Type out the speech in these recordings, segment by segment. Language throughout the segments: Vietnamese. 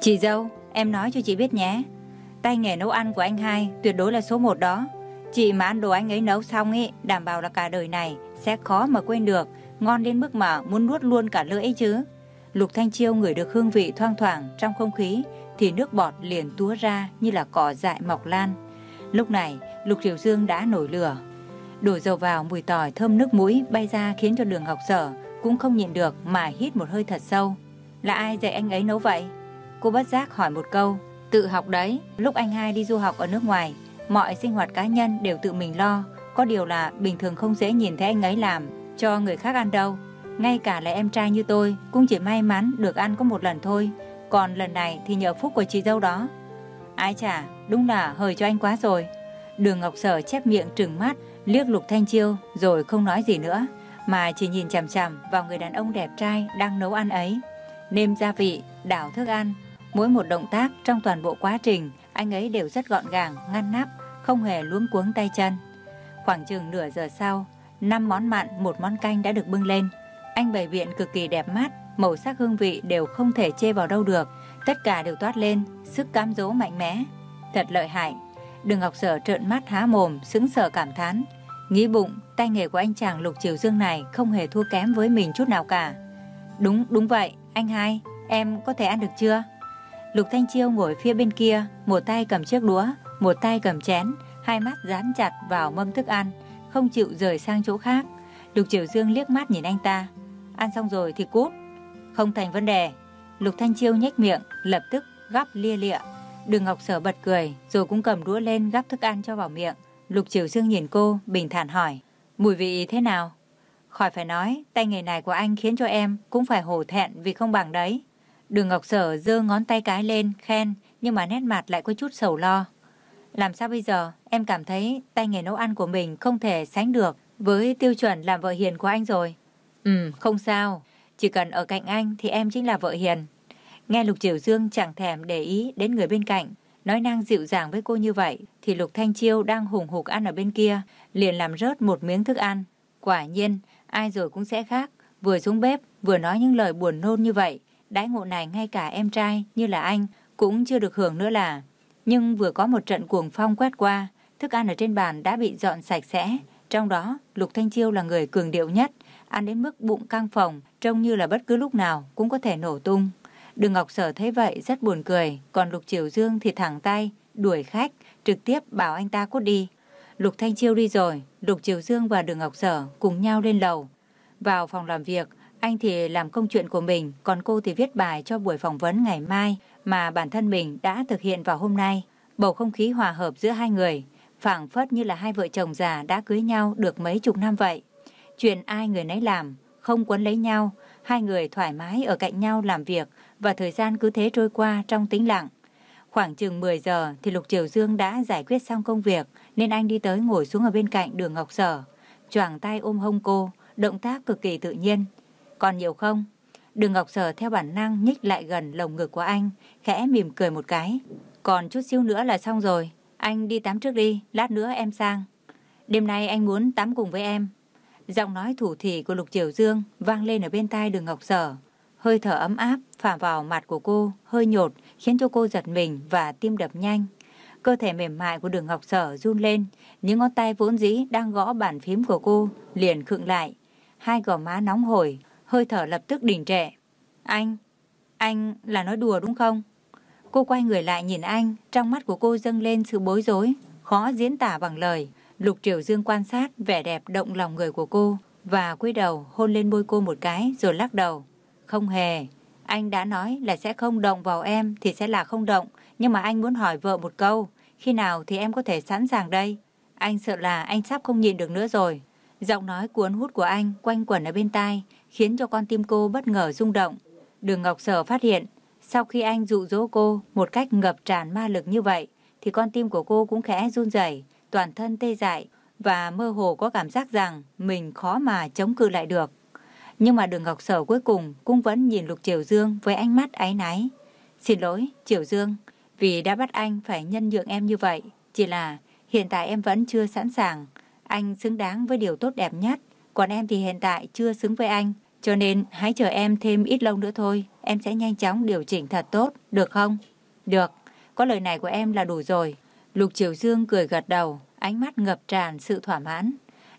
Chị dâu, em nói cho chị biết nhé. Tay nghề nấu ăn của anh hai tuyệt đối là số một đó. Chị mà ăn đồ anh ấy nấu xong ý, đảm bảo là cả đời này sẽ khó mà quên được. Ngon đến mức mà muốn nuốt luôn cả lưỡi chứ. Lục Thanh Chiêu ngửi được hương vị thoang thoảng trong không khí thì nước bọt liền túa ra như là cỏ dại mọc lan. Lúc này, Lục Triều Dương đã nổi lửa. Đổ dầu vào mùi tỏi thơm nước mũi bay ra khiến cho đường Ngọc Sở cũng không nhịn được mà hít một hơi thật sâu. Là ai dạy anh ấy nấu vậy? Cô bất giác hỏi một câu. Tự học đấy, lúc anh hai đi du học ở nước ngoài, mọi sinh hoạt cá nhân đều tự mình lo. Có điều là bình thường không dễ nhìn thấy anh ấy làm cho người khác ăn đâu. Ngay cả là em trai như tôi cũng chỉ may mắn được ăn có một lần thôi. Còn lần này thì nhờ phúc của chị dâu đó. Ai chả, đúng là hời cho anh quá rồi. Đường Ngọc Sở chép miệng trừng mắt, liếc Lục Thanh Chiêu rồi không nói gì nữa, mà chỉ nhìn chằm chằm vào người đàn ông đẹp trai đang nấu ăn ấy. Nêm gia vị, đảo thức ăn, mỗi một động tác trong toàn bộ quá trình, anh ấy đều rất gọn gàng, ngăn nắp, không hề luống cuống tay chân. Khoảng chừng nửa giờ sau, năm món mặn, một món canh đã được bưng lên. Anh bày biện cực kỳ đẹp mắt, màu sắc hương vị đều không thể chê vào đâu được, tất cả đều toát lên, sức cám dỗ mạnh mẽ. Thật lợi hại. Đường Ngọc Sở trợn mắt há mồm, sững sờ cảm thán. Nghĩ bụng, tay nghề của anh chàng Lục Triều Dương này không hề thua kém với mình chút nào cả. Đúng, đúng vậy, anh hai, em có thể ăn được chưa? Lục Thanh Chiêu ngồi phía bên kia, một tay cầm chiếc đũa, một tay cầm chén, hai mắt dán chặt vào mâm thức ăn, không chịu rời sang chỗ khác. Lục Triều Dương liếc mắt nhìn anh ta. Ăn xong rồi thì cút. Không thành vấn đề. Lục Thanh Chiêu nhếch miệng, lập tức gắp lia lịa. Đường Ngọc Sở bật cười, rồi cũng cầm đũa lên gắp thức ăn cho vào miệng. Lục Triều Dương nhìn cô, bình thản hỏi. Mùi vị thế nào? Khỏi phải nói, tay nghề này của anh khiến cho em cũng phải hổ thẹn vì không bằng đấy. Đường Ngọc Sở giơ ngón tay cái lên, khen, nhưng mà nét mặt lại có chút sầu lo. Làm sao bây giờ, em cảm thấy tay nghề nấu ăn của mình không thể sánh được với tiêu chuẩn làm vợ hiền của anh rồi. Ừ, không sao. Chỉ cần ở cạnh anh thì em chính là vợ hiền. Nghe Lục Triều Dương chẳng thèm để ý đến người bên cạnh. Nói năng dịu dàng với cô như vậy thì Lục Thanh Chiêu đang hùng hục ăn ở bên kia, liền làm rớt một miếng thức ăn. Quả nhiên, ai rồi cũng sẽ khác. Vừa xuống bếp, vừa nói những lời buồn nôn như vậy. Đãi ngộ này ngay cả em trai như là anh cũng chưa được hưởng nữa là. Nhưng vừa có một trận cuồng phong quét qua, thức ăn ở trên bàn đã bị dọn sạch sẽ. Trong đó, Lục Thanh Chiêu là người cường điệu nhất, ăn đến mức bụng căng phòng, trông như là bất cứ lúc nào cũng có thể nổ tung. Đường Ngọc Sở thấy vậy rất buồn cười, còn Lục Triều Dương thì thẳng tay, đuổi khách, trực tiếp bảo anh ta cút đi. Lục Thanh Chiêu đi rồi, Lục Triều Dương và Đường Ngọc Sở cùng nhau lên lầu. Vào phòng làm việc, anh thì làm công chuyện của mình, còn cô thì viết bài cho buổi phỏng vấn ngày mai mà bản thân mình đã thực hiện vào hôm nay. Bầu không khí hòa hợp giữa hai người, phảng phất như là hai vợ chồng già đã cưới nhau được mấy chục năm vậy. Chuyện ai người nấy làm, không quấn lấy nhau, hai người thoải mái ở cạnh nhau làm việc và thời gian cứ thế trôi qua trong tĩnh lặng. Khoảng chừng 10 giờ thì Lục Triều Dương đã giải quyết xong công việc nên anh đi tới ngồi xuống ở bên cạnh đường Ngọc Sở. Choàng tay ôm hông cô, động tác cực kỳ tự nhiên. Còn nhiều không? Đường Ngọc Sở theo bản năng nhích lại gần lồng ngực của anh, khẽ mỉm cười một cái. Còn chút xíu nữa là xong rồi. Anh đi tắm trước đi, lát nữa em sang. Đêm nay anh muốn tắm cùng với em. Giọng nói thủ thỉ của Lục Triều Dương vang lên ở bên tai đường Ngọc Sở. Hơi thở ấm áp phả vào mặt của cô, hơi nhột, khiến cho cô giật mình và tim đập nhanh. Cơ thể mềm mại của đường Ngọc Sở run lên, những ngón tay vốn dĩ đang gõ bàn phím của cô liền khựng lại. Hai gò má nóng hổi, hơi thở lập tức đình trệ. Anh, anh là nói đùa đúng không? Cô quay người lại nhìn anh, trong mắt của cô dâng lên sự bối rối, khó diễn tả bằng lời. Lục Triều Dương quan sát vẻ đẹp động lòng người của cô và cúi đầu hôn lên môi cô một cái rồi lắc đầu. Không hề, anh đã nói là sẽ không động vào em thì sẽ là không động, nhưng mà anh muốn hỏi vợ một câu, khi nào thì em có thể sẵn sàng đây? Anh sợ là anh sắp không nhịn được nữa rồi. Giọng nói cuốn hút của anh quanh quẩn ở bên tai, khiến cho con tim cô bất ngờ rung động. Đường Ngọc Sở phát hiện, sau khi anh dụ dỗ cô một cách ngập tràn ma lực như vậy, thì con tim của cô cũng khẽ run rẩy, toàn thân tê dại và mơ hồ có cảm giác rằng mình khó mà chống cự lại được. Nhưng mà đường Ngọc Sở cuối cùng cũng vẫn nhìn Lục Triều Dương với ánh mắt áy náy. Xin lỗi, Triều Dương, vì đã bắt anh phải nhân nhượng em như vậy. Chỉ là hiện tại em vẫn chưa sẵn sàng. Anh xứng đáng với điều tốt đẹp nhất Còn em thì hiện tại chưa xứng với anh, cho nên hãy chờ em thêm ít lâu nữa thôi. Em sẽ nhanh chóng điều chỉnh thật tốt, được không? Được, có lời này của em là đủ rồi. Lục Triều Dương cười gật đầu, ánh mắt ngập tràn sự thỏa mãn.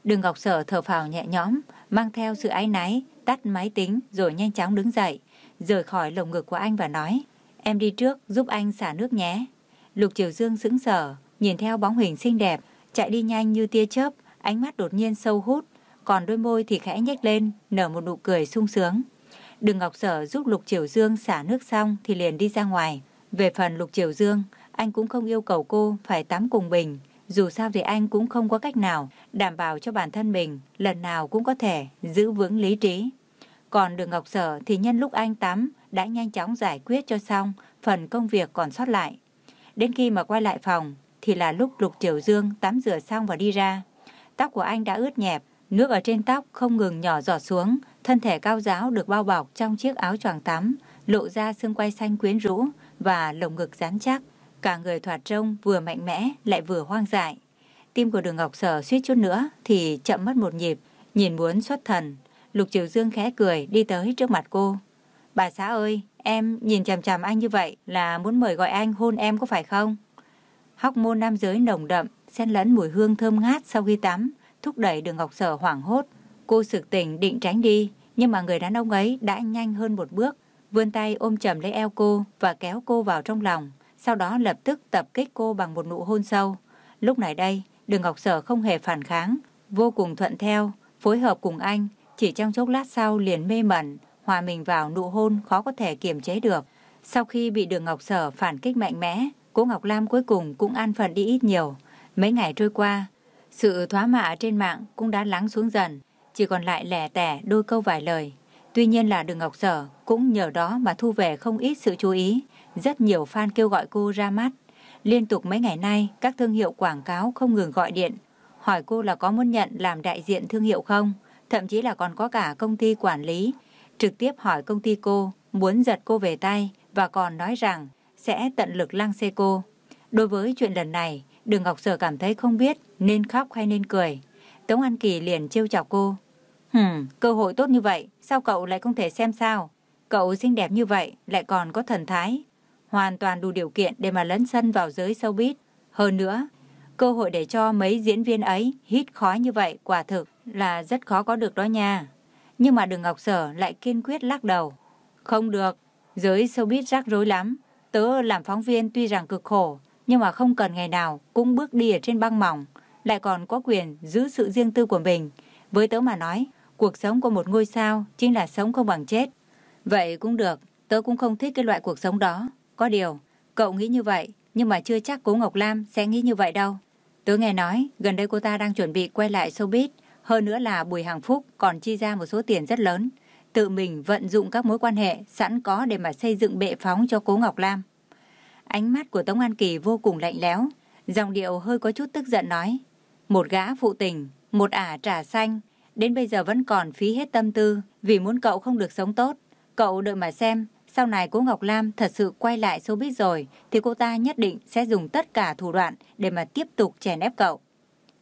Đường Ngọc Sở thở phào nhẹ nhõm, mang theo sự áy náy, tắt máy tính rồi nhanh chóng đứng dậy, rời khỏi lồng ngực của anh và nói, em đi trước giúp anh xả nước nhé. Lục Triều Dương sững sờ, nhìn theo bóng hình xinh đẹp, chạy đi nhanh như tia chớp, ánh mắt đột nhiên sâu hút, còn đôi môi thì khẽ nhếch lên, nở một nụ cười sung sướng. Đường Ngọc Sở giúp Lục Triều Dương xả nước xong thì liền đi ra ngoài. Về phần Lục Triều Dương, anh cũng không yêu cầu cô phải tắm cùng bình. Dù sao thì anh cũng không có cách nào đảm bảo cho bản thân mình lần nào cũng có thể giữ vững lý trí. Còn đường Ngọc Sở thì nhân lúc anh tắm đã nhanh chóng giải quyết cho xong phần công việc còn sót lại. Đến khi mà quay lại phòng thì là lúc Lục Triều Dương tắm rửa xong và đi ra. Tóc của anh đã ướt nhẹp, nước ở trên tóc không ngừng nhỏ giọt xuống, thân thể cao giáo được bao bọc trong chiếc áo choàng tắm, lộ ra xương quai xanh quyến rũ và lồng ngực rắn chắc. Cả người thoạt trông vừa mạnh mẽ lại vừa hoang dại. Tim của đường Ngọc Sở suýt chút nữa thì chậm mất một nhịp, nhìn muốn xuất thần. Lục Triều Dương khẽ cười đi tới trước mặt cô. Bà xã ơi, em nhìn chằm chằm anh như vậy là muốn mời gọi anh hôn em có phải không? Hóc môn nam giới nồng đậm, xen lẫn mùi hương thơm ngát sau khi tắm, thúc đẩy đường Ngọc Sở hoảng hốt. Cô sực tỉnh định tránh đi, nhưng mà người đàn ông ấy đã nhanh hơn một bước, vươn tay ôm chầm lấy eo cô và kéo cô vào trong lòng, sau đó lập tức tập kích cô bằng một nụ hôn sâu. Lúc này đây, đường Ngọc Sở không hề phản kháng, vô cùng thuận theo, phối hợp cùng anh, chỉ trong chốc lát sau liền mê mẩn, hòa mình vào nụ hôn khó có thể kiềm chế được. Sau khi bị đường Ngọc Sở phản kích mạnh mẽ, cô Ngọc Lam cuối cùng cũng an phận đi ít nhiều. Mấy ngày trôi qua, sự thoá mạ trên mạng cũng đã lắng xuống dần, chỉ còn lại lẻ tẻ đôi câu vài lời. Tuy nhiên là đường Ngọc Sở cũng nhờ đó mà thu về không ít sự chú ý. Rất nhiều fan kêu gọi cô ra mắt. Liên tục mấy ngày nay, các thương hiệu quảng cáo không ngừng gọi điện, hỏi cô là có muốn nhận làm đại diện thương hiệu không? Thậm chí là còn có cả công ty quản lý, trực tiếp hỏi công ty cô, muốn giật cô về tay và còn nói rằng sẽ tận lực lăng xê cô. Đối với chuyện lần này, Đường Ngọc Sở cảm thấy không biết nên khóc hay nên cười. Tống An Kỳ liền trêu chọc cô. Hừm, cơ hội tốt như vậy, sao cậu lại không thể xem sao? Cậu xinh đẹp như vậy, lại còn có thần thái. Hoàn toàn đủ điều kiện để mà lấn sân vào giới showbiz. Hơn nữa, cơ hội để cho mấy diễn viên ấy hít khói như vậy quả thực là rất khó có được đó nha. Nhưng mà Đường Ngọc Sở lại kiên quyết lắc đầu. Không được, giới showbiz rắc rối lắm. Tớ làm phóng viên tuy rằng cực khổ, nhưng mà không cần ngày nào cũng bước đi ở trên băng mỏng, lại còn có quyền giữ sự riêng tư của mình. Với tớ mà nói, cuộc sống của một ngôi sao chính là sống không bằng chết. Vậy cũng được, tớ cũng không thích cái loại cuộc sống đó. Có điều, cậu nghĩ như vậy, nhưng mà chưa chắc cố Ngọc Lam sẽ nghĩ như vậy đâu. Tớ nghe nói, gần đây cô ta đang chuẩn bị quay lại showbiz, hơn nữa là Bùi Hàng Phúc còn chi ra một số tiền rất lớn. Tự mình vận dụng các mối quan hệ sẵn có để mà xây dựng bệ phóng cho cố Ngọc Lam. Ánh mắt của Tống An Kỳ vô cùng lạnh lẽo, dòng điệu hơi có chút tức giận nói. Một gã phụ tình, một ả trà xanh, đến bây giờ vẫn còn phí hết tâm tư vì muốn cậu không được sống tốt. Cậu đợi mà xem, sau này cô Ngọc Lam thật sự quay lại showbiz rồi thì cô ta nhất định sẽ dùng tất cả thủ đoạn để mà tiếp tục chèn ép cậu.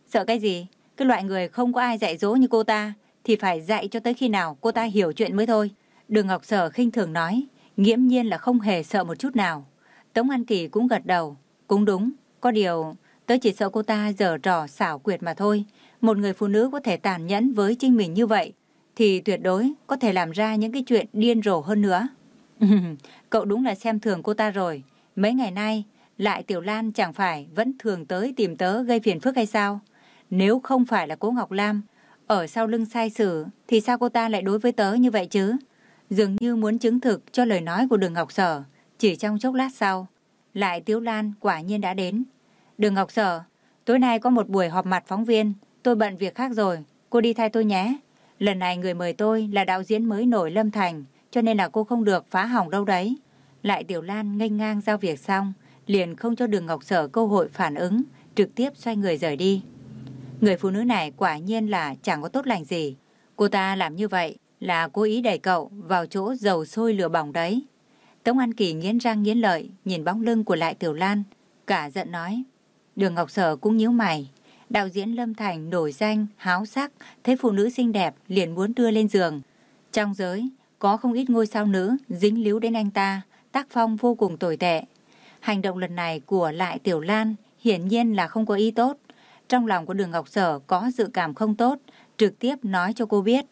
Sợ cái gì? Cái loại người không có ai dạy dỗ như cô ta thì phải dạy cho tới khi nào cô ta hiểu chuyện mới thôi. Đường Ngọc Sở khinh thường nói, nghiễm nhiên là không hề sợ một chút nào. Tống An Kỳ cũng gật đầu. Cũng đúng, có điều tớ chỉ sợ cô ta giở trò xảo quyệt mà thôi. Một người phụ nữ có thể tàn nhẫn với chính mình như vậy thì tuyệt đối có thể làm ra những cái chuyện điên rồ hơn nữa. Cậu đúng là xem thường cô ta rồi. Mấy ngày nay, lại Tiểu Lan chẳng phải vẫn thường tới tìm tớ gây phiền phức hay sao? Nếu không phải là cố Ngọc Lam, ở sau lưng sai sử, thì sao cô ta lại đối với tớ như vậy chứ? Dường như muốn chứng thực cho lời nói của đường Ngọc Sở. Chỉ trong chốc lát sau, lại Tiếu Lan quả nhiên đã đến. Đường Ngọc Sở, tối nay có một buổi họp mặt phóng viên, tôi bận việc khác rồi, cô đi thay tôi nhé. Lần này người mời tôi là đạo diễn mới nổi Lâm Thành, cho nên là cô không được phá hỏng đâu đấy. Lại Tiểu Lan nghênh ngang giao việc xong, liền không cho đường Ngọc Sở cơ hội phản ứng, trực tiếp xoay người rời đi. Người phụ nữ này quả nhiên là chẳng có tốt lành gì. Cô ta làm như vậy là cố ý đẩy cậu vào chỗ dầu sôi lửa bỏng đấy. Tống An Kỳ nghiến răng nghiến lợi, nhìn bóng lưng của lại Tiểu Lan, cả giận nói. Đường Ngọc Sở cũng nhíu mày. đạo diễn Lâm Thành nổi danh, háo sắc, thấy phụ nữ xinh đẹp liền muốn đưa lên giường. Trong giới, có không ít ngôi sao nữ dính líu đến anh ta, tác phong vô cùng tồi tệ. Hành động lần này của Lại Tiểu Lan hiển nhiên là không có ý tốt. Trong lòng của đường Ngọc Sở có dự cảm không tốt, trực tiếp nói cho cô biết.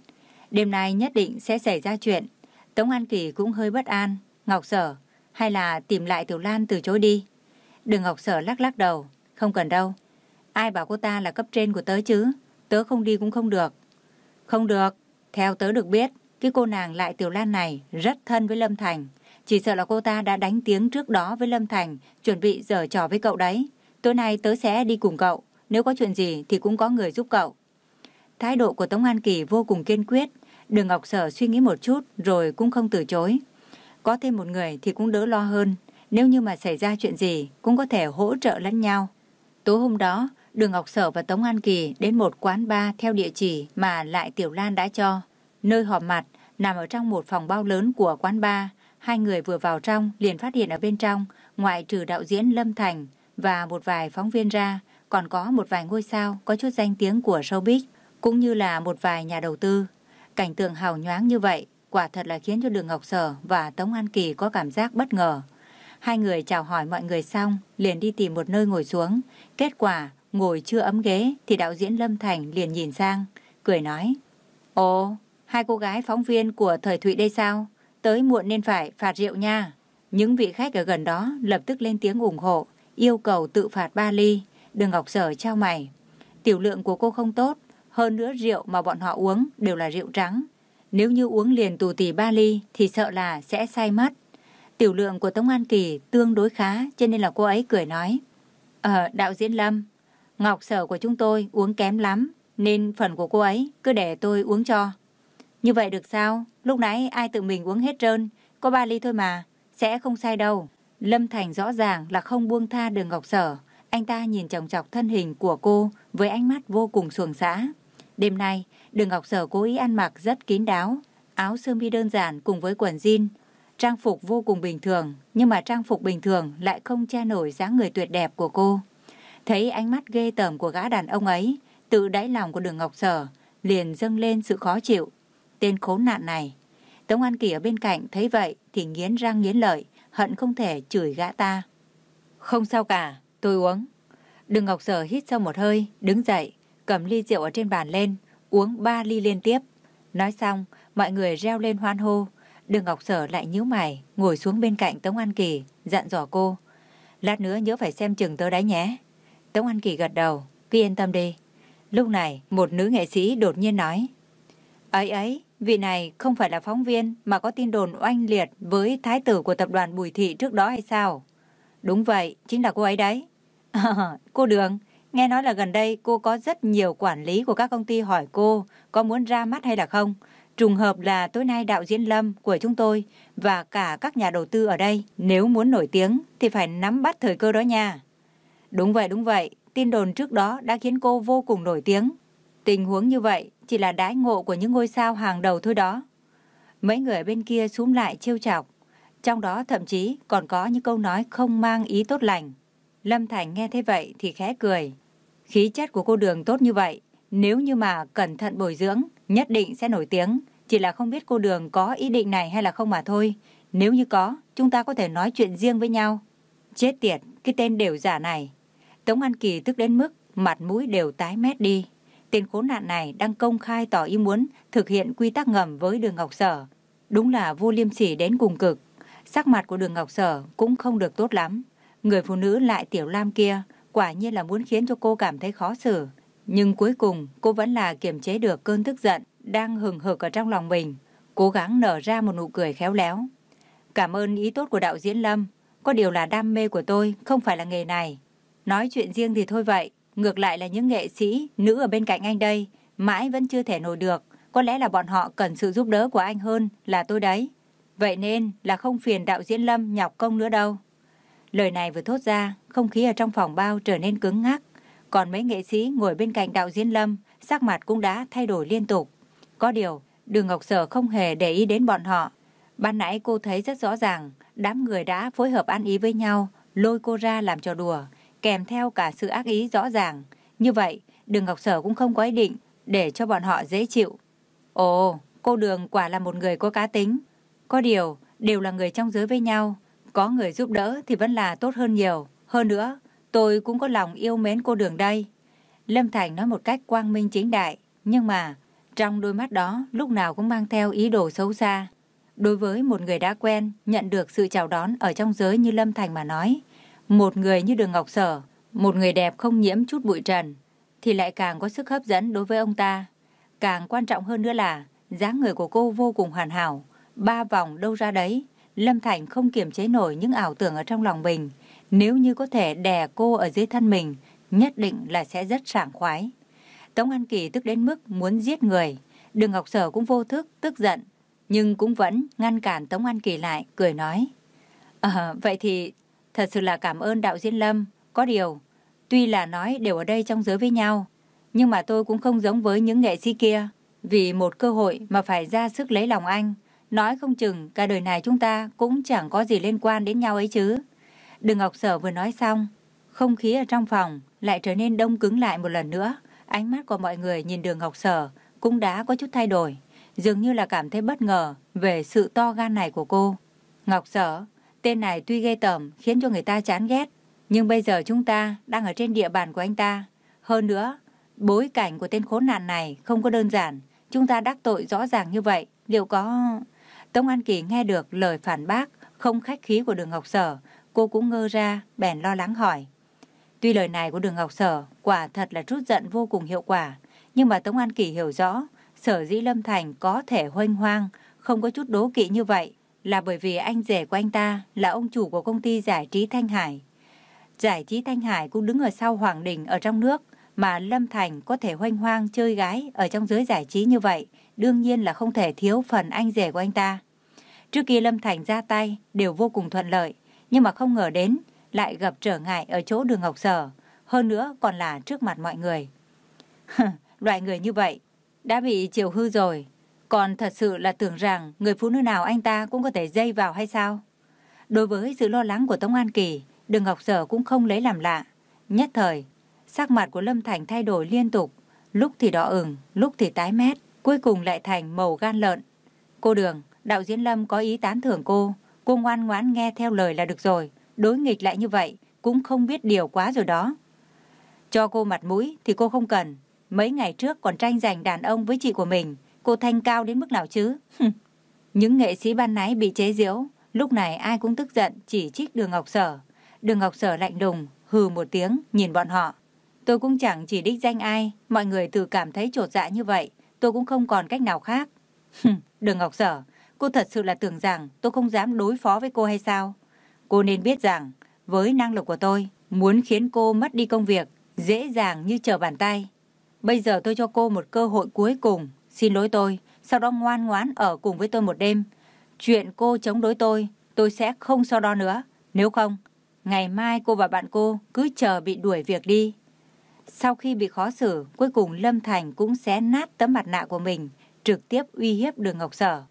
Đêm nay nhất định sẽ xảy ra chuyện. Tống An Kỳ cũng hơi bất an. Ngọc Sở, hay là tìm lại Tiểu Lan từ chối đi. Đường Ngọc Sở lắc lắc đầu. Không cần đâu. Ai bảo cô ta là cấp trên của tớ chứ? Tớ không đi cũng không được. Không được. Theo tớ được biết, cái cô nàng lại Tiểu Lan này rất thân với Lâm Thành. Chỉ sợ là cô ta đã đánh tiếng trước đó với Lâm Thành, chuẩn bị giở trò với cậu đấy. Tối nay tớ sẽ đi cùng cậu. Nếu có chuyện gì thì cũng có người giúp cậu. Thái độ của Tống An Kỳ vô cùng kiên quyết. Đường Ngọc Sở suy nghĩ một chút rồi cũng không từ chối. Có thêm một người thì cũng đỡ lo hơn. Nếu như mà xảy ra chuyện gì cũng có thể hỗ trợ lẫn nhau. Tối hôm đó, Đường Ngọc Sở và Tống An Kỳ đến một quán bar theo địa chỉ mà lại Tiểu Lan đã cho. Nơi họp mặt nằm ở trong một phòng bao lớn của quán bar. Hai người vừa vào trong liền phát hiện ở bên trong, ngoại trừ đạo diễn Lâm Thành và một vài phóng viên ra, còn có một vài ngôi sao có chút danh tiếng của showbiz, cũng như là một vài nhà đầu tư. Cảnh tượng hào nhoáng như vậy, quả thật là khiến cho Đường Ngọc Sở và Tống An Kỳ có cảm giác bất ngờ. Hai người chào hỏi mọi người xong, liền đi tìm một nơi ngồi xuống. Kết quả, ngồi chưa ấm ghế thì đạo diễn Lâm Thành liền nhìn sang, cười nói. Ồ, hai cô gái phóng viên của Thời Thụy đây sao? Tới muộn nên phải phạt rượu nha. Những vị khách ở gần đó lập tức lên tiếng ủng hộ, yêu cầu tự phạt ba ly. đừng Ngọc Sở trao mày. Tiểu lượng của cô không tốt, hơn nữa rượu mà bọn họ uống đều là rượu trắng. Nếu như uống liền tù tì ba ly thì sợ là sẽ say mất. Tiểu lượng của Tống An Kỳ tương đối khá cho nên là cô ấy cười nói. Ờ, đạo diễn Lâm, Ngọc Sở của chúng tôi uống kém lắm nên phần của cô ấy cứ để tôi uống cho. Như vậy được sao? Lúc nãy ai tự mình uống hết trơn, có ba ly thôi mà, sẽ không sai đâu. Lâm Thành rõ ràng là không buông tha đường Ngọc Sở. Anh ta nhìn chồng chọc thân hình của cô với ánh mắt vô cùng xuồng xã. Đêm nay, đường Ngọc Sở cố ý ăn mặc rất kín đáo. Áo sơ mi đơn giản cùng với quần jean. Trang phục vô cùng bình thường, nhưng mà trang phục bình thường lại không che nổi dáng người tuyệt đẹp của cô. Thấy ánh mắt ghê tởm của gã đàn ông ấy, tự đáy lòng của đường Ngọc Sở liền dâng lên sự khó chịu. Tên khốn nạn này. Tống An Kỳ ở bên cạnh thấy vậy thì nghiến răng nghiến lợi, hận không thể chửi gã ta. Không sao cả, tôi uống. đừng Ngọc Sở hít sâu một hơi, đứng dậy, cầm ly rượu ở trên bàn lên, uống ba ly liên tiếp. Nói xong, mọi người reo lên hoan hô. đừng Ngọc Sở lại nhíu mày, ngồi xuống bên cạnh Tống An Kỳ, dặn dò cô. Lát nữa nhớ phải xem chừng tớ đấy nhé. Tống An Kỳ gật đầu, cứ yên tâm đi. Lúc này, một nữ nghệ sĩ đột nhiên nói. Ấy ấy, vị này không phải là phóng viên mà có tin đồn oanh liệt với thái tử của tập đoàn Bùi Thị trước đó hay sao? Đúng vậy, chính là cô ấy đấy. cô Đường, nghe nói là gần đây cô có rất nhiều quản lý của các công ty hỏi cô có muốn ra mắt hay là không. Trùng hợp là tối nay đạo diễn Lâm của chúng tôi và cả các nhà đầu tư ở đây nếu muốn nổi tiếng thì phải nắm bắt thời cơ đó nha. Đúng vậy, đúng vậy. Tin đồn trước đó đã khiến cô vô cùng nổi tiếng. Tình huống như vậy chỉ là đái ngộ của những ngôi sao hàng đầu thôi đó. Mấy người bên kia xúm lại trêu chọc. Trong đó thậm chí còn có những câu nói không mang ý tốt lành. Lâm Thành nghe thế vậy thì khẽ cười. Khí chất của cô Đường tốt như vậy, nếu như mà cẩn thận bồi dưỡng, nhất định sẽ nổi tiếng. Chỉ là không biết cô Đường có ý định này hay là không mà thôi. Nếu như có, chúng ta có thể nói chuyện riêng với nhau. Chết tiệt, cái tên đều giả này. Tống An Kỳ tức đến mức mặt mũi đều tái mét đi. Tên khốn nạn này đang công khai tỏ ý muốn thực hiện quy tắc ngầm với đường Ngọc Sở. Đúng là vô liêm sỉ đến cùng cực. Sắc mặt của đường Ngọc Sở cũng không được tốt lắm. Người phụ nữ lại tiểu lam kia quả nhiên là muốn khiến cho cô cảm thấy khó xử. Nhưng cuối cùng cô vẫn là kiềm chế được cơn tức giận đang hừng hực ở trong lòng mình. Cố gắng nở ra một nụ cười khéo léo. Cảm ơn ý tốt của đạo diễn Lâm. Có điều là đam mê của tôi không phải là nghề này. Nói chuyện riêng thì thôi vậy, ngược lại là những nghệ sĩ, nữ ở bên cạnh anh đây, mãi vẫn chưa thể nổi được. Có lẽ là bọn họ cần sự giúp đỡ của anh hơn là tôi đấy. Vậy nên là không phiền đạo diễn Lâm nhọc công nữa đâu. Lời này vừa thốt ra, không khí ở trong phòng bao trở nên cứng ngắc. Còn mấy nghệ sĩ ngồi bên cạnh đạo diễn Lâm, sắc mặt cũng đã thay đổi liên tục. Có điều, Đường Ngọc Sở không hề để ý đến bọn họ. Ban nãy cô thấy rất rõ ràng, đám người đã phối hợp ăn ý với nhau, lôi cô ra làm trò đùa, kèm theo cả sự ác ý rõ ràng. Như vậy, Đường Ngọc Sở cũng không có ý định để cho bọn họ dễ chịu. Ồ, cô Đường quả là một người có cá tính. Có điều, đều là người trong giới với nhau. Có người giúp đỡ thì vẫn là tốt hơn nhiều. Hơn nữa, tôi cũng có lòng yêu mến cô Đường đây. Lâm Thành nói một cách quang minh chính đại. Nhưng mà, trong đôi mắt đó lúc nào cũng mang theo ý đồ xấu xa. Đối với một người đã quen, nhận được sự chào đón ở trong giới như Lâm Thành mà nói, một người như Đường Ngọc Sở, một người đẹp không nhiễm chút bụi trần, thì lại càng có sức hấp dẫn đối với ông ta. Càng quan trọng hơn nữa là, dáng người của cô vô cùng hoàn hảo, ba vòng đâu ra đấy. Lâm Thành không kiềm chế nổi những ảo tưởng ở trong lòng mình. Nếu như có thể đè cô ở dưới thân mình, nhất định là sẽ rất sảng khoái. Tống An Kỳ tức đến mức muốn giết người. Đường Ngọc Sở cũng vô thức, tức giận, nhưng cũng vẫn ngăn cản Tống An Kỳ lại, cười nói. À, vậy thì thật sự là cảm ơn đạo diễn Lâm. Có điều, tuy là nói đều ở đây trong giới với nhau, nhưng mà tôi cũng không giống với những nghệ sĩ kia. Vì một cơ hội mà phải ra sức lấy lòng anh, nói không chừng cả đời này chúng ta cũng chẳng có gì liên quan đến nhau ấy chứ. đừng Ngọc Sở vừa nói xong, không khí ở trong phòng lại trở nên đông cứng lại một lần nữa. Ánh mắt của mọi người nhìn đường Ngọc Sở cũng đã có chút thay đổi dường như là cảm thấy bất ngờ về sự to gan này của cô. Ngọc Sở, tên này tuy ghê tởm khiến cho người ta chán ghét, nhưng bây giờ chúng ta đang ở trên địa bàn của anh ta. Hơn nữa, bối cảnh của tên khốn nạn này không có đơn giản, chúng ta đắc tội rõ ràng như vậy, liệu có... Tống An Kỳ nghe được lời phản bác, không khách khí của đường Ngọc Sở, cô cũng ngơ ra, bèn lo lắng hỏi. Tuy lời này của đường Ngọc Sở quả thật là trút giận vô cùng hiệu quả, nhưng mà Tống An Kỳ hiểu rõ Sở dĩ Lâm Thành có thể hoanh hoang, không có chút đố kỵ như vậy, là bởi vì anh rể của anh ta là ông chủ của công ty giải trí Thanh Hải. Giải trí Thanh Hải cũng đứng ở sau Hoàng Đình ở trong nước, mà Lâm Thành có thể hoanh hoang chơi gái ở trong giới giải trí như vậy, đương nhiên là không thể thiếu phần anh rể của anh ta. Trước kia Lâm Thành ra tay đều vô cùng thuận lợi, nhưng mà không ngờ đến lại gặp trở ngại ở chỗ đường Ngọc Sở, hơn nữa còn là trước mặt mọi người. Loại người như vậy đã bị chiều hư rồi. Còn thật sự là tưởng rằng người phụ nữ nào anh ta cũng có thể dây vào hay sao? Đối với sự lo lắng của Tống An Kỳ, Đường Ngọc Sở cũng không lấy làm lạ. Nhất thời, sắc mặt của Lâm Thành thay đổi liên tục, lúc thì đỏ ửng, lúc thì tái mét, cuối cùng lại thành màu gan lợn. Cô Đường, đạo diễn Lâm có ý tán thưởng cô, cô ngoan ngoãn nghe theo lời là được rồi, đối nghịch lại như vậy cũng không biết điều quá rồi đó. Cho cô mặt mũi thì cô không cần, Mấy ngày trước còn tranh giành đàn ông với chị của mình, cô thanh cao đến mức nào chứ? Những nghệ sĩ ban nãy bị chế giễu, lúc này ai cũng tức giận chỉ trích đường Ngọc Sở. Đường Ngọc Sở lạnh đùng, hừ một tiếng, nhìn bọn họ. Tôi cũng chẳng chỉ đích danh ai, mọi người tự cảm thấy trột dạ như vậy, tôi cũng không còn cách nào khác. đường Ngọc Sở, cô thật sự là tưởng rằng tôi không dám đối phó với cô hay sao? Cô nên biết rằng, với năng lực của tôi, muốn khiến cô mất đi công việc, dễ dàng như trở bàn tay. Bây giờ tôi cho cô một cơ hội cuối cùng. Xin lỗi tôi, sau đó ngoan ngoãn ở cùng với tôi một đêm. Chuyện cô chống đối tôi, tôi sẽ không so đo nữa. Nếu không, ngày mai cô và bạn cô cứ chờ bị đuổi việc đi. Sau khi bị khó xử, cuối cùng Lâm Thành cũng xé nát tấm mặt nạ của mình, trực tiếp uy hiếp đường Ngọc Sở.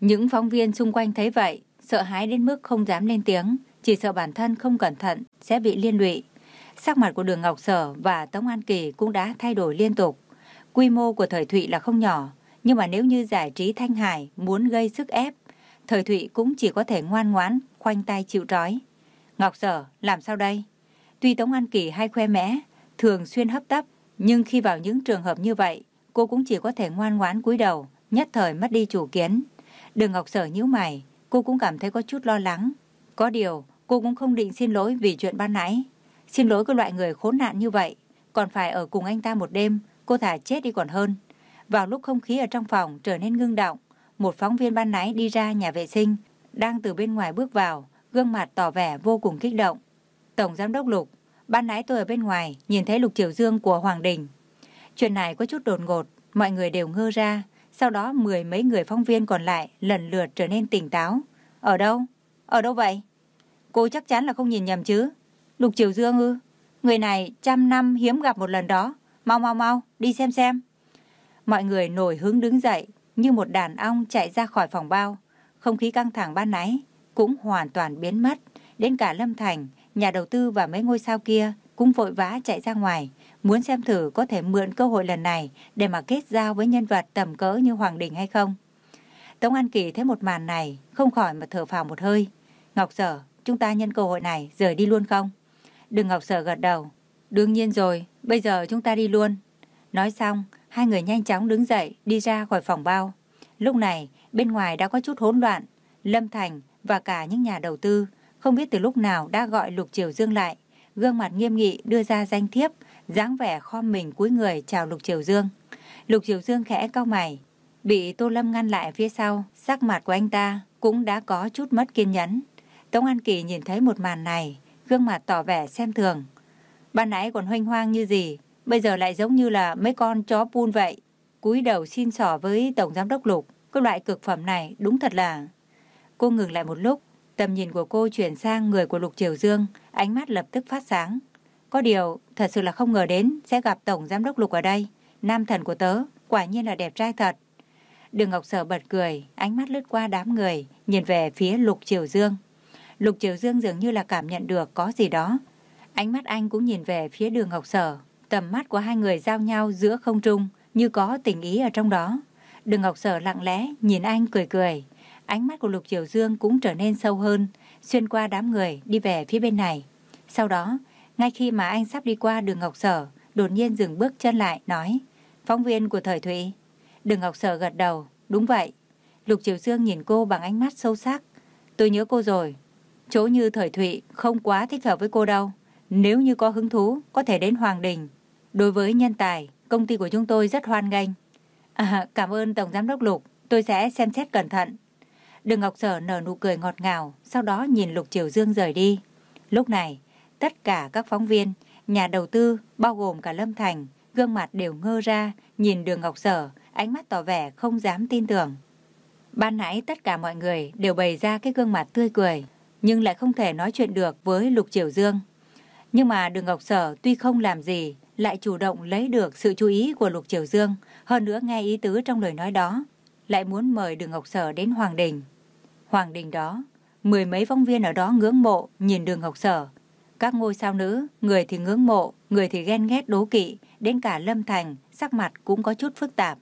Những phóng viên xung quanh thấy vậy, sợ hãi đến mức không dám lên tiếng, chỉ sợ bản thân không cẩn thận sẽ bị liên lụy. Sắc mặt của đường Ngọc Sở và Tống An Kỳ cũng đã thay đổi liên tục. Quy mô của thời Thụy là không nhỏ, nhưng mà nếu như giải trí Thanh Hải muốn gây sức ép, thời Thụy cũng chỉ có thể ngoan ngoãn, khoanh tay chịu trói. Ngọc Sở, làm sao đây? Tuy Tống An Kỳ hay khoe mẽ, thường xuyên hấp tấp, nhưng khi vào những trường hợp như vậy, cô cũng chỉ có thể ngoan ngoãn cúi đầu, nhất thời mất đi chủ kiến. Đường Ngọc Sở nhíu mày, cô cũng cảm thấy có chút lo lắng. Có điều, cô cũng không định xin lỗi vì chuyện ban nãy. Xin lỗi cái loại người khốn nạn như vậy, còn phải ở cùng anh ta một đêm, cô thả chết đi còn hơn. Vào lúc không khí ở trong phòng trở nên ngưng động, một phóng viên ban nãy đi ra nhà vệ sinh, đang từ bên ngoài bước vào, gương mặt tỏ vẻ vô cùng kích động. Tổng giám đốc Lục, ban nãy tôi ở bên ngoài nhìn thấy Lục Triều Dương của Hoàng Đình. Chuyện này có chút đột ngột, mọi người đều ngơ ra, sau đó mười mấy người phóng viên còn lại lần lượt trở nên tỉnh táo. Ở đâu? Ở đâu vậy? Cô chắc chắn là không nhìn nhầm chứ? Lục Triều Dương ư? Người này trăm năm hiếm gặp một lần đó. Mau mau mau, đi xem xem. Mọi người nổi hứng đứng dậy, như một đàn ong chạy ra khỏi phòng bao. Không khí căng thẳng ban nãy cũng hoàn toàn biến mất. Đến cả Lâm Thành, nhà đầu tư và mấy ngôi sao kia cũng vội vã chạy ra ngoài, muốn xem thử có thể mượn cơ hội lần này để mà kết giao với nhân vật tầm cỡ như Hoàng Đình hay không. Tống An Kỳ thấy một màn này, không khỏi mà thở phào một hơi. Ngọc Sở, chúng ta nhân cơ hội này rời đi luôn không? Đừng Ngọc Sở gật đầu. Đương nhiên rồi, bây giờ chúng ta đi luôn. Nói xong, hai người nhanh chóng đứng dậy đi ra khỏi phòng bao. Lúc này, bên ngoài đã có chút hỗn loạn. Lâm Thành và cả những nhà đầu tư không biết từ lúc nào đã gọi Lục Triều Dương lại. Gương mặt nghiêm nghị đưa ra danh thiếp, dáng vẻ khom mình cúi người chào Lục Triều Dương. Lục Triều Dương khẽ cau mày, bị Tô Lâm ngăn lại phía sau, sắc mặt của anh ta cũng đã có chút mất kiên nhẫn. Tống An Kỳ nhìn thấy một màn này, gương mặt tỏ vẻ xem thường. Ban nãy còn hoanh hoang như gì, bây giờ lại giống như là mấy con chó pun vậy. cúi đầu xin sỏ với Tổng Giám đốc Lục, cái loại cực phẩm này đúng thật là... Cô ngừng lại một lúc, tầm nhìn của cô chuyển sang người của Lục Triều Dương, ánh mắt lập tức phát sáng. Có điều, thật sự là không ngờ đến sẽ gặp Tổng Giám đốc Lục ở đây. Nam thần của tớ, quả nhiên là đẹp trai thật. Đường Ngọc Sở bật cười, ánh mắt lướt qua đám người, nhìn về phía Lục Triều Dương. Lục Triều Dương dường như là cảm nhận được có gì đó. Ánh mắt anh cũng nhìn về phía đường Ngọc Sở. Tầm mắt của hai người giao nhau giữa không trung, như có tình ý ở trong đó. Đường Ngọc Sở lặng lẽ, nhìn anh cười cười. Ánh mắt của Lục Triều Dương cũng trở nên sâu hơn, xuyên qua đám người đi về phía bên này. Sau đó, ngay khi mà anh sắp đi qua đường Ngọc Sở, đột nhiên dừng bước chân lại, nói Phóng viên của Thời Thụy. Đường Ngọc Sở gật đầu, đúng vậy. Lục Triều Dương nhìn cô bằng ánh mắt sâu sắc. Tôi nhớ cô rồi. Chỗ như Thời Thụy không quá thích hợp với cô đâu. Nếu như có hứng thú, có thể đến Hoàng Đình. Đối với nhân tài, công ty của chúng tôi rất hoan nghênh. À, cảm ơn Tổng Giám đốc Lục, tôi sẽ xem xét cẩn thận. Đường Ngọc Sở nở nụ cười ngọt ngào, sau đó nhìn Lục Triều Dương rời đi. Lúc này, tất cả các phóng viên, nhà đầu tư, bao gồm cả Lâm Thành, gương mặt đều ngơ ra, nhìn đường Ngọc Sở, ánh mắt tỏ vẻ không dám tin tưởng. Ban nãy tất cả mọi người đều bày ra cái gương mặt tươi cười, nhưng lại không thể nói chuyện được với Lục Triều Dương. Nhưng mà đường Ngọc Sở tuy không làm gì, lại chủ động lấy được sự chú ý của Lục Triều Dương, hơn nữa nghe ý tứ trong lời nói đó, lại muốn mời đường Ngọc Sở đến Hoàng Đình. Hoàng Đình đó, mười mấy phóng viên ở đó ngưỡng mộ nhìn đường Ngọc Sở. Các ngôi sao nữ, người thì ngưỡng mộ, người thì ghen ghét đố kỵ, đến cả Lâm Thành, sắc mặt cũng có chút phức tạp.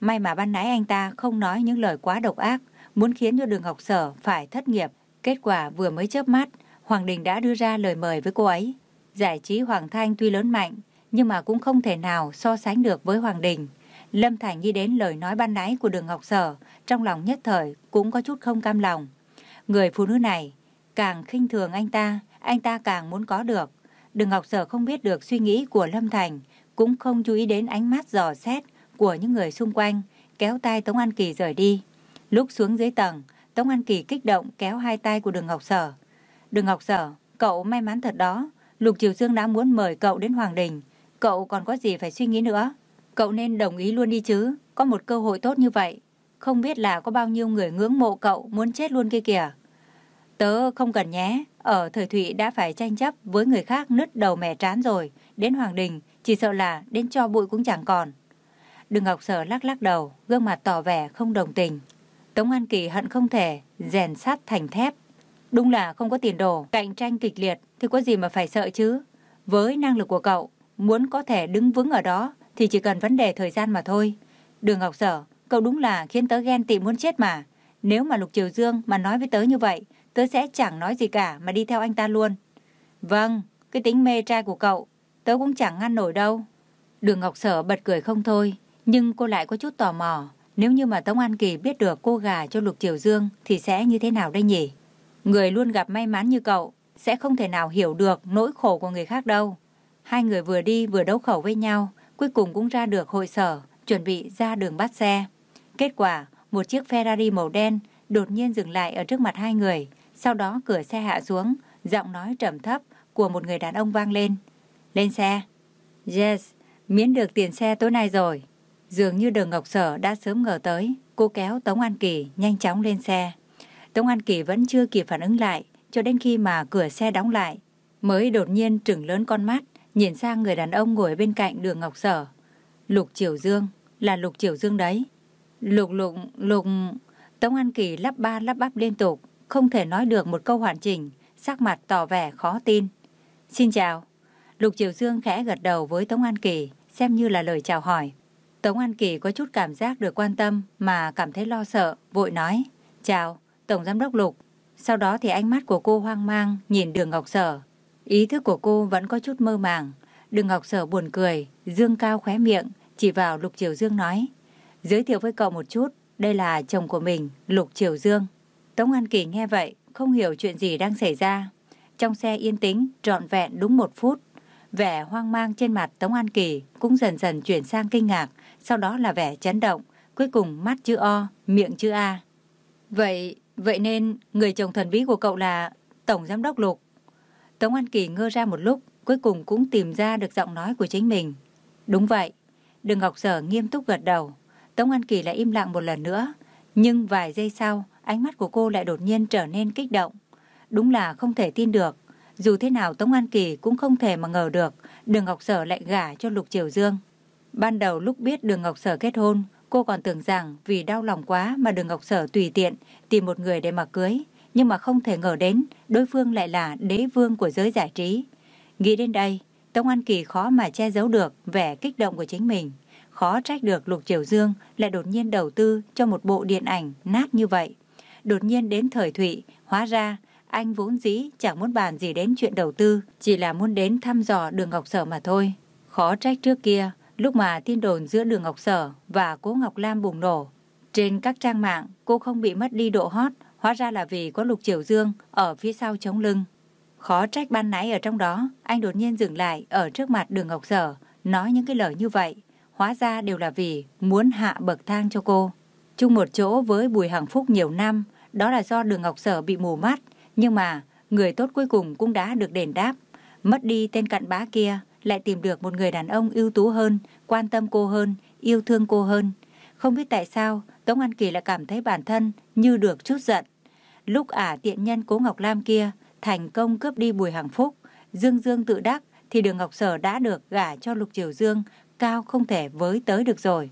May mà ban nãy anh ta không nói những lời quá độc ác, muốn khiến cho đường Ngọc Sở phải thất nghiệp. Kết quả vừa mới chớp mắt, Hoàng Đình đã đưa ra lời mời với cô ấy. Giải trí Hoàng Thanh tuy lớn mạnh, nhưng mà cũng không thể nào so sánh được với Hoàng Đình. Lâm Thành nghĩ đến lời nói ban nãy của đường Ngọc Sở, trong lòng nhất thời cũng có chút không cam lòng. Người phụ nữ này, càng khinh thường anh ta, anh ta càng muốn có được. Đường Ngọc Sở không biết được suy nghĩ của Lâm Thành, cũng không chú ý đến ánh mắt dò xét của những người xung quanh, kéo tay Tống An Kỳ rời đi. Lúc xuống dưới tầng, Tống An Kỳ kích động kéo hai tay của đường Ngọc Sở đừng Ngọc Sở, cậu may mắn thật đó. Lục Triều Dương đã muốn mời cậu đến Hoàng Đình. Cậu còn có gì phải suy nghĩ nữa? Cậu nên đồng ý luôn đi chứ. Có một cơ hội tốt như vậy. Không biết là có bao nhiêu người ngưỡng mộ cậu muốn chết luôn kia kìa. Tớ không cần nhé. Ở thời Thụy đã phải tranh chấp với người khác nứt đầu mẻ trán rồi. Đến Hoàng Đình, chỉ sợ là đến cho bụi cũng chẳng còn. Đừng Ngọc Sở lắc lắc đầu, gương mặt tỏ vẻ không đồng tình. Tống An Kỳ hận không thể, rèn sắt thành thép. Đúng là không có tiền đồ, cạnh tranh kịch liệt thì có gì mà phải sợ chứ. Với năng lực của cậu, muốn có thể đứng vững ở đó thì chỉ cần vấn đề thời gian mà thôi. Đường Ngọc Sở, cậu đúng là khiến tớ ghen tị muốn chết mà. Nếu mà Lục Triều Dương mà nói với tớ như vậy, tớ sẽ chẳng nói gì cả mà đi theo anh ta luôn. Vâng, cái tính mê trai của cậu, tớ cũng chẳng ngăn nổi đâu. Đường Ngọc Sở bật cười không thôi, nhưng cô lại có chút tò mò. Nếu như mà Tống An Kỳ biết được cô gà cho Lục Triều Dương thì sẽ như thế nào đây nhỉ? Người luôn gặp may mắn như cậu sẽ không thể nào hiểu được nỗi khổ của người khác đâu. Hai người vừa đi vừa đấu khẩu với nhau, cuối cùng cũng ra được hội sở, chuẩn bị ra đường bắt xe. Kết quả, một chiếc Ferrari màu đen đột nhiên dừng lại ở trước mặt hai người, sau đó cửa xe hạ xuống, giọng nói trầm thấp của một người đàn ông vang lên. Lên xe. Yes, miễn được tiền xe tối nay rồi. Dường như đường Ngọc Sở đã sớm ngờ tới, cô kéo Tống An Kỳ nhanh chóng lên xe. Tống An Kỳ vẫn chưa kịp phản ứng lại, cho đến khi mà cửa xe đóng lại, mới đột nhiên trừng lớn con mắt, nhìn sang người đàn ông ngồi bên cạnh đường Ngọc Sở. Lục Triều Dương, là Lục Triều Dương đấy. Lục lục, lục... Tống An Kỳ lắp ba lắp bắp liên tục, không thể nói được một câu hoàn chỉnh, sắc mặt tỏ vẻ khó tin. Xin chào. Lục Triều Dương khẽ gật đầu với Tống An Kỳ, xem như là lời chào hỏi. Tống An Kỳ có chút cảm giác được quan tâm mà cảm thấy lo sợ, vội nói, chào, Tổng Giám đốc Lục. Sau đó thì ánh mắt của cô hoang mang nhìn đường Ngọc Sở. Ý thức của cô vẫn có chút mơ màng. Đường Ngọc Sở buồn cười, dương cao khóe miệng, chỉ vào Lục Triều Dương nói, giới thiệu với cậu một chút, đây là chồng của mình, Lục Triều Dương. Tống An Kỳ nghe vậy, không hiểu chuyện gì đang xảy ra. Trong xe yên tĩnh, trọn vẹn đúng một phút. Vẻ hoang mang trên mặt Tống An Kỳ cũng dần dần chuyển sang kinh ngạc, sau đó là vẻ chấn động, cuối cùng mắt chữ O, miệng chữ A. Vậy, vậy nên người chồng thần bí của cậu là Tổng Giám đốc Lục. Tống An Kỳ ngơ ra một lúc, cuối cùng cũng tìm ra được giọng nói của chính mình. Đúng vậy, Đường Ngọc Sở nghiêm túc gật đầu. Tống An Kỳ lại im lặng một lần nữa, nhưng vài giây sau, ánh mắt của cô lại đột nhiên trở nên kích động. Đúng là không thể tin được. Dù thế nào Tống An Kỳ cũng không thể mà ngờ được Đường Ngọc Sở lại gả cho Lục Triều Dương. Ban đầu lúc biết Đường Ngọc Sở kết hôn, cô còn tưởng rằng vì đau lòng quá mà Đường Ngọc Sở tùy tiện tìm một người để mà cưới. Nhưng mà không thể ngờ đến đối phương lại là đế vương của giới giải trí. Nghĩ đến đây, Tống An Kỳ khó mà che giấu được vẻ kích động của chính mình. Khó trách được Lục Triều Dương lại đột nhiên đầu tư cho một bộ điện ảnh nát như vậy. Đột nhiên đến thời Thụy, hóa ra anh vốn dĩ chẳng muốn bàn gì đến chuyện đầu tư, chỉ là muốn đến thăm dò đường Ngọc Sở mà thôi. Khó trách trước kia, lúc mà tin đồn giữa đường Ngọc Sở và cố Ngọc Lam bùng nổ. Trên các trang mạng, cô không bị mất đi độ hot, hóa ra là vì có Lục Triều Dương ở phía sau chống lưng. Khó trách ban nãy ở trong đó, anh đột nhiên dừng lại ở trước mặt đường Ngọc Sở, nói những cái lời như vậy. Hóa ra đều là vì muốn hạ bậc thang cho cô. Chung một chỗ với Bùi Hằng Phúc nhiều năm, đó là do đường Ngọc Sở bị mù mắt, nhưng mà người tốt cuối cùng cũng đã được đền đáp. Mất đi tên cặn bá kia, lại tìm được một người đàn ông ưu tú hơn, quan tâm cô hơn, yêu thương cô hơn. Không biết tại sao, Tống An Kỳ lại cảm thấy bản thân như được chút giận. Lúc ả tiện nhân cố Ngọc Lam kia thành công cướp đi Bùi Hằng Phúc, Dương Dương tự đắc thì đường Ngọc Sở đã được gả cho Lục Triều Dương, cao không thể với tới được rồi.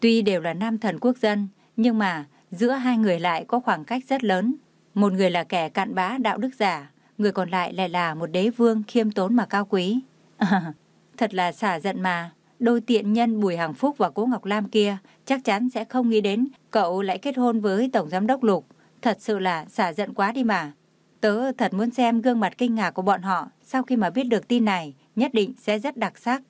Tuy đều là nam thần quốc dân, nhưng mà giữa hai người lại có khoảng cách rất lớn. Một người là kẻ cặn bã đạo đức giả, người còn lại lại là một đế vương khiêm tốn mà cao quý. thật là xả giận mà, đôi tiện nhân Bùi Hằng Phúc và Cố Ngọc Lam kia chắc chắn sẽ không nghĩ đến cậu lại kết hôn với Tổng Giám đốc Lục. Thật sự là xả giận quá đi mà. Tớ thật muốn xem gương mặt kinh ngạc của bọn họ sau khi mà biết được tin này, nhất định sẽ rất đặc sắc.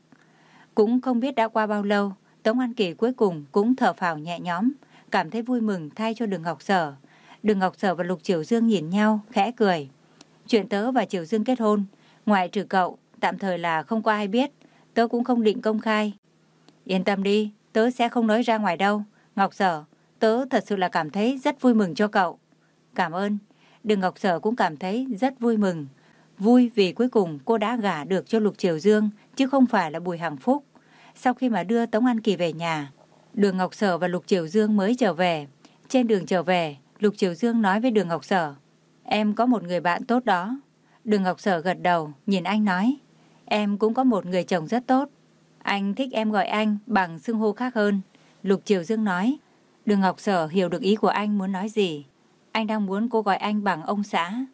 Cũng không biết đã qua bao lâu, Tống An Kỳ cuối cùng cũng thở phào nhẹ nhõm, cảm thấy vui mừng thay cho Đường Ngọc Sở. Đường Ngọc Sở và Lục Triều Dương nhìn nhau, khẽ cười. Chuyện tớ và Triều Dương kết hôn, ngoại trừ cậu, tạm thời là không có ai biết, tớ cũng không định công khai. Yên tâm đi, tớ sẽ không nói ra ngoài đâu. Ngọc Sở, tớ thật sự là cảm thấy rất vui mừng cho cậu. Cảm ơn. Đường Ngọc Sở cũng cảm thấy rất vui mừng. Vui vì cuối cùng cô đã gả được cho Lục Triều Dương, chứ không phải là Bùi Hằng Phúc. Sau khi mà đưa Tống An Kỳ về nhà, Đường Ngọc Sở và Lục Triều Dương mới trở về. Trên đường trở về, Lục Triều Dương nói với Đường Ngọc Sở, em có một người bạn tốt đó. Đường Ngọc Sở gật đầu, nhìn anh nói, em cũng có một người chồng rất tốt. Anh thích em gọi anh bằng xưng hô khác hơn. Lục Triều Dương nói, Đường Ngọc Sở hiểu được ý của anh muốn nói gì. Anh đang muốn cô gọi anh bằng ông xã.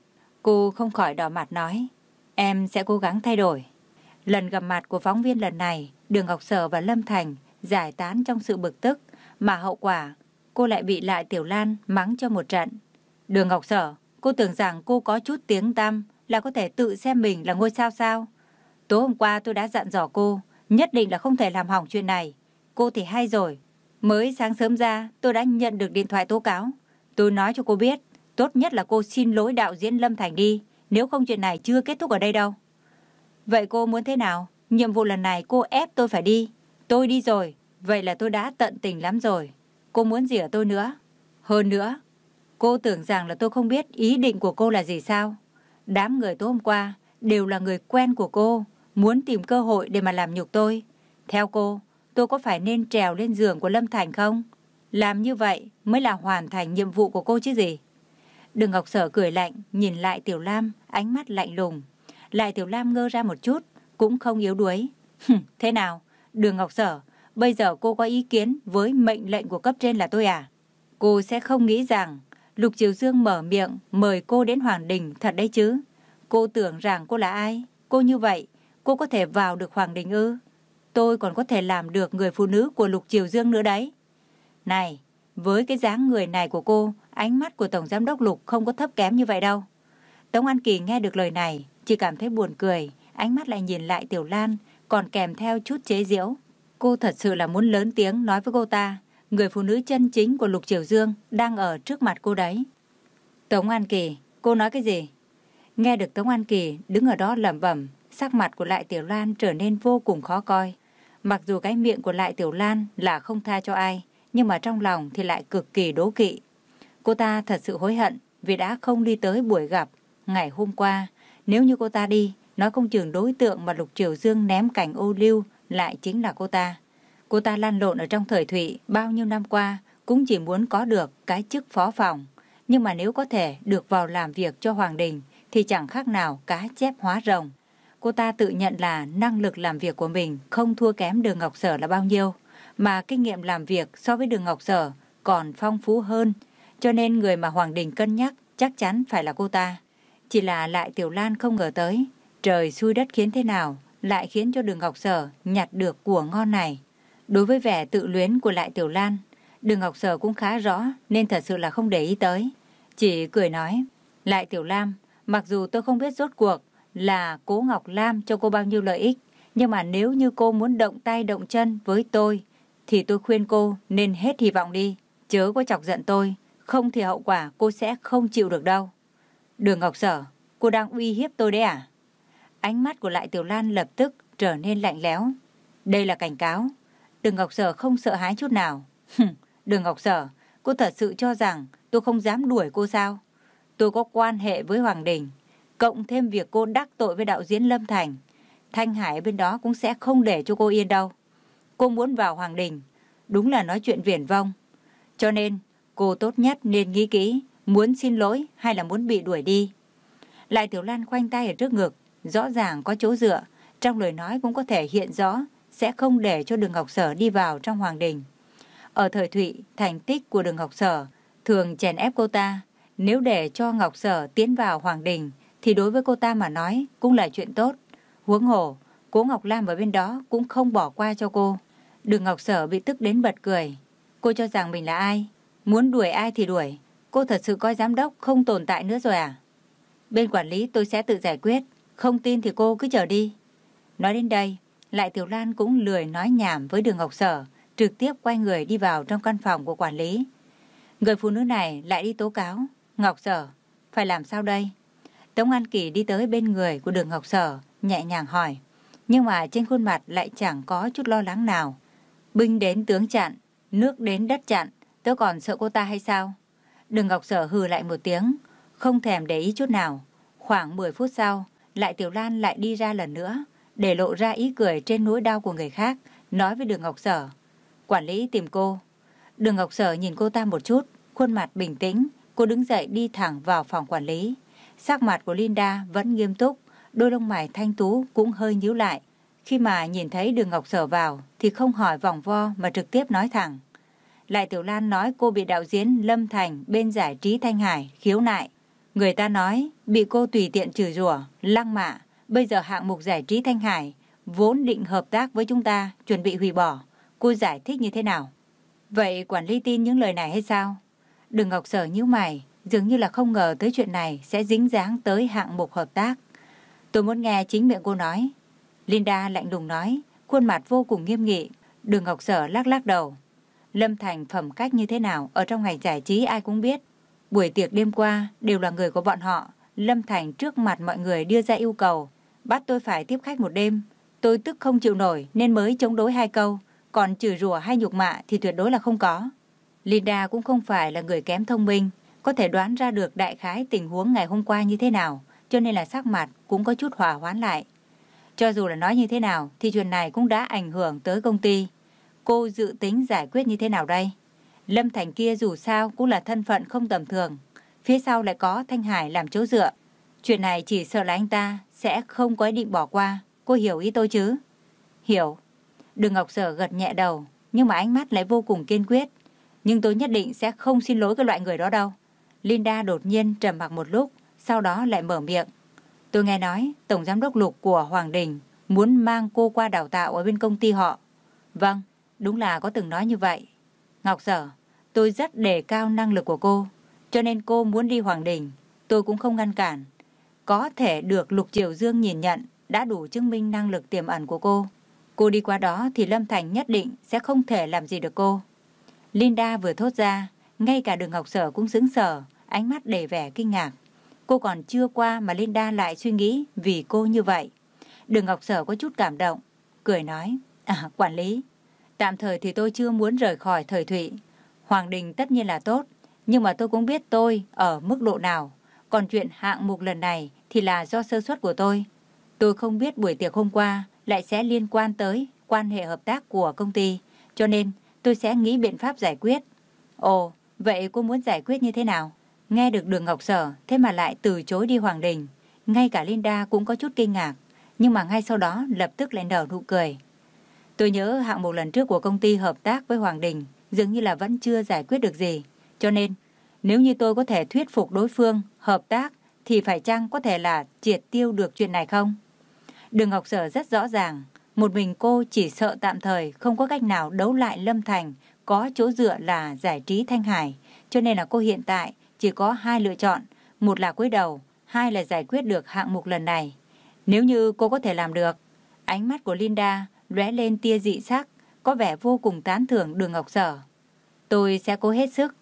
Cô không khỏi đỏ mặt nói, em sẽ cố gắng thay đổi. Lần gặp mặt của phóng viên lần này, Đường Ngọc Sở và Lâm Thành giải tán trong sự bực tức, mà hậu quả cô lại bị lại Tiểu Lan mắng cho một trận. Đường Ngọc Sở, cô tưởng rằng cô có chút tiếng tăm là có thể tự xem mình là ngôi sao sao. Tối hôm qua tôi đã dặn dò cô, nhất định là không thể làm hỏng chuyện này. Cô thì hay rồi. Mới sáng sớm ra, tôi đã nhận được điện thoại tố cáo. Tôi nói cho cô biết, tốt nhất là cô xin lỗi đạo diễn Lâm Thành đi, nếu không chuyện này chưa kết thúc ở đây đâu. Vậy cô muốn thế nào? Nhiệm vụ lần này cô ép tôi phải đi. Tôi đi rồi, vậy là tôi đã tận tình lắm rồi. Cô muốn gì ở tôi nữa? Hơn nữa, cô tưởng rằng là tôi không biết ý định của cô là gì sao? Đám người tối hôm qua đều là người quen của cô, muốn tìm cơ hội để mà làm nhục tôi. Theo cô, tôi có phải nên trèo lên giường của Lâm Thành không? Làm như vậy mới là hoàn thành nhiệm vụ của cô chứ gì? Đường Ngọc Sở cười lạnh, nhìn lại Tiểu Lam, ánh mắt lạnh lùng. Lại Tiểu Lam ngơ ra một chút, cũng không yếu đuối. Thế nào? Đường Ngọc Sở, bây giờ cô có ý kiến với mệnh lệnh của cấp trên là tôi à? Cô sẽ không nghĩ rằng Lục Triều Dương mở miệng mời cô đến Hoàng Đình thật đấy chứ. Cô tưởng rằng cô là ai? Cô như vậy, cô có thể vào được Hoàng Đình ư? Tôi còn có thể làm được người phụ nữ của Lục Triều Dương nữa đấy. Này, với cái dáng người này của cô, ánh mắt của Tổng Giám đốc Lục không có thấp kém như vậy đâu. Tống An Kỳ nghe được lời này, chỉ cảm thấy buồn cười, ánh mắt lại nhìn lại Tiểu Lan, còn kèm theo chút chế giễu. Cô thật sự là muốn lớn tiếng nói với cô ta, người phụ nữ chân chính của Lục Triều Dương đang ở trước mặt cô đấy. Tống An Kỳ, cô nói cái gì? Nghe được Tống An Kỳ đứng ở đó lẩm bẩm, sắc mặt của Lại Tiểu Lan trở nên vô cùng khó coi. Mặc dù cái miệng của Lại Tiểu Lan là không tha cho ai, nhưng mà trong lòng thì lại cực kỳ đố kỵ. Cô ta thật sự hối hận vì đã không đi tới buổi gặp ngày hôm qua. Nếu như cô ta đi, nói không chừng đối tượng mà Lục Triều Dương ném cảnh ô lưu lại chính là cô ta. Cô ta lan lộn ở trong thời thụy bao nhiêu năm qua cũng chỉ muốn có được cái chức phó phòng. Nhưng mà nếu có thể được vào làm việc cho Hoàng Đình thì chẳng khác nào cá chép hóa rồng. Cô ta tự nhận là năng lực làm việc của mình không thua kém đường Ngọc Sở là bao nhiêu, mà kinh nghiệm làm việc so với đường Ngọc Sở còn phong phú hơn, cho nên người mà Hoàng Đình cân nhắc chắc chắn phải là cô ta. Chỉ là lại Tiểu Lan không ngờ tới, trời xui đất khiến thế nào, lại khiến cho đường Ngọc Sở nhặt được của ngon này. Đối với vẻ tự luyến của lại Tiểu Lan, đường Ngọc Sở cũng khá rõ nên thật sự là không để ý tới. Chỉ cười nói, lại Tiểu Lam, mặc dù tôi không biết rốt cuộc là cố Ngọc Lam cho cô bao nhiêu lợi ích, nhưng mà nếu như cô muốn động tay động chân với tôi, thì tôi khuyên cô nên hết hy vọng đi. Chớ có chọc giận tôi, không thì hậu quả cô sẽ không chịu được đâu. Đường Ngọc Sở, cô đang uy hiếp tôi đấy à? Ánh mắt của Lại Tiểu Lan lập tức trở nên lạnh lẽo. Đây là cảnh cáo. Đường Ngọc Sở không sợ hãi chút nào. Đường Ngọc Sở, cô thật sự cho rằng tôi không dám đuổi cô sao? Tôi có quan hệ với Hoàng Đình, cộng thêm việc cô đắc tội với đạo diễn Lâm Thành. Thanh Hải bên đó cũng sẽ không để cho cô yên đâu. Cô muốn vào Hoàng Đình, đúng là nói chuyện viển vông. Cho nên, cô tốt nhất nên nghĩ kỹ, muốn xin lỗi hay là muốn bị đuổi đi. Lại Tiểu Lan khoanh tay ở trước ngực, rõ ràng có chỗ dựa, trong lời nói cũng có thể hiện rõ sẽ không để cho đường Ngọc Sở đi vào trong Hoàng Đình. Ở thời Thụy, thành tích của đường Ngọc Sở thường chèn ép cô ta. Nếu để cho Ngọc Sở tiến vào Hoàng Đình thì đối với cô ta mà nói cũng là chuyện tốt. Huống hồ, cố Ngọc Lam ở bên đó cũng không bỏ qua cho cô. Đường Ngọc Sở bị tức đến bật cười. Cô cho rằng mình là ai? Muốn đuổi ai thì đuổi. Cô thật sự coi giám đốc không tồn tại nữa rồi à? Bên quản lý tôi sẽ tự giải quyết. Không tin thì cô cứ chờ đi. Nói đến đây, lại Tiểu Lan cũng lười nói nhảm với đường Ngọc Sở, trực tiếp quay người đi vào trong căn phòng của quản lý. Người phụ nữ này lại đi tố cáo. Ngọc Sở, phải làm sao đây? Tống An Kỳ đi tới bên người của đường Ngọc Sở, nhẹ nhàng hỏi. Nhưng mà trên khuôn mặt lại chẳng có chút lo lắng nào. Binh đến tướng chặn, nước đến đất chặn, tớ còn sợ cô ta hay sao? Đường Ngọc Sở hừ lại một tiếng, không thèm để ý chút nào. Khoảng 10 phút sau, lại Tiểu Lan lại đi ra lần nữa, để lộ ra ý cười trên nỗi đau của người khác, nói với đường Ngọc Sở. Quản lý tìm cô. Đường Ngọc Sở nhìn cô ta một chút, khuôn mặt bình tĩnh, cô đứng dậy đi thẳng vào phòng quản lý. Sắc mặt của Linda vẫn nghiêm túc, đôi lông mày thanh tú cũng hơi nhíu lại. Khi mà nhìn thấy đường Ngọc Sở vào thì không hỏi vòng vo mà trực tiếp nói thẳng. Lại Tiểu Lan nói cô bị đạo diễn Lâm Thành bên giải trí Thanh Hải khiếu nại. Người ta nói bị cô tùy tiện chửi rủa, lăng mạ. Bây giờ hạng mục giải trí Thanh Hải vốn định hợp tác với chúng ta, chuẩn bị hủy bỏ. Cô giải thích như thế nào? Vậy quản lý tin những lời này hay sao? Đường Ngọc Sở nhíu mày, dường như là không ngờ tới chuyện này sẽ dính dáng tới hạng mục hợp tác. Tôi muốn nghe chính miệng cô nói. Linda lạnh lùng nói, khuôn mặt vô cùng nghiêm nghị. Đường Ngọc Sở lắc lắc đầu. Lâm Thành phẩm cách như thế nào ở trong ngành giải trí ai cũng biết. Buổi tiệc đêm qua đều là người của bọn họ. Lâm Thành trước mặt mọi người đưa ra yêu cầu. Bắt tôi phải tiếp khách một đêm. Tôi tức không chịu nổi nên mới chống đối hai câu. Còn trừ rủa hay nhục mạ thì tuyệt đối là không có. Linda cũng không phải là người kém thông minh. Có thể đoán ra được đại khái tình huống ngày hôm qua như thế nào. Cho nên là sắc mặt cũng có chút hòa hoãn lại. Cho dù là nói như thế nào thì chuyện này cũng đã ảnh hưởng tới công ty. Cô dự tính giải quyết như thế nào đây? Lâm Thành kia dù sao cũng là thân phận không tầm thường. Phía sau lại có Thanh Hải làm chỗ dựa. Chuyện này chỉ sợ là anh ta sẽ không có ý định bỏ qua. Cô hiểu ý tôi chứ? Hiểu. Đường Ngọc Sở gật nhẹ đầu, nhưng mà ánh mắt lại vô cùng kiên quyết. Nhưng tôi nhất định sẽ không xin lỗi cái loại người đó đâu. Linda đột nhiên trầm mặc một lúc, sau đó lại mở miệng. Tôi nghe nói Tổng Giám đốc Lục của Hoàng Đình muốn mang cô qua đào tạo ở bên công ty họ. Vâng, đúng là có từng nói như vậy. Ngọc Sở, tôi rất đề cao năng lực của cô, cho nên cô muốn đi Hoàng Đình, tôi cũng không ngăn cản. Có thể được Lục Triều Dương nhìn nhận đã đủ chứng minh năng lực tiềm ẩn của cô. Cô đi qua đó thì Lâm Thành nhất định sẽ không thể làm gì được cô. Linda vừa thốt ra, ngay cả đường Ngọc Sở cũng sững sờ, ánh mắt đầy vẻ kinh ngạc. Cô còn chưa qua mà Linda lại suy nghĩ vì cô như vậy. Đường Ngọc Sở có chút cảm động, cười nói, à, quản lý, tạm thời thì tôi chưa muốn rời khỏi thời thụy. Hoàng Đình tất nhiên là tốt, nhưng mà tôi cũng biết tôi ở mức độ nào. Còn chuyện hạng mục lần này thì là do sơ suất của tôi. Tôi không biết buổi tiệc hôm qua lại sẽ liên quan tới quan hệ hợp tác của công ty, cho nên tôi sẽ nghĩ biện pháp giải quyết. Ồ, vậy cô muốn giải quyết như thế nào? Nghe được đường Ngọc Sở, thế mà lại từ chối đi Hoàng Đình. Ngay cả Linda cũng có chút kinh ngạc, nhưng mà ngay sau đó lập tức lại nở nụ cười. Tôi nhớ hạng mục lần trước của công ty hợp tác với Hoàng Đình dường như là vẫn chưa giải quyết được gì. Cho nên, nếu như tôi có thể thuyết phục đối phương hợp tác thì phải chăng có thể là triệt tiêu được chuyện này không? Đường Ngọc Sở rất rõ ràng, một mình cô chỉ sợ tạm thời không có cách nào đấu lại Lâm Thành có chỗ dựa là giải trí Thanh Hải, cho nên là cô hiện tại chỉ có hai lựa chọn, một là cúi đầu, hai là giải quyết được hạng mục lần này. Nếu như cô có thể làm được, ánh mắt của Linda lóe lên tia dị sắc, có vẻ vô cùng tán thưởng đường Ngọc Sở. Tôi sẽ cố hết sức.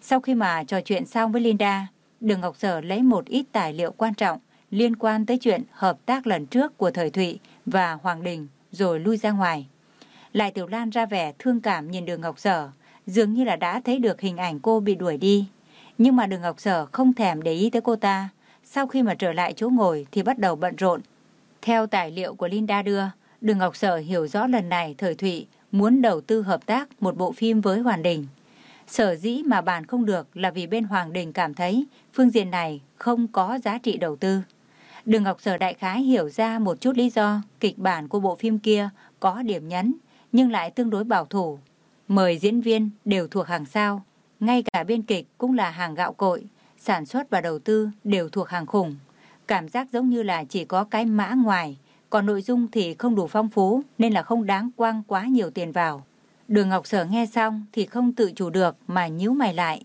Sau khi mà trò chuyện xong với Linda, đường Ngọc Sở lấy một ít tài liệu quan trọng liên quan tới chuyện hợp tác lần trước của Thời Thụy và Hoàng Đình rồi lui ra ngoài. Lại Tiểu Lan ra vẻ thương cảm nhìn đường Ngọc Sở, dường như là đã thấy được hình ảnh cô bị đuổi đi. Nhưng mà đường Ngọc Sở không thèm để ý tới cô ta. Sau khi mà trở lại chỗ ngồi thì bắt đầu bận rộn. Theo tài liệu của Linda đưa, đường Ngọc Sở hiểu rõ lần này Thời Thụy muốn đầu tư hợp tác một bộ phim với Hoàng Đình. Sở dĩ mà bàn không được là vì bên Hoàng Đình cảm thấy phương diện này không có giá trị đầu tư. Đường Ngọc Sở đại khái hiểu ra một chút lý do kịch bản của bộ phim kia có điểm nhấn nhưng lại tương đối bảo thủ. Mời diễn viên đều thuộc hàng sao, ngay cả biên kịch cũng là hàng gạo cội, sản xuất và đầu tư đều thuộc hàng khủng. Cảm giác giống như là chỉ có cái mã ngoài, còn nội dung thì không đủ phong phú nên là không đáng quăng quá nhiều tiền vào. Đường Ngọc Sở nghe xong thì không tự chủ được mà nhíu mày lại.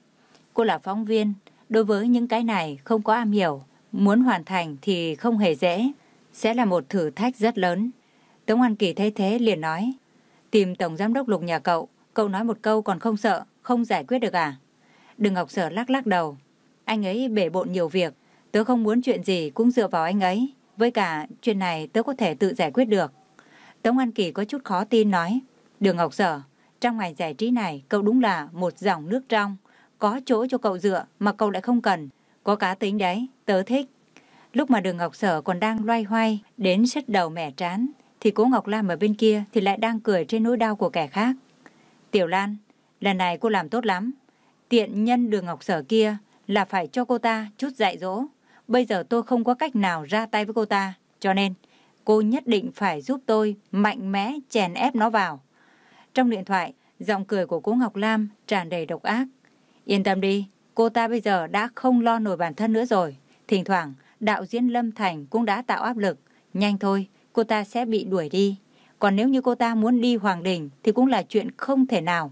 Cô là phóng viên, đối với những cái này không có am hiểu, muốn hoàn thành thì không hề dễ, sẽ là một thử thách rất lớn. Tống An Kỳ thấy thế liền nói, tìm Tổng Giám đốc Lục nhà cậu, cậu nói một câu còn không sợ, không giải quyết được à? Đường Ngọc Sở lắc lắc đầu, anh ấy bể bộn nhiều việc, tớ không muốn chuyện gì cũng dựa vào anh ấy, với cả chuyện này tớ có thể tự giải quyết được. Tống An Kỳ có chút khó tin nói, Đường Ngọc Sở, trong ngành giải trí này cậu đúng là một dòng nước trong, có chỗ cho cậu dựa mà cậu lại không cần, có cá tính đấy, tớ thích. Lúc mà đường Ngọc Sở còn đang loay hoay đến sứt đầu mẻ trán, thì cố Ngọc Lam ở bên kia thì lại đang cười trên nỗi đau của kẻ khác. Tiểu Lan, lần này cô làm tốt lắm. Tiện nhân đường Ngọc Sở kia là phải cho cô ta chút dạy dỗ. Bây giờ tôi không có cách nào ra tay với cô ta, cho nên cô nhất định phải giúp tôi mạnh mẽ chèn ép nó vào. Trong điện thoại, giọng cười của cố Ngọc Lam tràn đầy độc ác. Yên tâm đi, cô ta bây giờ đã không lo nổi bản thân nữa rồi. Thỉnh thoảng, đạo diễn Lâm Thành cũng đã tạo áp lực. Nhanh thôi, cô ta sẽ bị đuổi đi. Còn nếu như cô ta muốn đi Hoàng Đình thì cũng là chuyện không thể nào.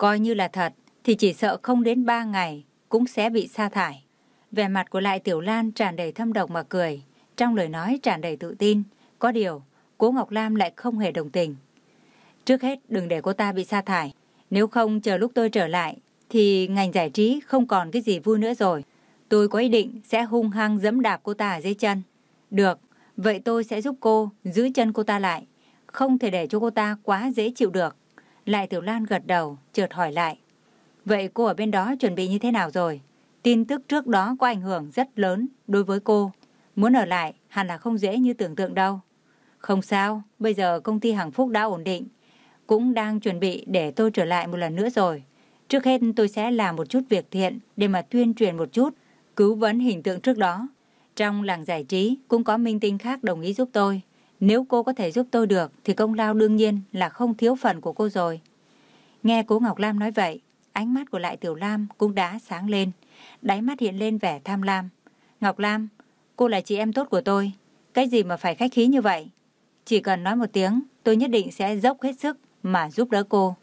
Coi như là thật, thì chỉ sợ không đến ba ngày cũng sẽ bị sa thải. Vẻ mặt của lại Tiểu Lan tràn đầy thâm độc mà cười, trong lời nói tràn đầy tự tin. Có điều, cố Ngọc Lam lại không hề đồng tình. Trước hết đừng để cô ta bị sa thải, nếu không chờ lúc tôi trở lại thì ngành giải trí không còn cái gì vui nữa rồi. Tôi có ý định sẽ hung hăng dẫm đạp cô ta ở dưới chân. Được, vậy tôi sẽ giúp cô giữ chân cô ta lại. Không thể để cho cô ta quá dễ chịu được. Lại Tiểu Lan gật đầu, chợt hỏi lại. Vậy cô ở bên đó chuẩn bị như thế nào rồi? Tin tức trước đó có ảnh hưởng rất lớn đối với cô. Muốn ở lại hẳn là không dễ như tưởng tượng đâu. Không sao, bây giờ công ty Hằng Phúc đã ổn định. Cũng đang chuẩn bị để tôi trở lại một lần nữa rồi. Trước hết tôi sẽ làm một chút việc thiện để mà tuyên truyền một chút, cứu vấn hình tượng trước đó. Trong làng giải trí cũng có minh tinh khác đồng ý giúp tôi. Nếu cô có thể giúp tôi được thì công lao đương nhiên là không thiếu phần của cô rồi. Nghe cố Ngọc Lam nói vậy, ánh mắt của lại Tiểu Lam cũng đã sáng lên. Đáy mắt hiện lên vẻ tham lam. Ngọc Lam, cô là chị em tốt của tôi. Cái gì mà phải khách khí như vậy? Chỉ cần nói một tiếng, tôi nhất định sẽ dốc hết sức mà giúp đỡ cô.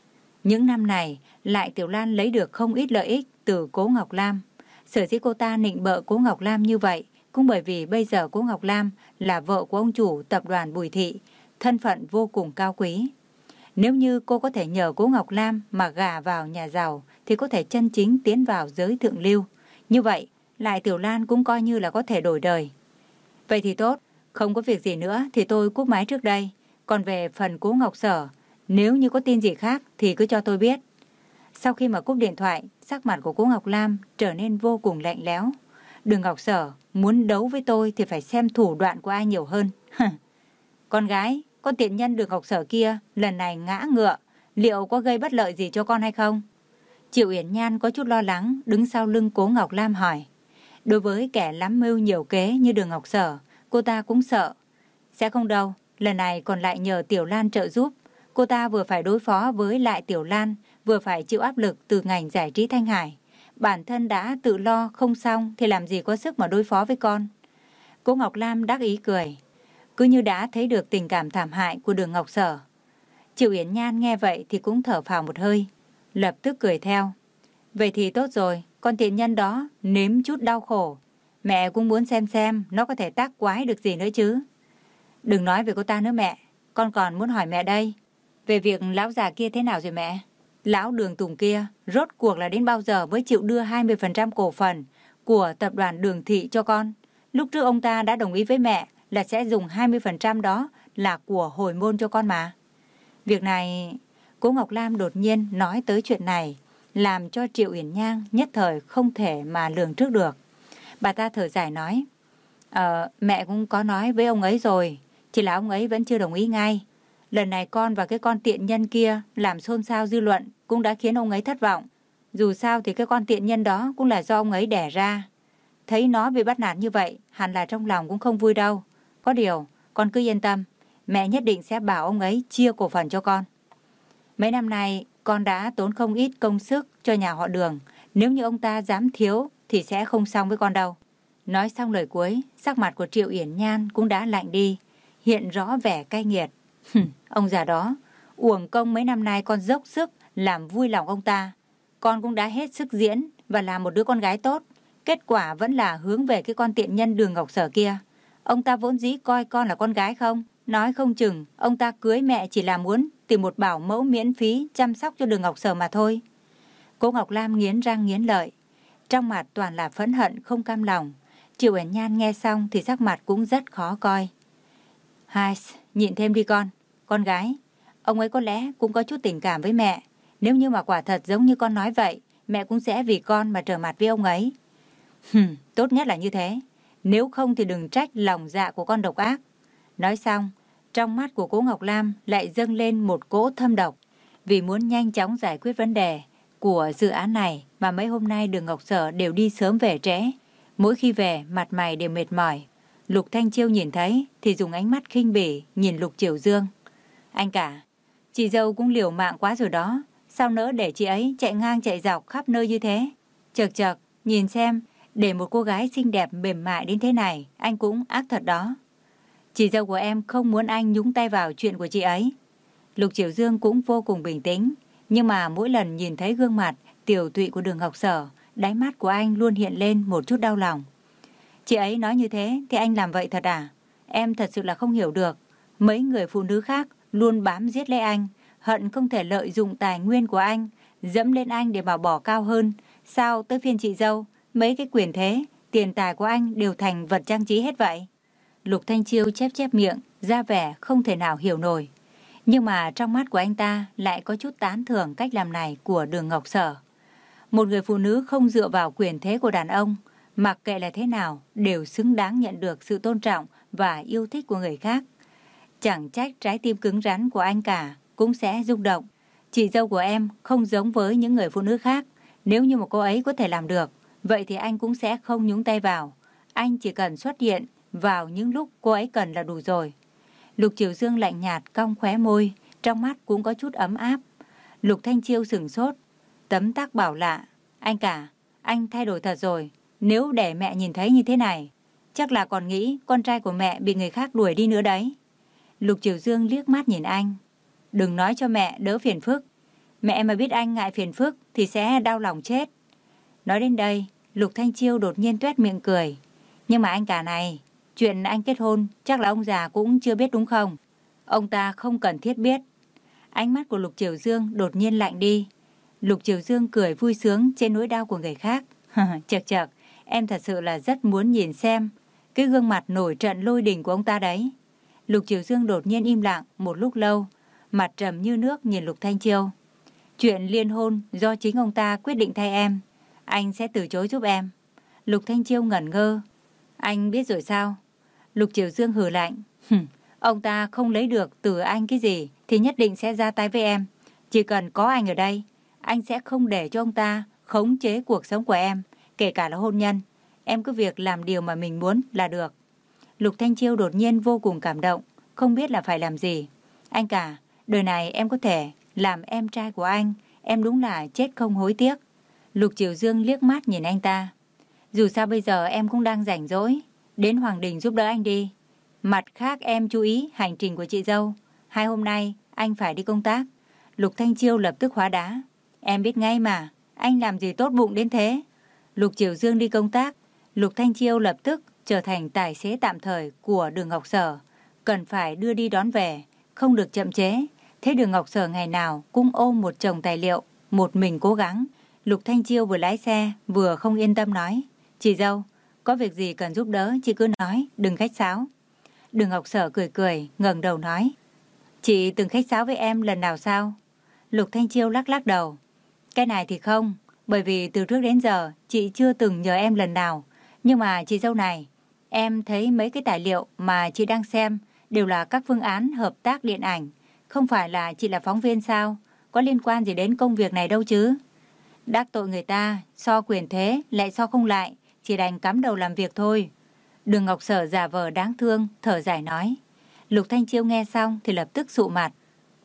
Những năm này, lại Tiểu Lan lấy được không ít lợi ích từ Cố Ngọc Lam. Sở dĩ cô ta nịnh bợ Cố Ngọc Lam như vậy, cũng bởi vì bây giờ cô Ngọc Lam là vợ của ông chủ tập đoàn Bùi Thị, thân phận vô cùng cao quý. Nếu như cô có thể nhờ cô Ngọc Lam mà gà vào nhà giàu, thì có thể chân chính tiến vào giới thượng lưu. Như vậy, lại Tiểu Lan cũng coi như là có thể đổi đời. Vậy thì tốt, không có việc gì nữa thì tôi cúp máy trước đây. Còn về phần Cố Ngọc Sở, nếu như có tin gì khác thì cứ cho tôi biết. Sau khi mà cúp điện thoại, sắc mặt của Cố Ngọc Lam trở nên vô cùng lạnh lẽo. Đường Ngọc Sở muốn đấu với tôi thì phải xem thủ đoạn của ai nhiều hơn. con gái, con tiện nhân đường Ngọc Sở kia lần này ngã ngựa, liệu có gây bất lợi gì cho con hay không? Triệu Uyển Nhan có chút lo lắng, đứng sau lưng Cố Ngọc Lam hỏi. Đối với kẻ lắm mưu nhiều kế như đường Ngọc Sở, cô ta cũng sợ. Sẽ không đâu, lần này còn lại nhờ Tiểu Lan trợ giúp. Cô ta vừa phải đối phó với lại Tiểu Lan, vừa phải chịu áp lực từ ngành giải trí Thanh Hải. Bản thân đã tự lo không xong thì làm gì có sức mà đối phó với con. Cô Ngọc Lam đắc ý cười. Cứ như đã thấy được tình cảm thảm hại của đường Ngọc Sở. Triệu Yến Nhan nghe vậy thì cũng thở phào một hơi. Lập tức cười theo. Vậy thì tốt rồi, con tiện nhân đó nếm chút đau khổ. Mẹ cũng muốn xem xem nó có thể tác quái được gì nữa chứ. Đừng nói về cô ta nữa mẹ, con còn muốn hỏi mẹ đây. Về việc lão già kia thế nào rồi mẹ? Lão đường tùng kia rốt cuộc là đến bao giờ mới chịu đưa 20% cổ phần của tập đoàn đường thị cho con? Lúc trước ông ta đã đồng ý với mẹ là sẽ dùng 20% đó là của hồi môn cho con mà. Việc này, cố Ngọc Lam đột nhiên nói tới chuyện này, làm cho Triệu Uyển Nhang nhất thời không thể mà lường trước được. Bà ta thở dài nói, Ờ, mẹ cũng có nói với ông ấy rồi, chỉ là ông ấy vẫn chưa đồng ý ngay. Lần này con và cái con tiện nhân kia làm xôn xao dư luận cũng đã khiến ông ấy thất vọng. Dù sao thì cái con tiện nhân đó cũng là do ông ấy đẻ ra. Thấy nó bị bắt nạt như vậy, hẳn là trong lòng cũng không vui đâu. Có điều, con cứ yên tâm, mẹ nhất định sẽ bảo ông ấy chia cổ phần cho con. Mấy năm nay, con đã tốn không ít công sức cho nhà họ đường. Nếu như ông ta dám thiếu thì sẽ không xong với con đâu. Nói xong lời cuối, sắc mặt của Triệu Yển Nhan cũng đã lạnh đi, hiện rõ vẻ cay nghiệt ông già đó, uổng công mấy năm nay con dốc sức làm vui lòng ông ta. Con cũng đã hết sức diễn và làm một đứa con gái tốt. Kết quả vẫn là hướng về cái con tiện nhân đường ngọc sở kia. Ông ta vốn dĩ coi con là con gái không? Nói không chừng, ông ta cưới mẹ chỉ là muốn tìm một bảo mẫu miễn phí chăm sóc cho đường ngọc sở mà thôi. Cô Ngọc Lam nghiến răng nghiến lợi. Trong mặt toàn là phẫn hận không cam lòng. Triệu Uyển Nhan nghe xong thì sắc mặt cũng rất khó coi. Hai, nhịn thêm đi con. Con gái, ông ấy có lẽ cũng có chút tình cảm với mẹ. Nếu như mà quả thật giống như con nói vậy, mẹ cũng sẽ vì con mà trở mặt với ông ấy. Hừm, tốt nhất là như thế. Nếu không thì đừng trách lòng dạ của con độc ác. Nói xong, trong mắt của cố Ngọc Lam lại dâng lên một cỗ thâm độc. Vì muốn nhanh chóng giải quyết vấn đề của dự án này mà mấy hôm nay đường Ngọc Sở đều đi sớm về trễ. Mỗi khi về, mặt mày đều mệt mỏi. Lục Thanh Chiêu nhìn thấy thì dùng ánh mắt khinh bỉ nhìn Lục Triều Dương. Anh cả, chị dâu cũng liều mạng quá rồi đó. Sao nỡ để chị ấy chạy ngang chạy dọc khắp nơi như thế? Chật chật, nhìn xem, để một cô gái xinh đẹp mềm mại đến thế này, anh cũng ác thật đó. Chị dâu của em không muốn anh nhúng tay vào chuyện của chị ấy. Lục Triều Dương cũng vô cùng bình tĩnh, nhưng mà mỗi lần nhìn thấy gương mặt tiểu tụy của đường Học Sở, đáy mắt của anh luôn hiện lên một chút đau lòng. Chị ấy nói như thế thì anh làm vậy thật à? Em thật sự là không hiểu được. Mấy người phụ nữ khác luôn bám giết lấy anh, hận không thể lợi dụng tài nguyên của anh, dẫm lên anh để bảo bỏ cao hơn. Sao tới phiên chị dâu, mấy cái quyền thế, tiền tài của anh đều thành vật trang trí hết vậy? Lục Thanh Chiêu chép chép miệng, ra vẻ không thể nào hiểu nổi. Nhưng mà trong mắt của anh ta lại có chút tán thưởng cách làm này của đường Ngọc Sở. Một người phụ nữ không dựa vào quyền thế của đàn ông, mặc kệ là thế nào, đều xứng đáng nhận được sự tôn trọng và yêu thích của người khác. Chẳng trách trái tim cứng rắn của anh cả cũng sẽ rung động. Chị dâu của em không giống với những người phụ nữ khác. Nếu như một cô ấy có thể làm được, vậy thì anh cũng sẽ không nhúng tay vào. Anh chỉ cần xuất hiện vào những lúc cô ấy cần là đủ rồi. Lục Triều Dương lạnh nhạt cong khóe môi, trong mắt cũng có chút ấm áp. Lục Thanh Chiêu sừng sốt, tấm tác bảo lạ. Anh cả, anh thay đổi thật rồi. Nếu để mẹ nhìn thấy như thế này, chắc là còn nghĩ con trai của mẹ bị người khác đuổi đi nữa đấy. Lục Triều Dương liếc mắt nhìn anh. Đừng nói cho mẹ đỡ phiền phức. Mẹ mà biết anh ngại phiền phức thì sẽ đau lòng chết. Nói đến đây, Lục Thanh Chiêu đột nhiên tuét miệng cười. Nhưng mà anh cả này, chuyện anh kết hôn chắc là ông già cũng chưa biết đúng không? Ông ta không cần thiết biết. Ánh mắt của Lục Triều Dương đột nhiên lạnh đi. Lục Triều Dương cười vui sướng trên nỗi đau của người khác. chật chật, em thật sự là rất muốn nhìn xem cái gương mặt nổi trận lôi đình của ông ta đấy. Lục Triều Dương đột nhiên im lặng một lúc lâu, mặt trầm như nước nhìn Lục Thanh Chiêu. Chuyện liên hôn do chính ông ta quyết định thay em, anh sẽ từ chối giúp em. Lục Thanh Chiêu ngẩn ngơ. Anh biết rồi sao? Lục Triều Dương hừ lạnh. ông ta không lấy được từ anh cái gì thì nhất định sẽ ra tay với em. Chỉ cần có anh ở đây, anh sẽ không để cho ông ta khống chế cuộc sống của em, kể cả là hôn nhân. Em cứ việc làm điều mà mình muốn là được. Lục Thanh Chiêu đột nhiên vô cùng cảm động, không biết là phải làm gì. Anh cả, đời này em có thể làm em trai của anh, em đúng là chết không hối tiếc. Lục Triều Dương liếc mắt nhìn anh ta. Dù sao bây giờ em cũng đang rảnh rỗi, đến Hoàng Đình giúp đỡ anh đi. Mặt khác em chú ý hành trình của chị dâu. Hai hôm nay anh phải đi công tác. Lục Thanh Chiêu lập tức hóa đá. Em biết ngay mà, anh làm gì tốt bụng đến thế. Lục Triều Dương đi công tác, Lục Thanh Chiêu lập tức trở thành tài xế tạm thời của đường Ngọc Sở. Cần phải đưa đi đón về, không được chậm chế. Thế đường Ngọc Sở ngày nào cũng ôm một chồng tài liệu, một mình cố gắng. Lục Thanh Chiêu vừa lái xe, vừa không yên tâm nói. Chị dâu, có việc gì cần giúp đỡ, chị cứ nói, đừng khách sáo. Đường Ngọc Sở cười cười, ngẩng đầu nói. Chị từng khách sáo với em lần nào sao? Lục Thanh Chiêu lắc lắc đầu. Cái này thì không, bởi vì từ trước đến giờ chị chưa từng nhờ em lần nào. Nhưng mà chị dâu này, em thấy mấy cái tài liệu mà chị đang xem đều là các phương án hợp tác điện ảnh. Không phải là chị là phóng viên sao? Có liên quan gì đến công việc này đâu chứ? Đắc tội người ta, so quyền thế, lại so không lại, chỉ đành cắm đầu làm việc thôi. Đường Ngọc Sở giả vờ đáng thương, thở dài nói. Lục Thanh Chiêu nghe xong thì lập tức sụ mặt.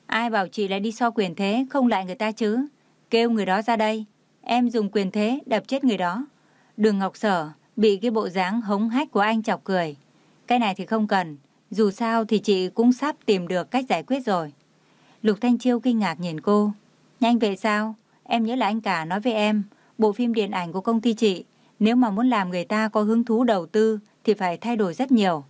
Ai bảo chị lại đi so quyền thế, không lại người ta chứ? Kêu người đó ra đây, em dùng quyền thế đập chết người đó. Đường Ngọc Sở bị cái bộ dáng hống hách của anh chọc cười. Cái này thì không cần, dù sao thì chị cũng sắp tìm được cách giải quyết rồi. Lục Thanh Chiêu kinh ngạc nhìn cô. Nhanh về sao? Em nhớ là anh cả nói với em, bộ phim điện ảnh của công ty chị, nếu mà muốn làm người ta có hứng thú đầu tư thì phải thay đổi rất nhiều.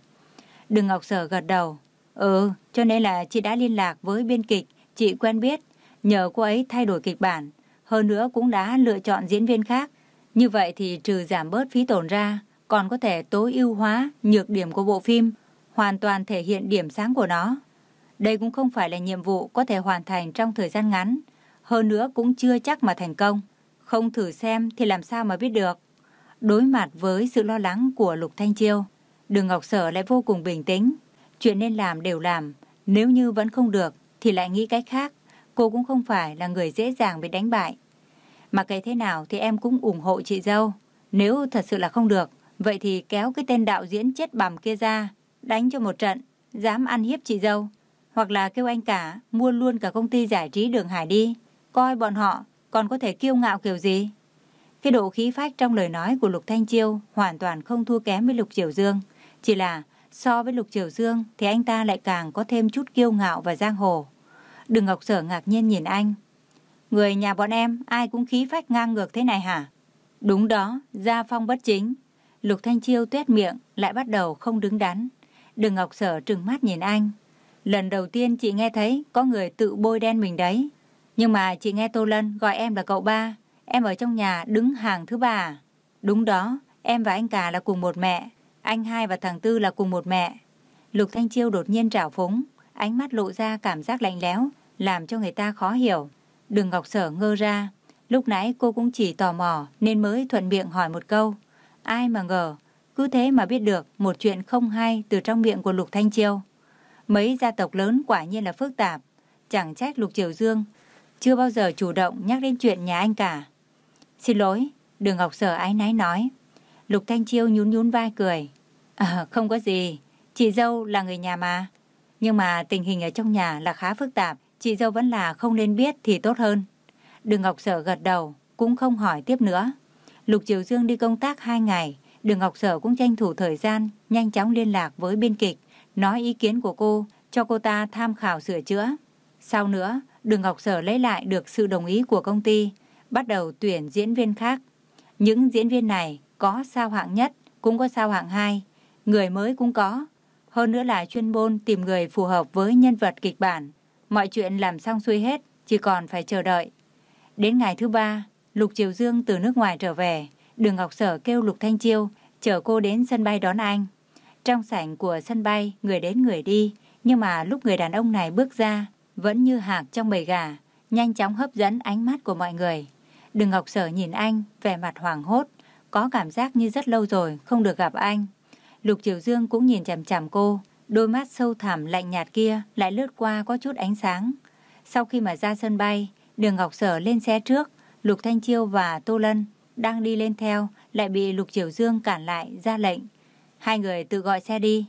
Đừng Ngọc Sở gật đầu. Ừ, cho nên là chị đã liên lạc với biên kịch, chị quen biết, nhờ cô ấy thay đổi kịch bản. Hơn nữa cũng đã lựa chọn diễn viên khác. Như vậy thì trừ giảm bớt phí tổn ra, còn có thể tối ưu hóa nhược điểm của bộ phim, hoàn toàn thể hiện điểm sáng của nó. Đây cũng không phải là nhiệm vụ có thể hoàn thành trong thời gian ngắn, hơn nữa cũng chưa chắc mà thành công. Không thử xem thì làm sao mà biết được. Đối mặt với sự lo lắng của Lục Thanh Chiêu, Đường Ngọc Sở lại vô cùng bình tĩnh. Chuyện nên làm đều làm, nếu như vẫn không được thì lại nghĩ cách khác. Cô cũng không phải là người dễ dàng bị đánh bại. Mà kể thế nào thì em cũng ủng hộ chị dâu. Nếu thật sự là không được, vậy thì kéo cái tên đạo diễn chết bầm kia ra, đánh cho một trận, dám ăn hiếp chị dâu. Hoặc là kêu anh cả mua luôn cả công ty giải trí Đường Hải đi coi bọn họ còn có thể kiêu ngạo kiểu gì. Cái độ khí phách trong lời nói của Lục Thanh Chiêu hoàn toàn không thua kém với Lục Triều Dương. Chỉ là so với Lục Triều Dương thì anh ta lại càng có thêm chút kiêu ngạo và giang hồ. Đừng Ngọc Sở ngạc nhiên nhìn anh. Người nhà bọn em ai cũng khí phách ngang ngược thế này hả? Đúng đó, gia phong bất chính. Lục Thanh Chiêu tuét miệng lại bắt đầu không đứng đắn. Đừng Ngọc Sở trừng mắt nhìn anh. Lần đầu tiên chị nghe thấy có người tự bôi đen mình đấy. Nhưng mà chị nghe Tô Lân gọi em là cậu ba, em ở trong nhà đứng hàng thứ ba. À? Đúng đó, em và anh cả là cùng một mẹ, anh hai và thằng Tư là cùng một mẹ. Lục Thanh Chiêu đột nhiên trào phúng, ánh mắt lộ ra cảm giác lạnh lẽo, làm cho người ta khó hiểu. Đường Ngọc Sở ngơ ra, lúc nãy cô cũng chỉ tò mò nên mới thuận miệng hỏi một câu. Ai mà ngờ, cứ thế mà biết được một chuyện không hay từ trong miệng của Lục Thanh Chiêu. Mấy gia tộc lớn quả nhiên là phức tạp, chẳng trách Lục Triều Dương chưa bao giờ chủ động nhắc đến chuyện nhà anh cả. Xin lỗi, đường Ngọc Sở ái náy nói. Lục Thanh Chiêu nhún nhún vai cười. À, không có gì, chị dâu là người nhà mà. Nhưng mà tình hình ở trong nhà là khá phức tạp, chị dâu vẫn là không nên biết thì tốt hơn. Đường Ngọc Sở gật đầu, cũng không hỏi tiếp nữa. Lục Triều Dương đi công tác hai ngày, Đường Ngọc Sở cũng tranh thủ thời gian, nhanh chóng liên lạc với biên kịch, nói ý kiến của cô cho cô ta tham khảo sửa chữa. Sau nữa, Đường Ngọc Sở lấy lại được sự đồng ý của công ty, bắt đầu tuyển diễn viên khác. Những diễn viên này có sao hạng nhất, cũng có sao hạng hai, người mới cũng có. Hơn nữa là chuyên môn tìm người phù hợp với nhân vật kịch bản. Mọi chuyện làm xong xuôi hết, chỉ còn phải chờ đợi. Đến ngày thứ ba, Lục Triều Dương từ nước ngoài trở về, Đường Ngọc Sở kêu Lục Thanh Chiêu chở cô đến sân bay đón anh. Trong sảnh của sân bay, người đến người đi, nhưng mà lúc người đàn ông này bước ra, vẫn như hạc trong bầy gà, nhanh chóng hấp dẫn ánh mắt của mọi người. Đường Ngọc Sở nhìn anh, vẻ mặt hoảng hốt, có cảm giác như rất lâu rồi không được gặp anh. Lục Triều Dương cũng nhìn chằm chằm cô, đôi mắt sâu thẳm lạnh nhạt kia lại lướt qua có chút ánh sáng. Sau khi mà ra sân bay, Đường Ngọc Sở lên xe trước, Lục Thanh Chiêu và Tô Lân đang đi lên theo, lại bị Lục Triều Dương cản lại ra lệnh. Hai người tự gọi xe đi.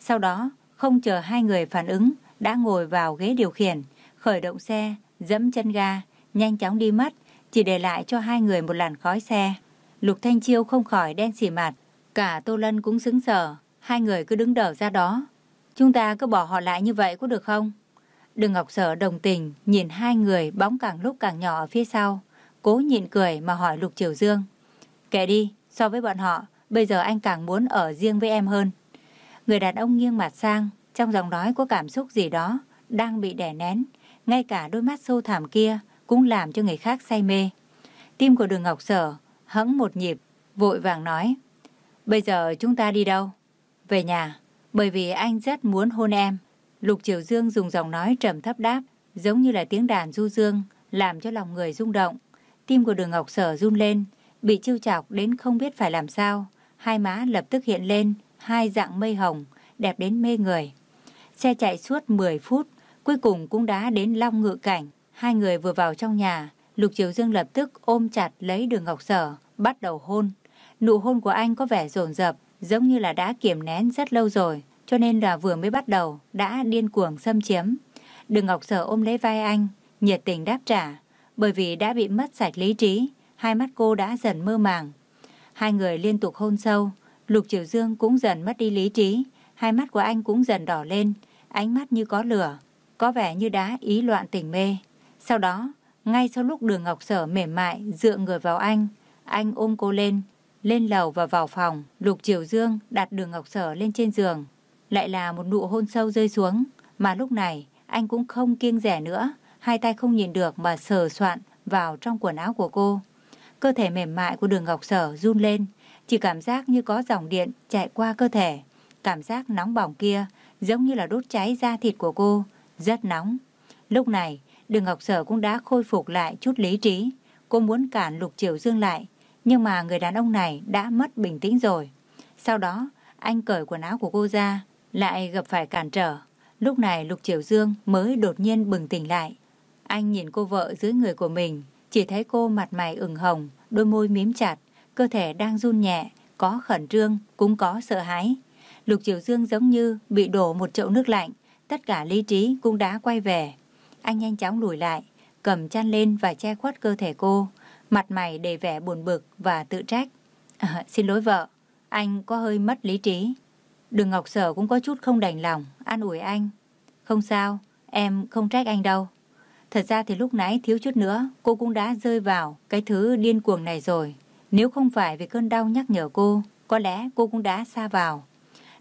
Sau đó, không chờ hai người phản ứng, đã ngồi vào ghế điều khiển, khởi động xe, dẫm chân ga, nhanh chóng đi mất, chỉ để lại cho hai người một làn khói xe. Lục Thanh Chiêu không khỏi đen xỉ mặt, cả Tô Lân cũng xứng sở, hai người cứ đứng đờ ra đó. Chúng ta cứ bỏ họ lại như vậy có được không? Đường Ngọc Sở đồng tình, nhìn hai người bóng càng lúc càng nhỏ ở phía sau, cố nhịn cười mà hỏi Lục Triều Dương. kệ đi, so với bọn họ, bây giờ anh càng muốn ở riêng với em hơn. Người đàn ông nghiêng mặt sang, trong giọng nói có cảm xúc gì đó, đang bị đè nén. Ngay cả đôi mắt sâu thẳm kia cũng làm cho người khác say mê. Tim của đường Ngọc Sở hững một nhịp, vội vàng nói. Bây giờ chúng ta đi đâu? Về nhà, bởi vì anh rất muốn hôn em. Lục Triều Dương dùng giọng nói trầm thấp đáp, giống như là tiếng đàn du dương, làm cho lòng người rung động. Tim của đường Ngọc Sở run lên, bị chiêu chọc đến không biết phải làm sao. Hai má lập tức hiện lên, hai dạng mây hồng, đẹp đến mê người. Xe chạy suốt 10 phút, cuối cùng cũng đã đến Long Ngự Cảnh. Hai người vừa vào trong nhà, Lục Triều Dương lập tức ôm chặt lấy đường Ngọc Sở, bắt đầu hôn. Nụ hôn của anh có vẻ rồn rập, giống như là đã kiềm nén rất lâu rồi, cho nên là vừa mới bắt đầu, đã điên cuồng xâm chiếm. Đường Ngọc Sở ôm lấy vai anh, nhiệt tình đáp trả, bởi vì đã bị mất sạch lý trí, hai mắt cô đã dần mơ màng. Hai người liên tục hôn sâu, Lục Triều Dương cũng dần mất đi lý trí, hai mắt của anh cũng dần đỏ lên, ánh mắt như có lửa, có vẻ như đã ý loạn tình mê. Sau đó, ngay sau lúc đường Ngọc Sở mềm mại dựa người vào anh, anh ôm cô lên, lên lầu và vào phòng. Lục Triều Dương đặt đường Ngọc Sở lên trên giường. Lại là một nụ hôn sâu rơi xuống, mà lúc này anh cũng không kiêng rẻ nữa. Hai tay không nhìn được mà sờ soạn vào trong quần áo của cô. Cơ thể mềm mại của đường Ngọc Sở run lên, chỉ cảm giác như có dòng điện chạy qua cơ thể. Cảm giác nóng bỏng kia giống như là đốt cháy da thịt của cô, rất nóng. Lúc này, Đường Ngọc Sở cũng đã khôi phục lại chút lý trí. Cô muốn cản Lục Triều Dương lại, nhưng mà người đàn ông này đã mất bình tĩnh rồi. Sau đó, anh cởi quần áo của cô ra, lại gặp phải cản trở. Lúc này Lục Triều Dương mới đột nhiên bừng tỉnh lại. Anh nhìn cô vợ dưới người của mình, chỉ thấy cô mặt mày ửng hồng, đôi môi mím chặt, cơ thể đang run nhẹ, có khẩn trương, cũng có sợ hãi. Lục Triều Dương giống như bị đổ một chậu nước lạnh, tất cả lý trí cũng đã quay về. Anh nhanh chóng lùi lại, cầm chăn lên và che khuất cơ thể cô, mặt mày đầy vẻ buồn bực và tự trách. À, xin lỗi vợ, anh có hơi mất lý trí. Đường Ngọc Sở cũng có chút không đành lòng, an ủi anh. Không sao, em không trách anh đâu. Thật ra thì lúc nãy thiếu chút nữa, cô cũng đã rơi vào cái thứ điên cuồng này rồi. Nếu không phải vì cơn đau nhắc nhở cô, có lẽ cô cũng đã xa vào.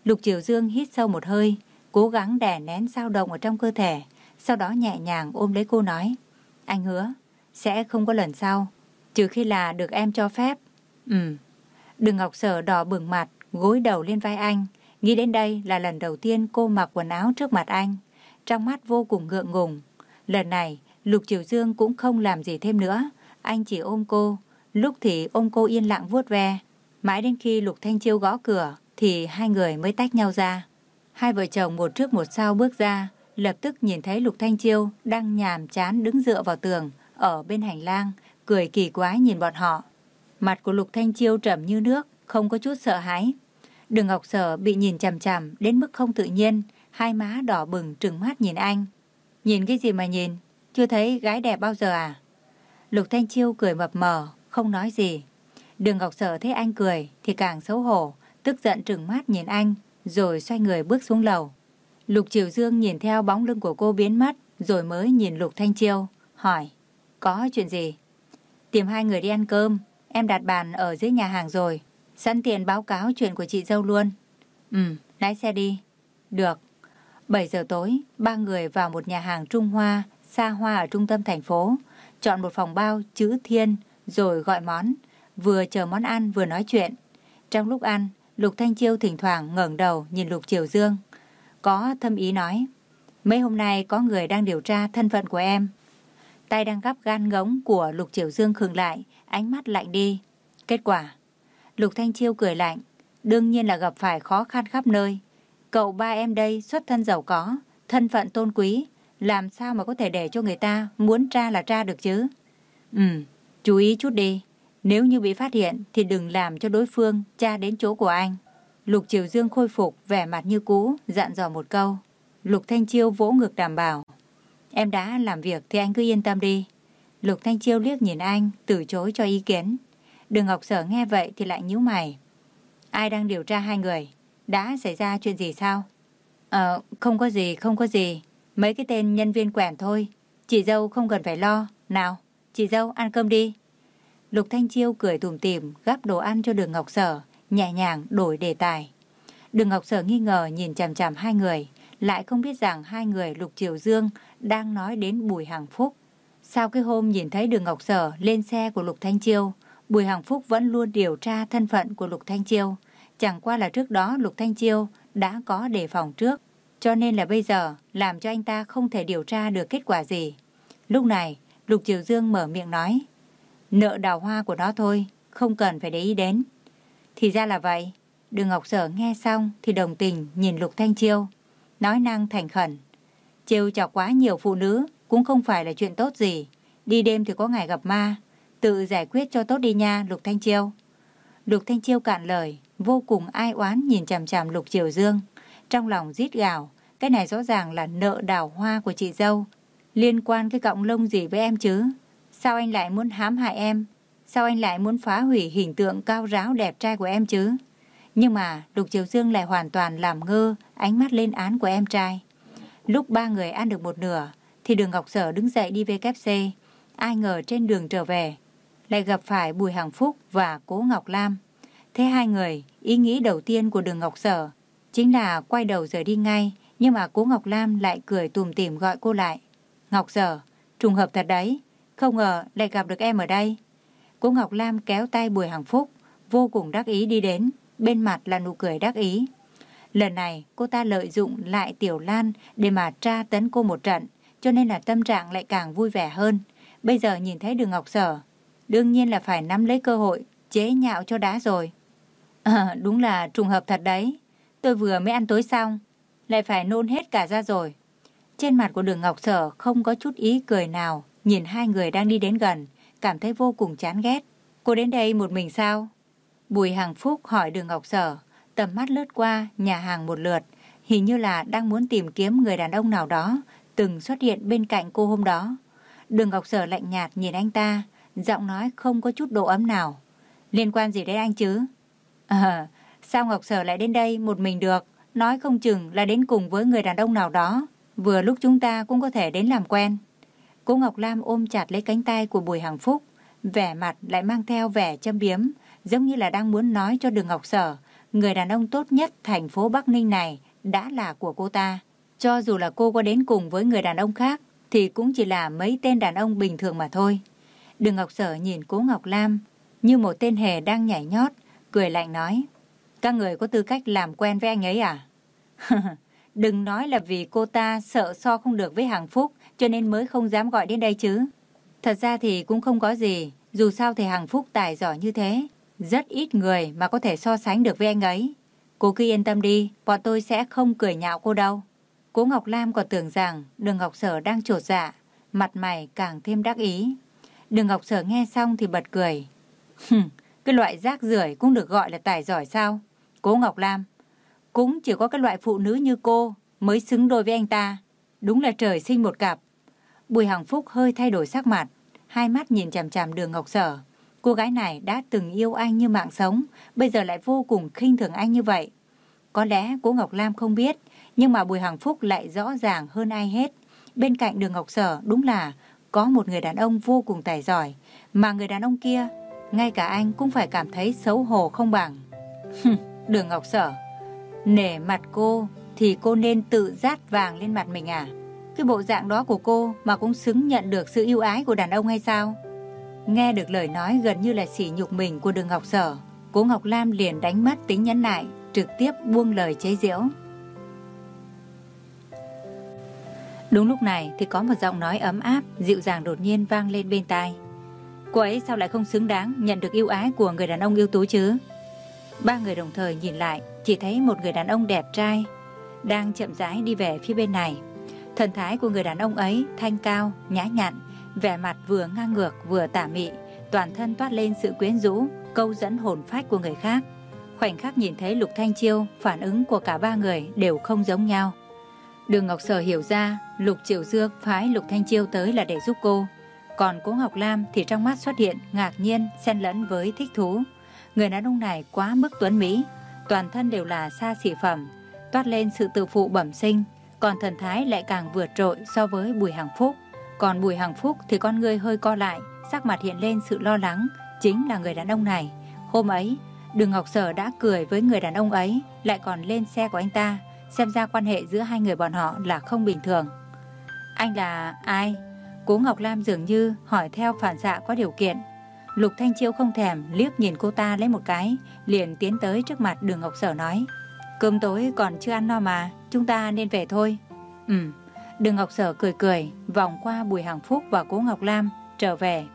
Lục Triều Dương hít sâu một hơi, cố gắng đè nén dao động ở trong cơ thể, sau đó nhẹ nhàng ôm lấy cô nói. Anh hứa, sẽ không có lần sau, trừ khi là được em cho phép. Ừ. Đừng Ngọc Sở đỏ bừng mặt, gối đầu lên vai anh. Nghĩ đến đây là lần đầu tiên cô mặc quần áo trước mặt anh. Trong mắt vô cùng ngượng ngùng. Lần này, Lục Triều Dương cũng không làm gì thêm nữa. Anh chỉ ôm cô. Lúc thì ôm cô yên lặng vuốt ve. Mãi đến khi Lục Thanh Chiêu gõ cửa, thì hai người mới tách nhau ra. Hai vợ chồng một trước một sau bước ra, lập tức nhìn thấy Lục Thanh Chiêu đang nhàm chán đứng dựa vào tường ở bên hành lang, cười kỳ quái nhìn bọn họ. Mặt của Lục Thanh Chiêu trầm như nước, không có chút sợ hãi. Đường Ngọc Sở bị nhìn chằm chằm đến mức không tự nhiên, hai má đỏ bừng trừng mắt nhìn anh. Nhìn cái gì mà nhìn, chưa thấy gái đẹp bao giờ à? Lục Thanh Chiêu cười mập mờ, không nói gì. Đường Ngọc Sở thấy anh cười thì càng xấu hổ, tức giận trừng mắt nhìn anh, rồi xoay người bước xuống lầu. Lục Triều Dương nhìn theo bóng lưng của cô biến mất, rồi mới nhìn Lục Thanh Chiêu, hỏi, có chuyện gì? Tìm hai người đi ăn cơm, em đặt bàn ở dưới nhà hàng rồi, sẵn tiền báo cáo chuyện của chị dâu luôn. Ừ, lái xe đi. Được. 7 giờ tối, ba người vào một nhà hàng Trung Hoa, xa hoa ở trung tâm thành phố, chọn một phòng bao chữ thiên, rồi gọi món, vừa chờ món ăn vừa nói chuyện. Trong lúc ăn, Lục Thanh Chiêu thỉnh thoảng ngẩng đầu nhìn Lục Triều Dương. Có thâm ý nói, mấy hôm nay có người đang điều tra thân phận của em. Tay đang gắp gan ngỗng của Lục Triều Dương khừng lại, ánh mắt lạnh đi. Kết quả, Lục Thanh Chiêu cười lạnh, đương nhiên là gặp phải khó khăn khắp nơi. Cậu ba em đây xuất thân giàu có, thân phận tôn quý, làm sao mà có thể để cho người ta muốn tra là tra được chứ? Ừ, chú ý chút đi. Nếu như bị phát hiện thì đừng làm cho đối phương tra đến chỗ của anh. Lục Triều Dương khôi phục vẻ mặt như cũ, dặn dò một câu. Lục Thanh Chiêu vỗ ngực đảm bảo. Em đã làm việc thì anh cứ yên tâm đi. Lục Thanh Chiêu liếc nhìn anh, từ chối cho ý kiến. Đường Ngọc Sở nghe vậy thì lại nhíu mày. Ai đang điều tra hai người? Đã xảy ra chuyện gì sao? Ờ, không có gì, không có gì. Mấy cái tên nhân viên quèn thôi. Chị dâu không cần phải lo. Nào, chị dâu ăn cơm đi. Lục Thanh Chiêu cười tủm tỉm gắp đồ ăn cho đường Ngọc Sở, nhẹ nhàng đổi đề tài. Đường Ngọc Sở nghi ngờ nhìn chằm chằm hai người, lại không biết rằng hai người Lục Triều Dương đang nói đến Bùi Hằng Phúc. Sau cái hôm nhìn thấy đường Ngọc Sở lên xe của Lục Thanh Chiêu, Bùi Hằng Phúc vẫn luôn điều tra thân phận của Lục Thanh Chiêu. Chẳng qua là trước đó Lục Thanh Chiêu đã có đề phòng trước, cho nên là bây giờ làm cho anh ta không thể điều tra được kết quả gì. Lúc này, Lục Triều Dương mở miệng nói, nợ đào hoa của nó thôi, không cần phải để ý đến. Thì ra là vậy. Đường Ngọc Sở nghe xong thì đồng tình nhìn Lục Thanh Chiêu, nói năng thành khẩn. Chiêu chọc quá nhiều phụ nữ cũng không phải là chuyện tốt gì. Đi đêm thì có ngày gặp ma, tự giải quyết cho tốt đi nha Lục Thanh Chiêu. Lục Thanh Chiêu cạn lời, vô cùng ai oán nhìn chằm chằm Lục Triều Dương. Trong lòng rít gào, cái này rõ ràng là nợ đào hoa của chị dâu. Liên quan cái cọng lông gì với em chứ? Sao anh lại muốn hãm hại em? Sao anh lại muốn phá hủy hình tượng cao ráo đẹp trai của em chứ? Nhưng mà Lục Triều Dương lại hoàn toàn làm ngơ ánh mắt lên án của em trai. Lúc ba người ăn được một nửa thì đường Ngọc Sở đứng dậy đi về Ai ngờ trên đường trở về lại gặp phải Bùi Hằng Phúc và Cố Ngọc Lam. Thế hai người, ý nghĩ đầu tiên của đường Ngọc Sở chính là quay đầu rời đi ngay, nhưng mà Cố Ngọc Lam lại cười tùm tìm gọi cô lại. Ngọc Sở, trùng hợp thật đấy, không ngờ lại gặp được em ở đây. Cố Ngọc Lam kéo tay Bùi Hằng Phúc, vô cùng đắc ý đi đến, bên mặt là nụ cười đắc ý. Lần này cô ta lợi dụng lại Tiểu Lan để mà tra tấn cô một trận, cho nên là tâm trạng lại càng vui vẻ hơn. Bây giờ nhìn thấy đường Ngọc Sở, đương nhiên là phải nắm lấy cơ hội, chế nhạo cho đá rồi. À, đúng là trùng hợp thật đấy. Tôi vừa mới ăn tối xong, lại phải nôn hết cả ra rồi. Trên mặt của đường Ngọc Sở không có chút ý cười nào, nhìn hai người đang đi đến gần, cảm thấy vô cùng chán ghét. Cô đến đây một mình sao? Bùi Hằng Phúc hỏi đường Ngọc Sở, tầm mắt lướt qua nhà hàng một lượt, hình như là đang muốn tìm kiếm người đàn ông nào đó từng xuất hiện bên cạnh cô hôm đó. Đường Ngọc Sở lạnh nhạt nhìn anh ta, giọng nói không có chút độ ấm nào. Liên quan gì đến anh chứ? À, sao Ngọc Sở lại đến đây một mình được? Nói không chừng là đến cùng với người đàn ông nào đó. Vừa lúc chúng ta cũng có thể đến làm quen. Cô Ngọc Lam ôm chặt lấy cánh tay của Bùi Hằng Phúc, vẻ mặt lại mang theo vẻ châm biếm, giống như là đang muốn nói cho Đường Ngọc Sở, người đàn ông tốt nhất thành phố Bắc Ninh này đã là của cô ta. Cho dù là cô có đến cùng với người đàn ông khác, thì cũng chỉ là mấy tên đàn ông bình thường mà thôi. Đường Ngọc Sở nhìn cố Ngọc Lam như một tên hề đang nhảy nhót, cười lạnh nói. Các người có tư cách làm quen với anh ấy à? Đừng nói là vì cô ta sợ so không được với Hàng Phúc cho nên mới không dám gọi đến đây chứ. Thật ra thì cũng không có gì, dù sao thì Hàng Phúc tài giỏi như thế. Rất ít người mà có thể so sánh được với anh ấy. Cô cứ yên tâm đi, bọn tôi sẽ không cười nhạo cô đâu. Cố Ngọc Lam còn tưởng rằng đường Ngọc Sở đang trột dạ, mặt mày càng thêm đắc ý. Đường Ngọc Sở nghe xong thì bật cười. cái loại rác rưởi cũng được gọi là tài giỏi sao? Cố Ngọc Lam, cũng chỉ có cái loại phụ nữ như cô mới xứng đôi với anh ta. Đúng là trời sinh một cặp. Bùi Hằng Phúc hơi thay đổi sắc mặt, hai mắt nhìn chằm chằm đường Ngọc Sở. Cô gái này đã từng yêu anh như mạng sống, bây giờ lại vô cùng khinh thường anh như vậy. Có lẽ cô Ngọc Lam không biết, Nhưng mà Bùi Hằng Phúc lại rõ ràng hơn ai hết. Bên cạnh đường Ngọc Sở đúng là có một người đàn ông vô cùng tài giỏi. Mà người đàn ông kia, ngay cả anh cũng phải cảm thấy xấu hổ không bằng. đường Ngọc Sở, nể mặt cô thì cô nên tự rát vàng lên mặt mình à? Cái bộ dạng đó của cô mà cũng xứng nhận được sự yêu ái của đàn ông hay sao? Nghe được lời nói gần như là sỉ nhục mình của đường Ngọc Sở, Cố Ngọc Lam liền đánh mất tính nhẫn nại, trực tiếp buông lời chế giễu. Đúng lúc này thì có một giọng nói ấm áp, dịu dàng đột nhiên vang lên bên tai. Cô ấy sao lại không xứng đáng nhận được yêu ái của người đàn ông yêu tú chứ? Ba người đồng thời nhìn lại, chỉ thấy một người đàn ông đẹp trai đang chậm rãi đi về phía bên này. Thần thái của người đàn ông ấy thanh cao, nhã nhặn, vẻ mặt vừa ngang ngược vừa tả mị, toàn thân toát lên sự quyến rũ, câu dẫn hồn phách của người khác. Khoảnh khắc nhìn thấy Lục Thanh Chiêu, phản ứng của cả ba người đều không giống nhau. Đường Ngọc Sở hiểu ra, Lục Triều Dương phái Lục Thanh Chiêu tới là để giúp cô. Còn Cố Ngọc Lam thì trong mắt xuất hiện ngạc nhiên, xen lẫn với thích thú. Người đàn ông này quá mức tuấn mỹ, toàn thân đều là xa xỉ phẩm, toát lên sự tự phụ bẩm sinh, còn thần thái lại càng vượt trội so với Bùi Hằng Phúc. Còn Bùi Hằng Phúc thì con người hơi co lại, sắc mặt hiện lên sự lo lắng, chính là người đàn ông này. Hôm ấy, Đường Ngọc Sở đã cười với người đàn ông ấy, lại còn lên xe của anh ta, xem ra quan hệ giữa hai người bọn họ là không bình thường. Anh là ai? Cố Ngọc Lam dường như hỏi theo phản xạ có điều kiện. Lục Thanh Chiêu không thèm liếc nhìn cô ta lấy một cái, liền tiến tới trước mặt đường Ngọc Sở nói. Cơm tối còn chưa ăn no mà, chúng ta nên về thôi. ừm đường Ngọc Sở cười cười, vòng qua Bùi Hằng Phúc và Cố Ngọc Lam, trở về.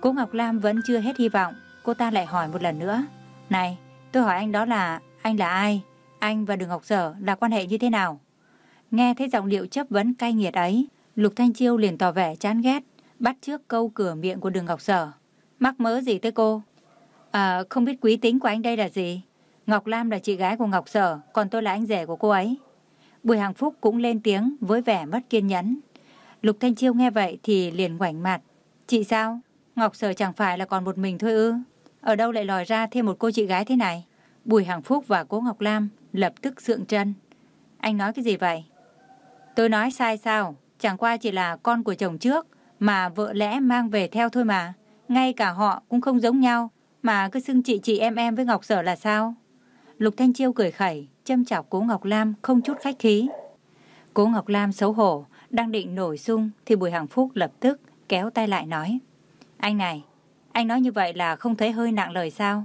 Cố Ngọc Lam vẫn chưa hết hy vọng, cô ta lại hỏi một lần nữa. Này, tôi hỏi anh đó là, anh là ai? Anh và đường Ngọc Sở là quan hệ như thế nào? Nghe thấy giọng điệu chấp vấn cay nghiệt ấy, Lục Thanh Chiêu liền tỏ vẻ chán ghét, bắt trước câu cửa miệng của đường Ngọc Sở. Mắc mớ gì tới cô? À, không biết quý tính của anh đây là gì? Ngọc Lam là chị gái của Ngọc Sở, còn tôi là anh rể của cô ấy. Bùi Hằng Phúc cũng lên tiếng với vẻ mất kiên nhẫn. Lục Thanh Chiêu nghe vậy thì liền ngoảnh mặt. Chị sao? Ngọc Sở chẳng phải là còn một mình thôi ư? Ở đâu lại lòi ra thêm một cô chị gái thế này? Bùi Hằng Phúc và cô Ngọc Lam lập tức sượng chân. Anh nói cái gì vậy? Tôi nói sai sao? Chẳng qua chỉ là con của chồng trước mà vợ lẽ mang về theo thôi mà. Ngay cả họ cũng không giống nhau mà cứ xưng chị chị em em với Ngọc Sở là sao? Lục Thanh Chiêu cười khẩy, châm chọc cố Ngọc Lam không chút khách khí. Cố Ngọc Lam xấu hổ, đang định nổi sung thì Bùi Hằng Phúc lập tức kéo tay lại nói. Anh này, anh nói như vậy là không thấy hơi nặng lời sao?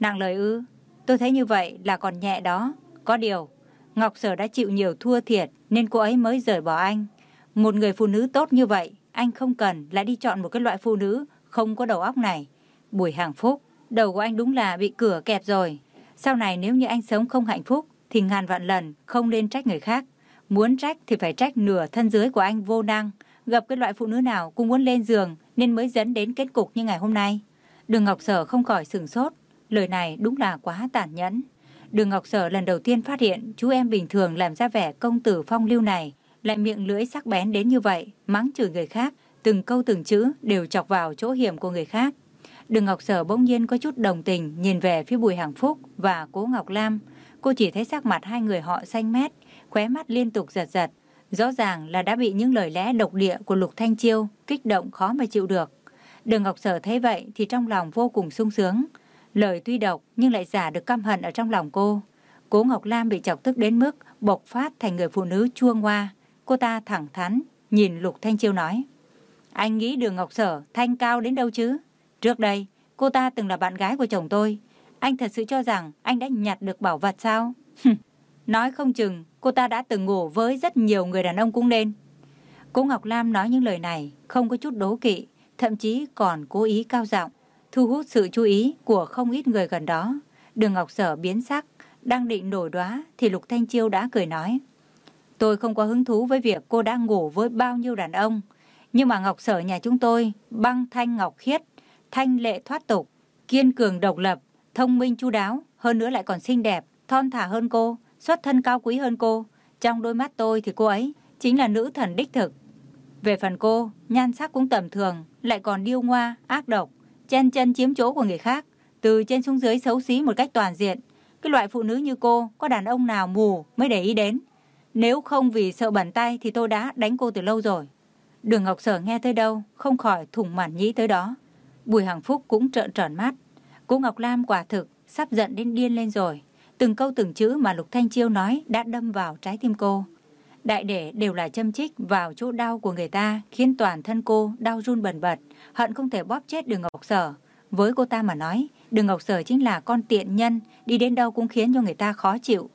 Nặng lời ư? Tôi thấy như vậy là còn nhẹ đó. Có điều, Ngọc Sở đã chịu nhiều thua thiệt nên cô ấy mới rời bỏ anh. Một người phụ nữ tốt như vậy, anh không cần lại đi chọn một cái loại phụ nữ không có đầu óc này. Bùi Hàng Phúc, đầu của anh đúng là bị cửa kẹp rồi. Sau này nếu như anh sống không hạnh phúc thì ngàn vạn lần không nên trách người khác. Muốn trách thì phải trách nửa thân dưới của anh vô năng. Gặp cái loại phụ nữ nào cũng muốn lên giường nên mới dẫn đến kết cục như ngày hôm nay. Đường Ngọc Sở không khỏi sừng sốt. Lời này đúng là quá tàn nhẫn. Đường Ngọc Sở lần đầu tiên phát hiện chú em bình thường làm ra vẻ công tử phong lưu này lại miệng lưỡi sắc bén đến như vậy, mắng chửi người khác, từng câu từng chữ đều chọc vào chỗ hiểm của người khác. Đường Ngọc Sở bỗng nhiên có chút đồng tình nhìn về phía Bùi Hằng Phúc và Cố Ngọc Lam. Cô chỉ thấy sắc mặt hai người họ xanh mét, khóe mắt liên tục giật giật. Rõ ràng là đã bị những lời lẽ độc địa của Lục Thanh Chiêu kích động khó mà chịu được. Đường Ngọc Sở thấy vậy thì trong lòng vô cùng sung sướng. Lời tuy độc nhưng lại giả được căm hận ở trong lòng cô. Cố Ngọc Lam bị chọc tức đến mức bộc phát thành người phụ nữ chua ngoa. Cô ta thẳng thắn, nhìn Lục Thanh Chiêu nói. Anh nghĩ đường Ngọc Sở thanh cao đến đâu chứ? Trước đây, cô ta từng là bạn gái của chồng tôi. Anh thật sự cho rằng anh đã nhặt được bảo vật sao? nói không chừng, cô ta đã từng ngủ với rất nhiều người đàn ông cũng nên. Cô Ngọc Lam nói những lời này không có chút đố kỵ, thậm chí còn cố ý cao giọng, thu hút sự chú ý của không ít người gần đó. Đường Ngọc Sở biến sắc, đang định nổi đoá thì Lục Thanh Chiêu đã cười nói. Tôi không có hứng thú với việc cô đang ngủ với bao nhiêu đàn ông. Nhưng mà Ngọc Sở nhà chúng tôi, băng thanh ngọc khiết, thanh lệ thoát tục, kiên cường độc lập, thông minh chu đáo, hơn nữa lại còn xinh đẹp, thon thả hơn cô, xuất thân cao quý hơn cô. Trong đôi mắt tôi thì cô ấy chính là nữ thần đích thực. Về phần cô, nhan sắc cũng tầm thường, lại còn điêu ngoa, ác độc, chen chân chiếm chỗ của người khác, từ trên xuống dưới xấu xí một cách toàn diện. Cái loại phụ nữ như cô, có đàn ông nào mù mới để ý đến. Nếu không vì sợ bẩn tay thì tôi đã đánh cô từ lâu rồi. Đường Ngọc Sở nghe tới đâu, không khỏi thủng mản nhĩ tới đó. Bùi Hằng Phúc cũng trợn tròn mắt. Cô Ngọc Lam quả thực sắp giận đến điên lên rồi. Từng câu từng chữ mà Lục Thanh Chiêu nói đã đâm vào trái tim cô. Đại để đều là châm chích vào chỗ đau của người ta, khiến toàn thân cô đau run bần bật, hận không thể bóp chết Đường Ngọc Sở. Với cô ta mà nói, Đường Ngọc Sở chính là con tiện nhân, đi đến đâu cũng khiến cho người ta khó chịu.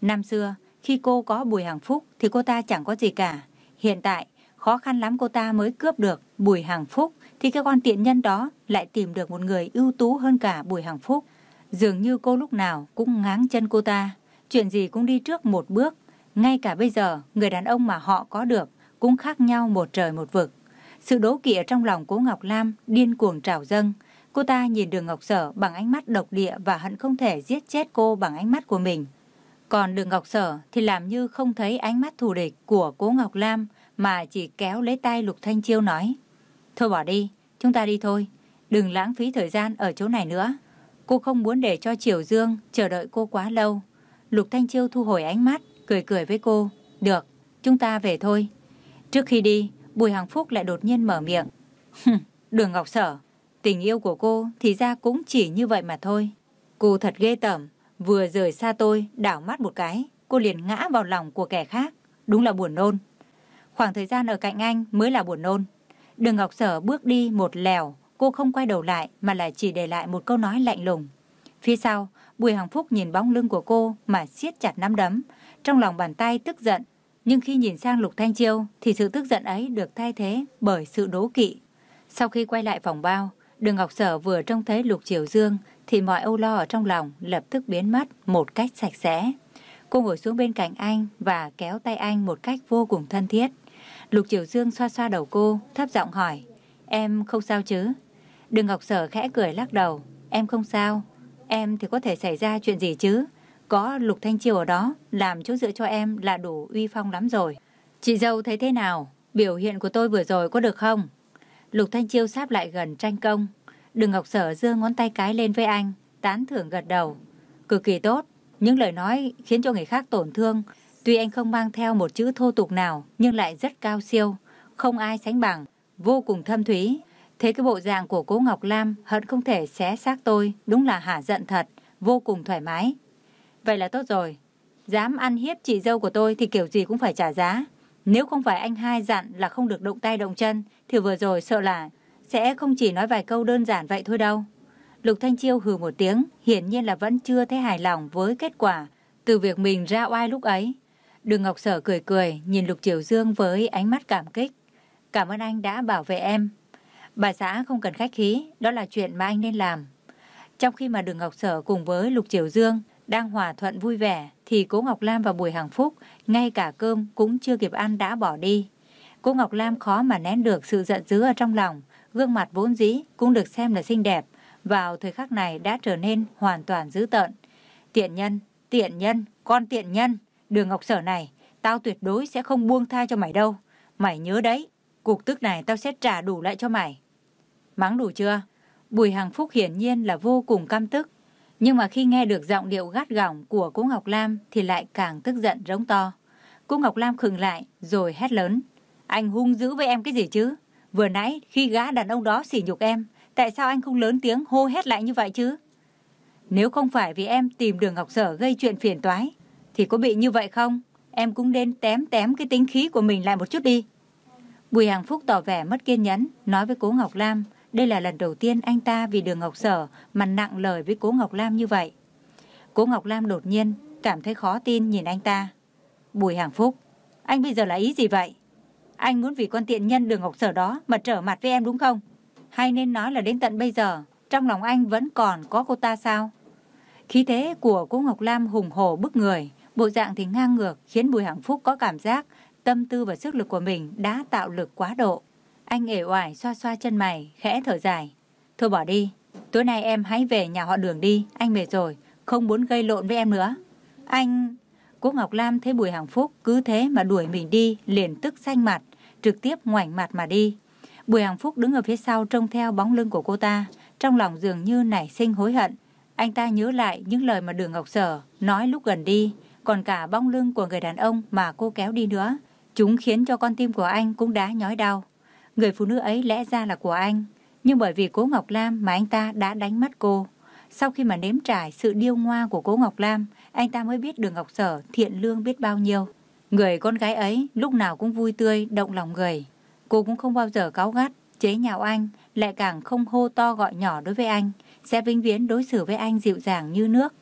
Năm xưa, khi cô có Bùi Hằng Phúc thì cô ta chẳng có gì cả. Hiện tại, khó khăn lắm cô ta mới cướp được Bùi Hằng Phúc thì cái con tiện nhân đó lại tìm được một người ưu tú hơn cả Bùi Hằng Phúc. Dường như cô lúc nào cũng ngáng chân cô ta, chuyện gì cũng đi trước một bước. Ngay cả bây giờ, người đàn ông mà họ có được cũng khác nhau một trời một vực. Sự đố kỵ ở trong lòng cố Ngọc Lam điên cuồng trào dâng. Cô ta nhìn đường Ngọc Sở bằng ánh mắt độc địa và hận không thể giết chết cô bằng ánh mắt của mình. Còn đường Ngọc Sở thì làm như không thấy ánh mắt thù địch của cố Ngọc Lam mà chỉ kéo lấy tay Lục Thanh Chiêu nói. Thôi bỏ đi, chúng ta đi thôi. Đừng lãng phí thời gian ở chỗ này nữa. Cô không muốn để cho Triều Dương chờ đợi cô quá lâu. Lục Thanh Chiêu thu hồi ánh mắt, cười cười với cô. Được, chúng ta về thôi. Trước khi đi, Bùi Hằng Phúc lại đột nhiên mở miệng. Đường Ngọc Sở, tình yêu của cô thì ra cũng chỉ như vậy mà thôi. Cô thật ghê tởm, vừa rời xa tôi, đảo mắt một cái, cô liền ngã vào lòng của kẻ khác. Đúng là buồn nôn. Khoảng thời gian ở cạnh anh mới là buồn nôn. Đường Ngọc Sở bước đi một lèo, cô không quay đầu lại mà lại chỉ để lại một câu nói lạnh lùng. Phía sau, Bùi Hằng Phúc nhìn bóng lưng của cô mà siết chặt nắm đấm, trong lòng bàn tay tức giận. Nhưng khi nhìn sang Lục Thanh Chiêu thì sự tức giận ấy được thay thế bởi sự đố kỵ. Sau khi quay lại phòng bao, Đường Ngọc Sở vừa trông thấy Lục Triều Dương thì mọi âu lo ở trong lòng lập tức biến mất một cách sạch sẽ. Cô ngồi xuống bên cạnh anh và kéo tay anh một cách vô cùng thân thiết. Lục Triều Dương xoa xoa đầu cô, thấp giọng hỏi, em không sao chứ? Đường Ngọc Sở khẽ cười lắc đầu, em không sao, em thì có thể xảy ra chuyện gì chứ? Có Lục Thanh Chiêu ở đó, làm chỗ dựa cho em là đủ uy phong lắm rồi. Chị dâu thấy thế nào? Biểu hiện của tôi vừa rồi có được không? Lục Thanh Chiêu sáp lại gần tranh công. Đường Ngọc Sở giơ ngón tay cái lên với anh, tán thưởng gật đầu. Cực kỳ tốt, những lời nói khiến cho người khác tổn thương. Tuy anh không mang theo một chữ thô tục nào, nhưng lại rất cao siêu, không ai sánh bằng, vô cùng thâm thúy. Thế cái bộ dạng của cố Ngọc Lam hận không thể xé xác tôi, đúng là hả giận thật, vô cùng thoải mái. Vậy là tốt rồi, dám ăn hiếp chị dâu của tôi thì kiểu gì cũng phải trả giá. Nếu không phải anh hai dặn là không được động tay động chân, thì vừa rồi sợ là sẽ không chỉ nói vài câu đơn giản vậy thôi đâu. Lục Thanh Chiêu hừ một tiếng, hiển nhiên là vẫn chưa thấy hài lòng với kết quả từ việc mình ra oai lúc ấy. Đường Ngọc Sở cười cười, nhìn Lục Triều Dương với ánh mắt cảm kích. Cảm ơn anh đã bảo vệ em. Bà xã không cần khách khí, đó là chuyện mà anh nên làm. Trong khi mà Đường Ngọc Sở cùng với Lục Triều Dương đang hòa thuận vui vẻ, thì Cố Ngọc Lam và Bùi Hằng Phúc ngay cả cơm cũng chưa kịp ăn đã bỏ đi. Cô Ngọc Lam khó mà nén được sự giận dữ ở trong lòng, gương mặt vốn dĩ cũng được xem là xinh đẹp, vào thời khắc này đã trở nên hoàn toàn dữ tợn. Tiện nhân, tiện nhân, con tiện nhân, đường Ngọc Sở này, tao tuyệt đối sẽ không buông tha cho mày đâu. Mày nhớ đấy, cuộc tức này tao sẽ trả đủ lại cho mày. Mắng đủ chưa? Bùi Hằng Phúc hiển nhiên là vô cùng căm tức. Nhưng mà khi nghe được giọng điệu gắt gỏng của cô Ngọc Lam thì lại càng tức giận rống to. Cô Ngọc Lam khừng lại rồi hét lớn. Anh hung dữ với em cái gì chứ? Vừa nãy khi gã đàn ông đó sỉ nhục em, tại sao anh không lớn tiếng hô hét lại như vậy chứ? Nếu không phải vì em tìm đường Ngọc Sở gây chuyện phiền toái, thì có bị như vậy không? Em cũng nên tém tém cái tính khí của mình lại một chút đi. Bùi Hằng Phúc tỏ vẻ mất kiên nhẫn, nói với cố Ngọc Lam, đây là lần đầu tiên anh ta vì đường Ngọc Sở mà nặng lời với cố Ngọc Lam như vậy. Cố Ngọc Lam đột nhiên cảm thấy khó tin nhìn anh ta. Bùi Hằng Phúc, anh bây giờ là ý gì vậy? Anh muốn vì con tiện nhân đường Ngọc Sở đó mà trở mặt với em đúng không? Hay nên nói là đến tận bây giờ, trong lòng anh vẫn còn có cô ta sao? Khí thế của cô Ngọc Lam hùng hổ bức người, bộ dạng thì ngang ngược khiến Bùi Hằng Phúc có cảm giác tâm tư và sức lực của mình đã tạo lực quá độ. Anh ể oải xoa xoa chân mày, khẽ thở dài. Thôi bỏ đi, tối nay em hãy về nhà họ đường đi, anh mệt rồi, không muốn gây lộn với em nữa. Anh... Cô Ngọc Lam thấy Bùi Hằng Phúc cứ thế mà đuổi mình đi, liền tức xanh mặt, trực tiếp ngoảnh mặt mà đi. Bùi Hằng Phúc đứng ở phía sau trông theo bóng lưng của cô ta, trong lòng dường như nảy sinh hối hận. Anh ta nhớ lại những lời mà Đường Ngọc Sở nói lúc gần đi, còn cả bong lưng của người đàn ông mà cô kéo đi nữa. Chúng khiến cho con tim của anh cũng đã nhói đau. Người phụ nữ ấy lẽ ra là của anh, nhưng bởi vì cố Ngọc Lam mà anh ta đã đánh mất cô. Sau khi mà nếm trải sự điêu ngoa của cố Ngọc Lam, anh ta mới biết đường Ngọc Sở thiện lương biết bao nhiêu. Người con gái ấy lúc nào cũng vui tươi, động lòng người. Cô cũng không bao giờ cáu gắt, chế nhạo anh, lại càng không hô to gọi nhỏ đối với anh, sẽ vĩnh viễn đối xử với anh dịu dàng như nước.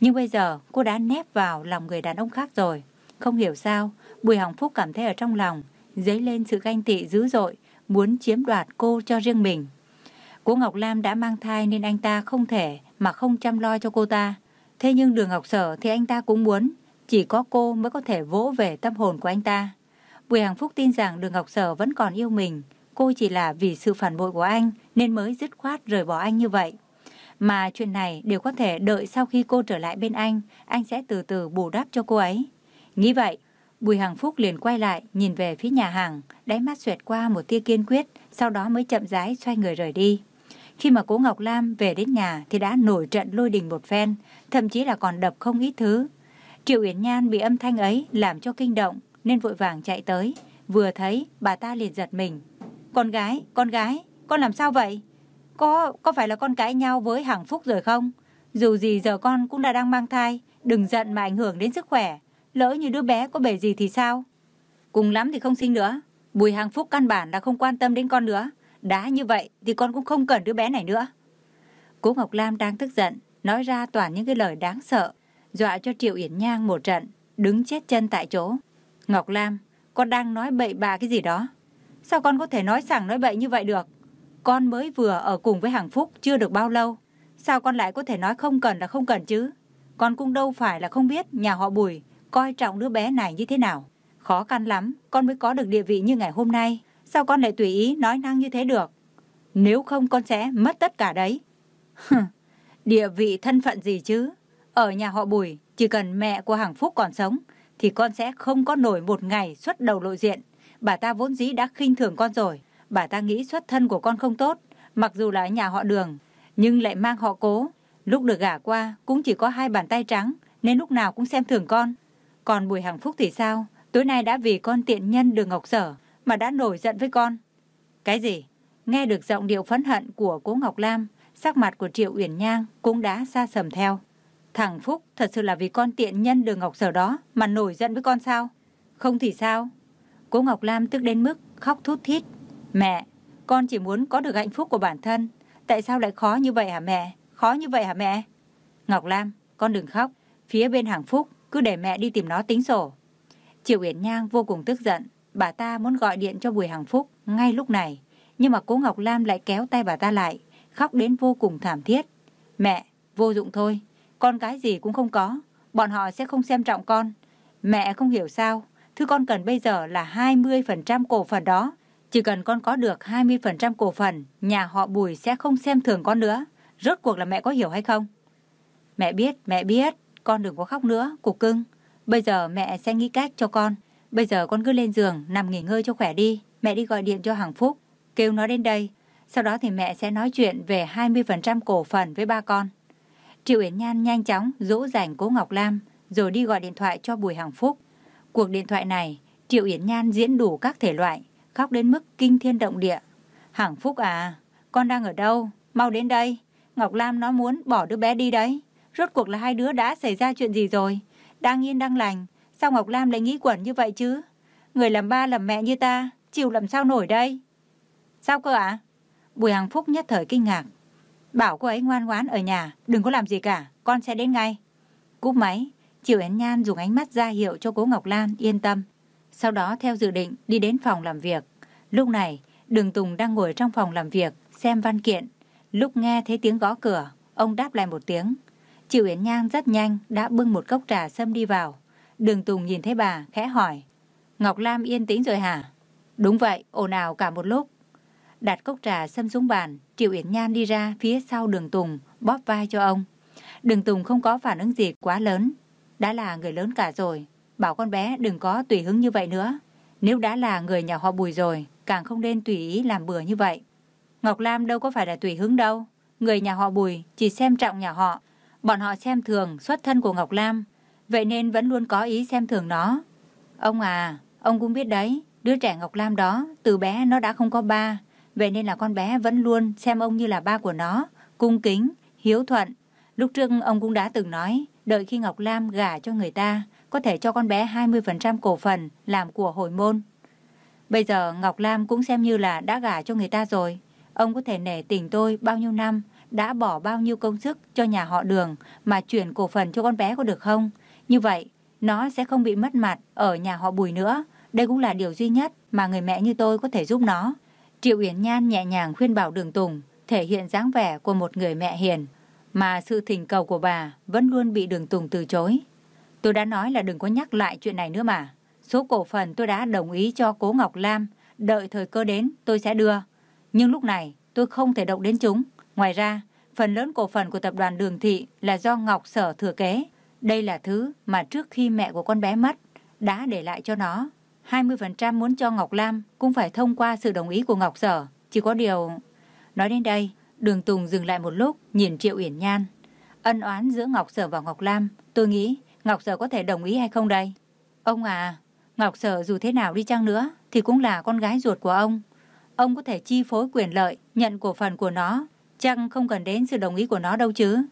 Nhưng bây giờ cô đã nép vào lòng người đàn ông khác rồi. Không hiểu sao, Bùi Hồng Phúc cảm thấy ở trong lòng, dấy lên sự ganh tị dữ dội, muốn chiếm đoạt cô cho riêng mình. Cô Ngọc Lam đã mang thai nên anh ta không thể mà không chăm lo cho cô ta. Thế nhưng đường Ngọc Sở thì anh ta cũng muốn, chỉ có cô mới có thể vỗ về tâm hồn của anh ta. Bùi Hằng Phúc tin rằng đường Ngọc Sở vẫn còn yêu mình, cô chỉ là vì sự phản bội của anh nên mới dứt khoát rời bỏ anh như vậy. Mà chuyện này đều có thể đợi sau khi cô trở lại bên anh, anh sẽ từ từ bù đắp cho cô ấy. Nghĩ vậy, Bùi Hằng Phúc liền quay lại, nhìn về phía nhà hàng, đáy mắt xuyệt qua một tia kiên quyết, sau đó mới chậm rãi xoay người rời đi. Khi mà cố Ngọc Lam về đến nhà thì đã nổi trận lôi đình một phen, thậm chí là còn đập không ít thứ. Triệu Uyển Nhan bị âm thanh ấy làm cho kinh động nên vội vàng chạy tới, vừa thấy bà ta liền giật mình. Con gái, con gái, con làm sao vậy? Có có phải là con cãi nhau với Hằng Phúc rồi không? Dù gì giờ con cũng đã đang mang thai, đừng giận mà ảnh hưởng đến sức khỏe. Lỡ như đứa bé có bể gì thì sao? Cùng lắm thì không sinh nữa. Bùi Hằng Phúc căn bản là không quan tâm đến con nữa. Đã như vậy thì con cũng không cần đứa bé này nữa. Cố Ngọc Lam đang tức giận, nói ra toàn những cái lời đáng sợ, dọa cho Triệu Yển Nhang một trận, đứng chết chân tại chỗ. Ngọc Lam, con đang nói bậy bạ cái gì đó? Sao con có thể nói sảng nói bậy như vậy được? Con mới vừa ở cùng với Hằng Phúc chưa được bao lâu. Sao con lại có thể nói không cần là không cần chứ? Con cũng đâu phải là không biết nhà họ Bùi coi trọng đứa bé này như thế nào. Khó khăn lắm, con mới có được địa vị như ngày hôm nay. Sao con lại tùy ý nói năng như thế được? Nếu không con sẽ mất tất cả đấy. địa vị thân phận gì chứ? Ở nhà họ Bùi, chỉ cần mẹ của Hằng Phúc còn sống, thì con sẽ không có nổi một ngày xuất đầu lộ diện. Bà ta vốn dĩ đã khinh thường con rồi. Bà ta nghĩ xuất thân của con không tốt, mặc dù là nhà họ đường, nhưng lại mang họ cố. Lúc được gả qua cũng chỉ có hai bàn tay trắng, nên lúc nào cũng xem thường con. Còn Bùi Hằng Phúc thì sao? Tối nay đã vì con tiện nhân đường Ngọc Sở mà đã nổi giận với con. Cái gì? Nghe được giọng điệu phẫn hận của cố Ngọc Lam, sắc mặt của Triệu Uyển Nhang cũng đã xa sầm theo. Thằng Phúc thật sự là vì con tiện nhân đường Ngọc Sở đó mà nổi giận với con sao? Không thì sao? Cố Ngọc Lam tức đến mức khóc thút thít. Mẹ, con chỉ muốn có được hạnh phúc của bản thân. Tại sao lại khó như vậy hả mẹ? Khó như vậy hả mẹ? Ngọc Lam, con đừng khóc. Phía bên hàng Phúc, cứ để mẹ đi tìm nó tính sổ. Triệu Uyển Nhang vô cùng tức giận. Bà ta muốn gọi điện cho Bùi Hằng Phúc ngay lúc này. Nhưng mà cố Ngọc Lam lại kéo tay bà ta lại, khóc đến vô cùng thảm thiết. Mẹ, vô dụng thôi. Con cái gì cũng không có. Bọn họ sẽ không xem trọng con. Mẹ không hiểu sao. Thứ con cần bây giờ là 20% cổ phần đó. Chỉ cần con có được 20% cổ phần, nhà họ Bùi sẽ không xem thường con nữa. Rốt cuộc là mẹ có hiểu hay không? Mẹ biết, mẹ biết. Con đừng có khóc nữa, cục cưng. Bây giờ mẹ sẽ nghĩ cách cho con. Bây giờ con cứ lên giường, nằm nghỉ ngơi cho khỏe đi. Mẹ đi gọi điện cho Hằng Phúc, kêu nó đến đây. Sau đó thì mẹ sẽ nói chuyện về 20% cổ phần với ba con. Triệu Yến Nhan nhanh chóng dỗ dành cố Ngọc Lam, rồi đi gọi điện thoại cho Bùi Hằng Phúc. Cuộc điện thoại này, Triệu Yến Nhan diễn đủ các thể loại, khóc đến mức kinh thiên động địa. Hằng Phúc à, con đang ở đâu? Mau đến đây. Ngọc Lam nó muốn bỏ đứa bé đi đấy. Rốt cuộc là hai đứa đã xảy ra chuyện gì rồi? Đang yên đang lành, sao Ngọc Lam lại nghĩ quẩn như vậy chứ? Người làm ba làm mẹ như ta, chịu làm sao nổi đây? Sao cơ ạ? Bùi Hằng Phúc nhất thời kinh ngạc. Bảo cô ấy ngoan ngoãn ở nhà, đừng có làm gì cả, con sẽ đến ngay. Cúp máy, Triệu Yến Nhan dùng ánh mắt ra hiệu cho cố Ngọc Lan yên tâm. Sau đó theo dự định đi đến phòng làm việc. Lúc này, Đường Tùng đang ngồi trong phòng làm việc, xem văn kiện. Lúc nghe thấy tiếng gõ cửa, ông đáp lại một tiếng. Triệu Yến Nhan rất nhanh đã bưng một cốc trà sâm đi vào. Đường Tùng nhìn thấy bà, khẽ hỏi. Ngọc Lam yên tĩnh rồi hả? Đúng vậy, ồn ào cả một lúc. Đặt cốc trà sâm xuống bàn, Triệu Yến Nhan đi ra phía sau đường Tùng, bóp vai cho ông. Đường Tùng không có phản ứng gì quá lớn. Đã là người lớn cả rồi, bảo con bé đừng có tùy hứng như vậy nữa. Nếu đã là người nhà họ bùi rồi, càng không nên tùy ý làm bừa như vậy. Ngọc Lam đâu có phải là tùy hứng đâu. Người nhà họ bùi chỉ xem trọng nhà họ. Bọn họ xem thường xuất thân của Ngọc Lam. vậy nên vẫn luôn có ý xem thường nó. Ông à, ông cũng biết đấy, đứa trẻ Ngọc Lam đó, từ bé nó đã không có ba, vậy nên là con bé vẫn luôn xem ông như là ba của nó, cung kính, hiếu thuận. Lúc trước ông cũng đã từng nói, đợi khi Ngọc Lam gả cho người ta, có thể cho con bé 20% cổ phần làm của hồi môn. Bây giờ Ngọc Lam cũng xem như là đã gả cho người ta rồi. Ông có thể nể tình tôi bao nhiêu năm, đã bỏ bao nhiêu công sức cho nhà họ đường mà chuyển cổ phần cho con bé có được không? Như vậy, nó sẽ không bị mất mặt ở nhà họ Bùi nữa. Đây cũng là điều duy nhất mà người mẹ như tôi có thể giúp nó. Triệu Uyển Nhan nhẹ nhàng khuyên bảo Đường Tùng, thể hiện dáng vẻ của một người mẹ hiền, mà sự thỉnh cầu của bà vẫn luôn bị Đường Tùng từ chối. Tôi đã nói là đừng có nhắc lại chuyện này nữa mà. Số cổ phần tôi đã đồng ý cho cố Ngọc Lam, đợi thời cơ đến tôi sẽ đưa. Nhưng lúc này tôi không thể động đến chúng. Ngoài ra, phần lớn cổ phần của tập đoàn Đường Thị là do Ngọc Sở thừa kế. Đây là thứ mà trước khi mẹ của con bé mất, đã để lại cho nó. 20% muốn cho Ngọc Lam cũng phải thông qua sự đồng ý của Ngọc Sở. Chỉ có điều... Nói đến đây, Đường Tùng dừng lại một lúc, nhìn Triệu Uyển Nhan. Ân oán giữa Ngọc Sở và Ngọc Lam, tôi nghĩ Ngọc Sở có thể đồng ý hay không đây? Ông à, Ngọc Sở dù thế nào đi chăng nữa thì cũng là con gái ruột của ông. Ông có thể chi phối quyền lợi, nhận cổ phần của nó, chăng không cần đến sự đồng ý của nó đâu chứ.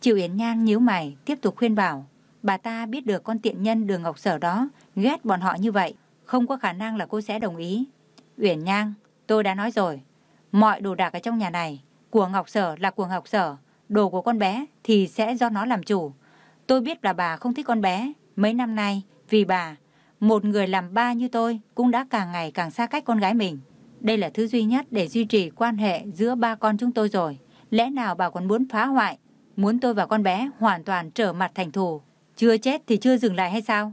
Triệu Yến Nhan nhíu mày, tiếp tục khuyên bảo. Bà ta biết được con tiện nhân đường Ngọc Sở đó ghét bọn họ như vậy, không có khả năng là cô sẽ đồng ý. Uyển Nhan, tôi đã nói rồi, mọi đồ đạc ở trong nhà này, của Ngọc Sở là của Ngọc Sở, đồ của con bé thì sẽ do nó làm chủ. Tôi biết là bà không thích con bé, mấy năm nay vì bà, một người làm ba như tôi cũng đã càng ngày càng xa cách con gái mình. Đây là thứ duy nhất để duy trì quan hệ giữa ba con chúng tôi rồi. Lẽ nào bà còn muốn phá hoại, muốn tôi và con bé hoàn toàn trở mặt thành thù. Chưa chết thì chưa dừng lại hay sao?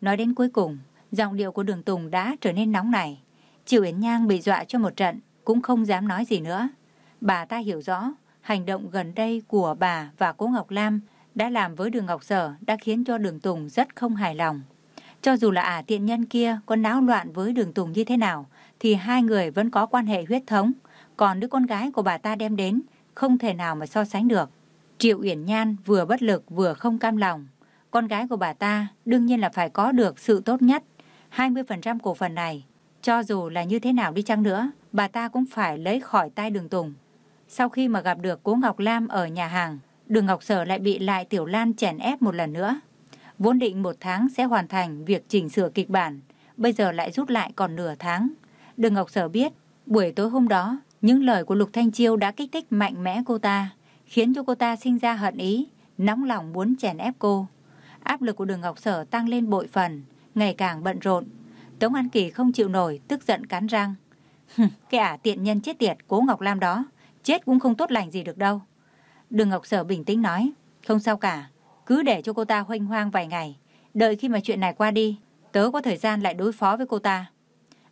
Nói đến cuối cùng, giọng điệu của đường Tùng đã trở nên nóng này. Triệu Yến Nhang bị dọa cho một trận, cũng không dám nói gì nữa. Bà ta hiểu rõ, hành động gần đây của bà và cô Ngọc Lam đã làm với đường Ngọc Sở đã khiến cho đường Tùng rất không hài lòng. Cho dù là ả tiện nhân kia có náo loạn với đường Tùng như thế nào, thì hai người vẫn có quan hệ huyết thống. Còn đứa con gái của bà ta đem đến, không thể nào mà so sánh được. Triệu Uyển Nhan vừa bất lực vừa không cam lòng. Con gái của bà ta đương nhiên là phải có được sự tốt nhất. 20% cổ phần này, cho dù là như thế nào đi chăng nữa, bà ta cũng phải lấy khỏi tay đường Tùng. Sau khi mà gặp được cố Ngọc Lam ở nhà hàng, đường Ngọc Sở lại bị lại Tiểu Lan chèn ép một lần nữa. Vốn định một tháng sẽ hoàn thành việc chỉnh sửa kịch bản, bây giờ lại rút lại còn nửa tháng. Đường Ngọc Sở biết, buổi tối hôm đó, những lời của Lục Thanh Chiêu đã kích thích mạnh mẽ cô ta, khiến cho cô ta sinh ra hận ý, nóng lòng muốn chèn ép cô. Áp lực của đường Ngọc Sở tăng lên bội phần, ngày càng bận rộn. Tống An Kỳ không chịu nổi, tức giận cắn răng. Cái ả tiện nhân chết tiệt, cố Ngọc Lam đó, chết cũng không tốt lành gì được đâu. Đường Ngọc Sở bình tĩnh nói, không sao cả, cứ để cho cô ta hoanh hoang vài ngày. Đợi khi mà chuyện này qua đi, tớ có thời gian lại đối phó với cô ta.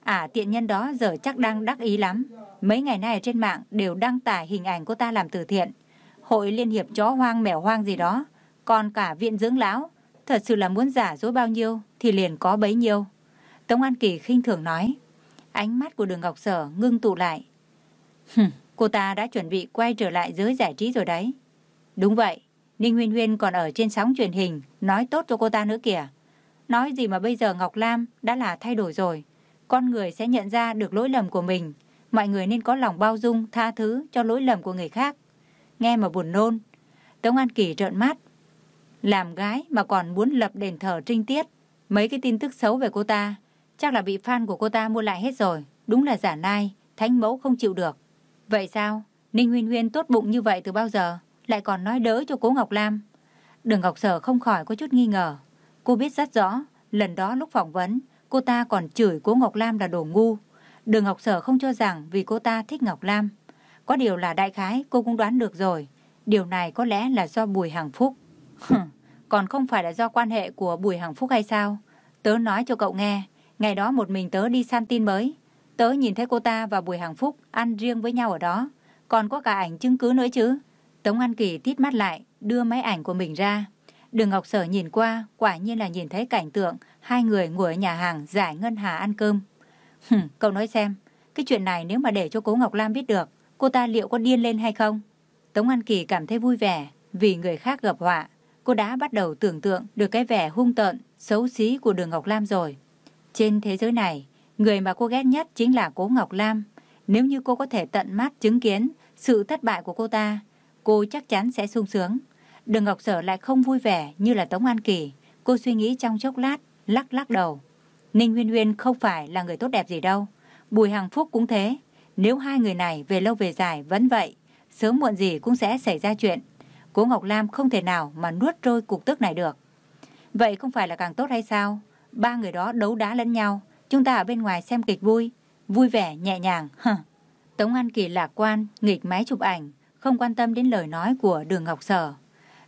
À tiện nhân đó giờ chắc đang đắc ý lắm. Mấy ngày nay trên mạng đều đăng tải hình ảnh cô ta làm từ thiện. Hội Liên hiệp chó hoang mèo hoang gì đó. Còn cả viện dưỡng lão. Thật sự là muốn giả dối bao nhiêu thì liền có bấy nhiêu. Tống An Kỳ khinh thường nói. Ánh mắt của đường Ngọc Sở ngưng tụ lại cô ta đã chuẩn bị quay trở lại giới giải trí rồi đấy. Đúng vậy, Ninh Huyên Huyên còn ở trên sóng truyền hình, nói tốt cho cô ta nữa kìa. Nói gì mà bây giờ Ngọc Lam đã là thay đổi rồi. Con người sẽ nhận ra được lỗi lầm của mình. Mọi người nên có lòng bao dung, tha thứ cho lỗi lầm của người khác. Nghe mà buồn nôn. Tống An Kỳ trợn mắt. Làm gái mà còn muốn lập đền thờ trinh tiết. Mấy cái tin tức xấu về cô ta. Chắc là bị fan của cô ta mua lại hết rồi. Đúng là giả nai, thánh mẫu không chịu được. Vậy sao? Ninh Huyên Huyên tốt bụng như vậy từ bao giờ? lại còn nói đỡ cho cố Ngọc Lam. Đường Ngọc Sở không khỏi có chút nghi ngờ. Cô biết rất rõ, lần đó lúc phỏng vấn, cô ta còn chửi cố Ngọc Lam là đồ ngu. Đường Ngọc Sở không cho rằng vì cô ta thích Ngọc Lam. Có điều là đại khái cô cũng đoán được rồi. Điều này có lẽ là do Bùi Hằng Phúc. còn không phải là do quan hệ của Bùi Hằng Phúc hay sao? Tớ nói cho cậu nghe, ngày đó một mình tớ đi săn tin mới. Tớ nhìn thấy cô ta và Bùi Hằng Phúc ăn riêng với nhau ở đó. Còn có cả ảnh chứng cứ nữa chứ. Tống An Kỳ tít mắt lại, đưa máy ảnh của mình ra. Đường Ngọc Sở nhìn qua, quả nhiên là nhìn thấy cảnh tượng hai người ngồi ở nhà hàng giải ngân hà ăn cơm. Hừm, cậu nói xem, cái chuyện này nếu mà để cho cố Ngọc Lam biết được, cô ta liệu có điên lên hay không? Tống An Kỳ cảm thấy vui vẻ vì người khác gặp họa. cô đã bắt đầu tưởng tượng được cái vẻ hung tợn, xấu xí của đường Ngọc Lam rồi. Trên thế giới này, người mà cô ghét nhất chính là cố Ngọc Lam. Nếu như cô có thể tận mắt chứng kiến sự thất bại của cô ta, cô chắc chắn sẽ sung sướng. Đường Ngọc Sở lại không vui vẻ như là Tống An Kỳ. Cô suy nghĩ trong chốc lát, lắc lắc đầu. Ninh Huyên Huyên không phải là người tốt đẹp gì đâu. Bùi Hằng Phúc cũng thế. Nếu hai người này về lâu về dài vẫn vậy, sớm muộn gì cũng sẽ xảy ra chuyện. Cố Ngọc Lam không thể nào mà nuốt trôi cục tức này được. Vậy không phải là càng tốt hay sao? Ba người đó đấu đá lẫn nhau, chúng ta ở bên ngoài xem kịch vui, vui vẻ, nhẹ nhàng. Tống An Kỳ lạc quan, nghịch máy chụp ảnh, không quan tâm đến lời nói của Đường Ngọc Sở.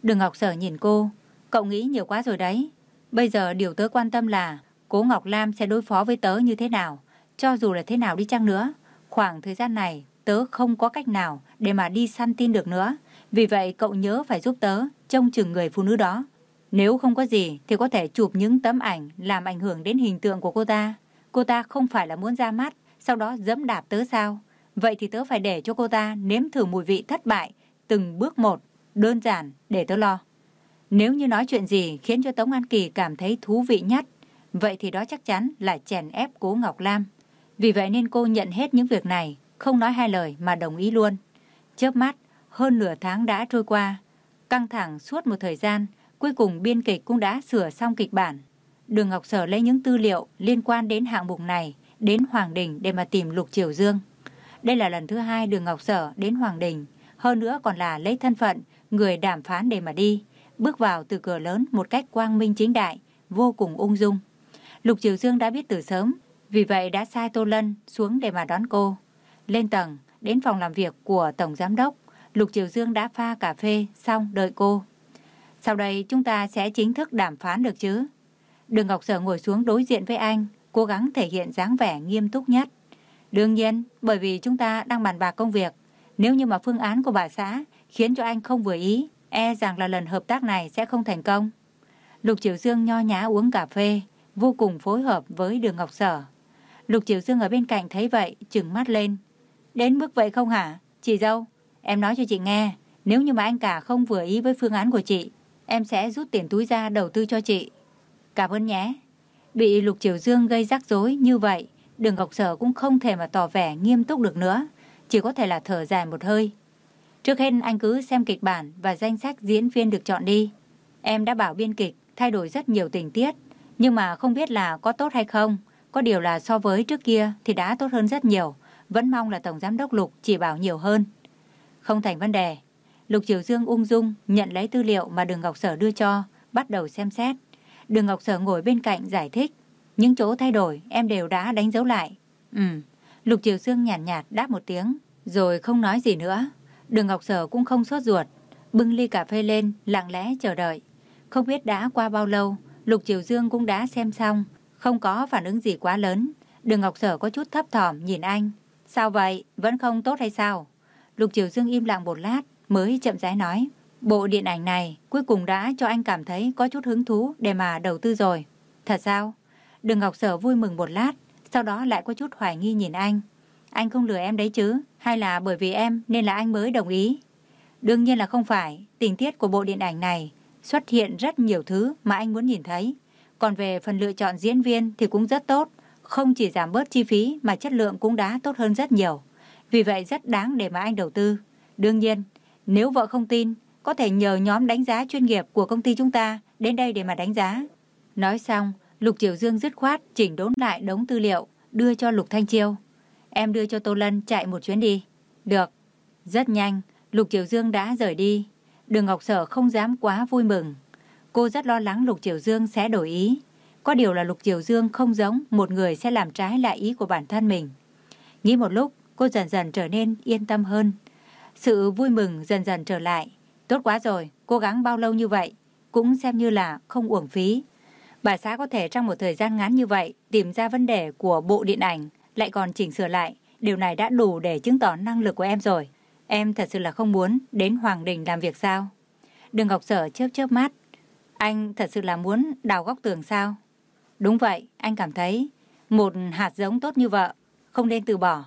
Đường Ngọc Sở nhìn cô, cậu nghĩ nhiều quá rồi đấy. Bây giờ điều tớ quan tâm là Cố Ngọc Lam sẽ đối phó với tớ như thế nào. Cho dù là thế nào đi chăng nữa, khoảng thời gian này tớ không có cách nào để mà đi săn tin được nữa. Vì vậy cậu nhớ phải giúp tớ trông chừng người phụ nữ đó. Nếu không có gì thì có thể chụp những tấm ảnh làm ảnh hưởng đến hình tượng của cô ta. Cô ta không phải là muốn ra mắt, sau đó dẫm đạp tớ sao? Vậy thì tớ phải để cho cô ta nếm thử mùi vị thất bại, từng bước một, đơn giản để tớ lo. Nếu như nói chuyện gì khiến cho Tống An Kỳ cảm thấy thú vị nhất, vậy thì đó chắc chắn là chèn ép cố Ngọc Lam. Vì vậy nên cô nhận hết những việc này, không nói hai lời mà đồng ý luôn. Chớp mắt, hơn nửa tháng đã trôi qua. Căng thẳng suốt một thời gian, cuối cùng biên kịch cũng đã sửa xong kịch bản. Đường Ngọc Sở lấy những tư liệu liên quan đến hạng mục này đến Hoàng Đình để mà tìm Lục Triều Dương. Đây là lần thứ hai Đường Ngọc Sở đến Hoàng Đình, hơn nữa còn là lấy thân phận người đàm phán để mà đi, bước vào từ cửa lớn một cách quang minh chính đại, vô cùng ung dung. Lục Triều Dương đã biết từ sớm, vì vậy đã sai Tô Lân xuống để mà đón cô. Lên tầng, đến phòng làm việc của Tổng Giám đốc, Lục Triều Dương đã pha cà phê xong đợi cô. Sau đây chúng ta sẽ chính thức đàm phán được chứ? Đường Ngọc Sở ngồi xuống đối diện với anh, cố gắng thể hiện dáng vẻ nghiêm túc nhất. Đương nhiên, bởi vì chúng ta đang bàn bạc công việc, nếu như mà phương án của bà xã khiến cho anh không vừa ý, e rằng là lần hợp tác này sẽ không thành công. Lục Triều Dương nho nhã uống cà phê, vô cùng phối hợp với đường Ngọc Sở. Lục Triều Dương ở bên cạnh thấy vậy, trừng mắt lên. Đến mức vậy không hả? Chị dâu, em nói cho chị nghe, nếu như mà anh cả không vừa ý với phương án của chị, em sẽ rút tiền túi ra đầu tư cho chị. Cảm ơn nhé. Bị Lục Triều Dương gây rắc rối như vậy, đường Ngọc Sở cũng không thể mà tỏ vẻ nghiêm túc được nữa, chỉ có thể là thở dài một hơi. Trước hết anh cứ xem kịch bản và danh sách diễn viên được chọn đi. Em đã bảo biên kịch thay đổi rất nhiều tình tiết, nhưng mà không biết là có tốt hay không. Có điều là so với trước kia thì đã tốt hơn rất nhiều. Vẫn mong là Tổng Giám đốc Lục chỉ bảo nhiều hơn. Không thành vấn đề. Lục Triều Dương ung dung nhận lấy tư liệu mà Đường Ngọc Sở đưa cho, bắt đầu xem xét. Đường Ngọc Sở ngồi bên cạnh giải thích. Những chỗ thay đổi em đều đã đánh dấu lại. Ừ, Lục Triều Dương nhàn nhạt, nhạt đáp một tiếng, rồi không nói gì nữa. Đường Ngọc Sở cũng không sốt ruột, bưng ly cà phê lên, lặng lẽ chờ đợi. Không biết đã qua bao lâu, Lục Triều Dương cũng đã xem xong, không có phản ứng gì quá lớn. Đường Ngọc Sở có chút thấp thỏm nhìn anh. Sao vậy? Vẫn không tốt hay sao? Lục Triều Dương im lặng một lát, mới chậm rãi nói. Bộ điện ảnh này cuối cùng đã cho anh cảm thấy có chút hứng thú để mà đầu tư rồi. Thật sao? Đường Ngọc Sở vui mừng một lát, sau đó lại có chút hoài nghi nhìn anh. Anh không lừa em đấy chứ? Hay là bởi vì em nên là anh mới đồng ý? Đương nhiên là không phải. Tình tiết của bộ điện ảnh này xuất hiện rất nhiều thứ mà anh muốn nhìn thấy. Còn về phần lựa chọn diễn viên thì cũng rất tốt. Không chỉ giảm bớt chi phí mà chất lượng cũng đã tốt hơn rất nhiều. Vì vậy rất đáng để mà anh đầu tư. Đương nhiên, nếu vợ không tin, có thể nhờ nhóm đánh giá chuyên nghiệp của công ty chúng ta đến đây để mà đánh giá. Nói xong, Lục Triều Dương dứt khoát chỉnh đốn lại đống tư liệu, đưa cho Lục Thanh Chiêu. Em đưa cho Tô Lân chạy một chuyến đi. Được. Rất nhanh, Lục Triều Dương đã rời đi. Đường Ngọc Sở không dám quá vui mừng. Cô rất lo lắng Lục Triều Dương sẽ đổi ý. Có điều là Lục Triều Dương không giống một người sẽ làm trái lại ý của bản thân mình. Nghĩ một lúc, cô dần dần trở nên yên tâm hơn. Sự vui mừng dần dần trở lại. Tốt quá rồi, cố gắng bao lâu như vậy, cũng xem như là không uổng phí. Bà xã có thể trong một thời gian ngắn như vậy tìm ra vấn đề của bộ điện ảnh, lại còn chỉnh sửa lại. Điều này đã đủ để chứng tỏ năng lực của em rồi. Em thật sự là không muốn đến Hoàng Đình làm việc sao? Đường Ngọc Sở chớp chớp mắt. Anh thật sự là muốn đào góc tường sao? Đúng vậy, anh cảm thấy một hạt giống tốt như vợ, không nên từ bỏ.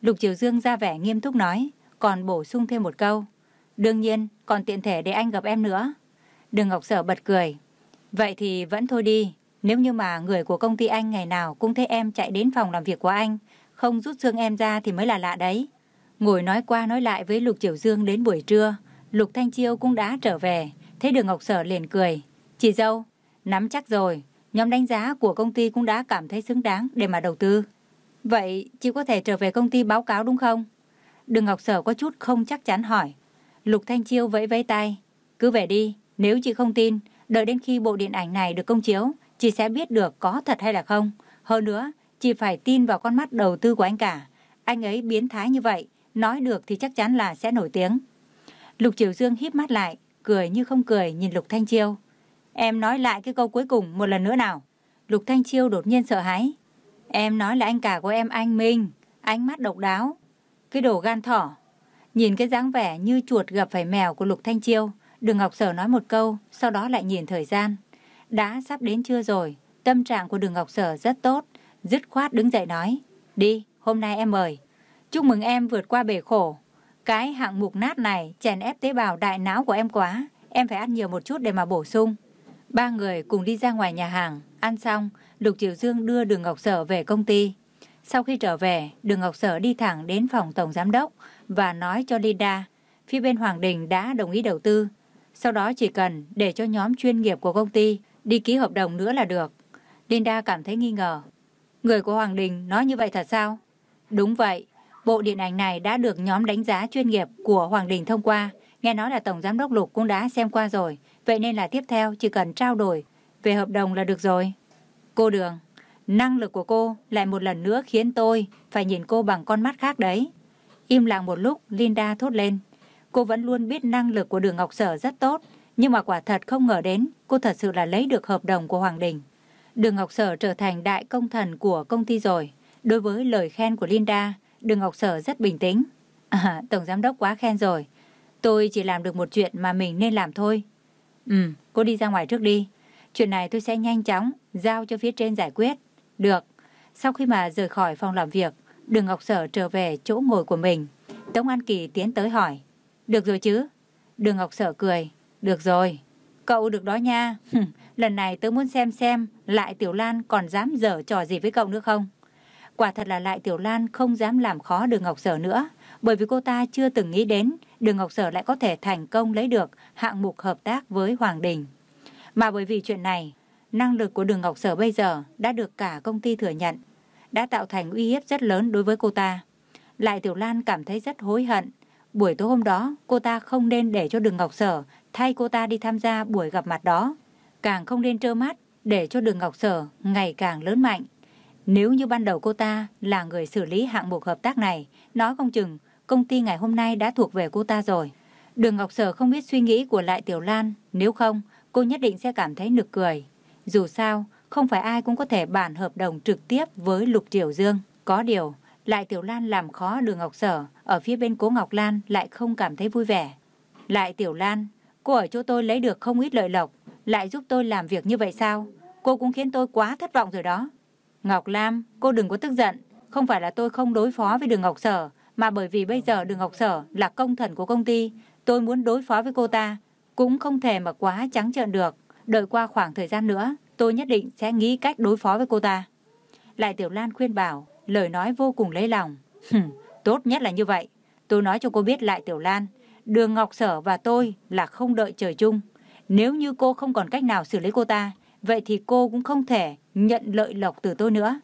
Lục Triều Dương ra vẻ nghiêm túc nói, còn bổ sung thêm một câu. Đương nhiên, còn tiện thể để anh gặp em nữa. Đường Ngọc Sở bật cười. Vậy thì vẫn thôi đi. Nếu như mà người của công ty anh ngày nào cũng thấy em chạy đến phòng làm việc của anh, không rút xương em ra thì mới là lạ đấy. Ngồi nói qua nói lại với Lục Triều Dương đến buổi trưa, Lục Thanh Chiêu cũng đã trở về. Thấy đường Ngọc Sở liền cười. Chị dâu, nắm chắc rồi, nhóm đánh giá của công ty cũng đã cảm thấy xứng đáng để mà đầu tư. Vậy chị có thể trở về công ty báo cáo đúng không? Đường Ngọc Sở có chút không chắc chắn hỏi. Lục Thanh Chiêu vẫy vẫy tay. Cứ về đi, nếu chị không tin, đợi đến khi bộ điện ảnh này được công chiếu, chị sẽ biết được có thật hay là không. Hơn nữa, chị phải tin vào con mắt đầu tư của anh cả. Anh ấy biến thái như vậy, nói được thì chắc chắn là sẽ nổi tiếng. Lục Triều Dương híp mắt lại, cười như không cười nhìn Lục Thanh Chiêu. Em nói lại cái câu cuối cùng một lần nữa nào. Lục Thanh Chiêu đột nhiên sợ hãi. Em nói là anh cả của em anh Minh, ánh mắt độc đáo. Cái đồ gan thỏ. Nhìn cái dáng vẻ như chuột gặp phải mèo của Lục Thanh Chiêu, Đường Ngọc Sở nói một câu, sau đó lại nhìn thời gian. Đã sắp đến trưa rồi, tâm trạng của Đường Ngọc Sở rất tốt, dứt khoát đứng dậy nói. Đi, hôm nay em mời. Chúc mừng em vượt qua bể khổ. Cái hạng mục nát này chèn ép tế bào đại não của em quá. Em phải ăn nhiều một chút để mà bổ sung. Ba người cùng đi ra ngoài nhà hàng. Ăn xong, Lục Triều Dương đưa Đường Ngọc Sở về công ty. Sau khi trở về, Đường Ngọc Sở đi thẳng đến phòng Tổng Giám Đốc và nói cho Linda, phía bên Hoàng Đình đã đồng ý đầu tư. Sau đó chỉ cần để cho nhóm chuyên nghiệp của công ty đi ký hợp đồng nữa là được. Linda cảm thấy nghi ngờ. Người của Hoàng Đình nói như vậy thật sao? Đúng vậy, bộ điện ảnh này đã được nhóm đánh giá chuyên nghiệp của Hoàng Đình thông qua. Nghe nói là Tổng Giám đốc Lục cũng đã xem qua rồi. Vậy nên là tiếp theo chỉ cần trao đổi về hợp đồng là được rồi. Cô Đường, năng lực của cô lại một lần nữa khiến tôi phải nhìn cô bằng con mắt khác đấy. Im lặng một lúc, Linda thốt lên. Cô vẫn luôn biết năng lực của đường Ngọc Sở rất tốt, nhưng mà quả thật không ngờ đến cô thật sự là lấy được hợp đồng của Hoàng Đình. Đường Ngọc Sở trở thành đại công thần của công ty rồi. Đối với lời khen của Linda, Đường Ngọc Sở rất bình tĩnh. À, Tổng Giám đốc quá khen rồi. Tôi chỉ làm được một chuyện mà mình nên làm thôi. Ừ, cô đi ra ngoài trước đi. Chuyện này tôi sẽ nhanh chóng giao cho phía trên giải quyết. Được. Sau khi mà rời khỏi phòng làm việc, Đường Ngọc Sở trở về chỗ ngồi của mình. Tống An Kỳ tiến tới hỏi. Được rồi chứ? Đường Ngọc Sở cười. Được rồi. Cậu được đó nha. Lần này tớ muốn xem xem lại Tiểu Lan còn dám dở trò gì với cậu nữa không? Quả thật là lại Tiểu Lan không dám làm khó Đường Ngọc Sở nữa. Bởi vì cô ta chưa từng nghĩ đến Đường Ngọc Sở lại có thể thành công lấy được hạng mục hợp tác với Hoàng Đình. Mà bởi vì chuyện này, năng lực của Đường Ngọc Sở bây giờ đã được cả công ty thừa nhận, đã tạo thành uy hiếp rất lớn đối với cô ta. Lại Tiểu Lan cảm thấy rất hối hận. Buổi tối hôm đó, cô ta không nên để cho Đường Ngọc Sở thay cô ta đi tham gia buổi gặp mặt đó. Càng không nên trơ mắt để cho Đường Ngọc Sở ngày càng lớn mạnh. Nếu như ban đầu cô ta là người xử lý hạng mục hợp tác này, nói không chừng công ty ngày hôm nay đã thuộc về cô ta rồi. Đường Ngọc Sở không biết suy nghĩ của Lại Tiểu Lan, nếu không, cô nhất định sẽ cảm thấy nực cười. Dù sao, không phải ai cũng có thể bản hợp đồng trực tiếp với Lục Triều Dương. Có điều, Lại Tiểu Lan làm khó đường Ngọc Sở, ở phía bên cố Ngọc Lan lại không cảm thấy vui vẻ. Lại Tiểu Lan, cô ở chỗ tôi lấy được không ít lợi lộc, lại giúp tôi làm việc như vậy sao? Cô cũng khiến tôi quá thất vọng rồi đó. Ngọc Lam, cô đừng có tức giận. Không phải là tôi không đối phó với đường Ngọc Sở, mà bởi vì bây giờ đường Ngọc Sở là công thần của công ty. Tôi muốn đối phó với cô ta, cũng không thể mà quá trắng trợn được. Đợi qua khoảng thời gian nữa, tôi nhất định sẽ nghĩ cách đối phó với cô ta. Lại Tiểu Lan khuyên bảo, lời nói vô cùng lấy lòng. Tốt nhất là như vậy. Tôi nói cho cô biết lại Tiểu Lan, Đường Ngọc Sở và tôi là không đợi trời chung. Nếu như cô không còn cách nào xử lý cô ta, vậy thì cô cũng không thể nhận lợi lộc từ tôi nữa.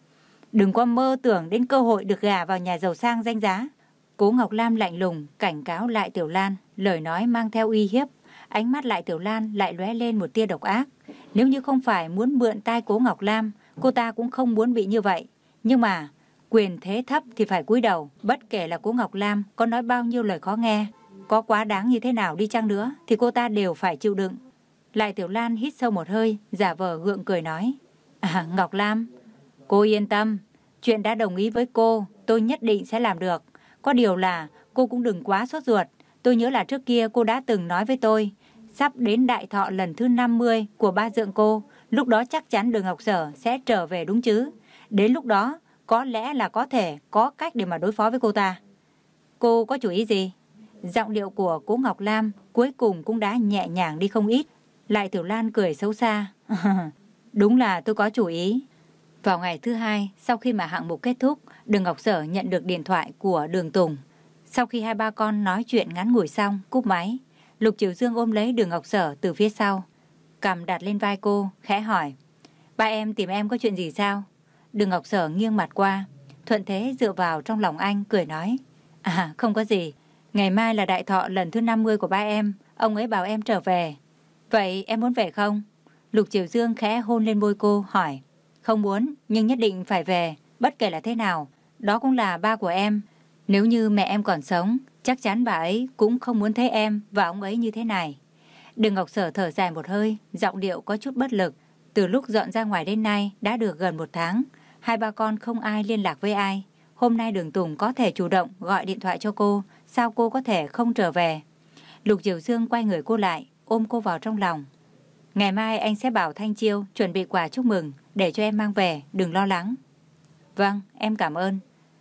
Đừng có mơ tưởng đến cơ hội được gà vào nhà giàu sang danh giá. Cố Ngọc Lam lạnh lùng, cảnh cáo lại Tiểu Lan, lời nói mang theo uy hiếp. Ánh mắt lại Tiểu Lan lại lóe lên một tia độc ác. Nếu như không phải muốn mượn tai Cố Ngọc Lam, cô ta cũng không muốn bị như vậy. Nhưng mà, quyền thế thấp thì phải cúi đầu. Bất kể là Cố Ngọc Lam có nói bao nhiêu lời khó nghe, có quá đáng như thế nào đi chăng nữa, thì cô ta đều phải chịu đựng. Lại Tiểu Lan hít sâu một hơi, giả vờ gượng cười nói. À, Ngọc Lam, cô yên tâm, chuyện đã đồng ý với cô, tôi nhất định sẽ làm được. Có điều là cô cũng đừng quá sốt ruột. Tôi nhớ là trước kia cô đã từng nói với tôi, sắp đến đại thọ lần thứ 50 của ba dượng cô, lúc đó chắc chắn đường Ngọc Sở sẽ trở về đúng chứ. Đến lúc đó, có lẽ là có thể có cách để mà đối phó với cô ta. Cô có chủ ý gì? Giọng điệu của cố Ngọc Lam cuối cùng cũng đã nhẹ nhàng đi không ít. Lại Tiểu Lan cười xấu xa. Đúng là tôi có chủ ý. Vào ngày thứ hai, sau khi mà hạng mục kết thúc, Đường Ngọc Sở nhận được điện thoại của Đường Tùng. Sau khi hai ba con nói chuyện ngắn ngủi xong, cúp máy, Lục Triều Dương ôm lấy Đường Ngọc Sở từ phía sau. Cầm đặt lên vai cô, khẽ hỏi. Ba em tìm em có chuyện gì sao? Đường Ngọc Sở nghiêng mặt qua, thuận thế dựa vào trong lòng anh, cười nói. À, không có gì. Ngày mai là đại thọ lần thứ 50 của ba em, ông ấy bảo em trở về. Vậy em muốn về không? Lục Triều Dương khẽ hôn lên môi cô, hỏi. Không muốn, nhưng nhất định phải về, bất kể là thế nào. Đó cũng là ba của em. Nếu như mẹ em còn sống, chắc chắn bà ấy cũng không muốn thấy em và ông ấy như thế này. Đường Ngọc Sở thở dài một hơi, giọng điệu có chút bất lực. Từ lúc dọn ra ngoài đến nay đã được gần một tháng, hai ba con không ai liên lạc với ai. Hôm nay đường Tùng có thể chủ động gọi điện thoại cho cô, sao cô có thể không trở về? Lục Diệu Dương quay người cô lại, ôm cô vào trong lòng. Ngày mai anh sẽ bảo Thanh Chiêu chuẩn bị quà chúc mừng để cho em mang về, đừng lo lắng. Vâng, em cảm ơn.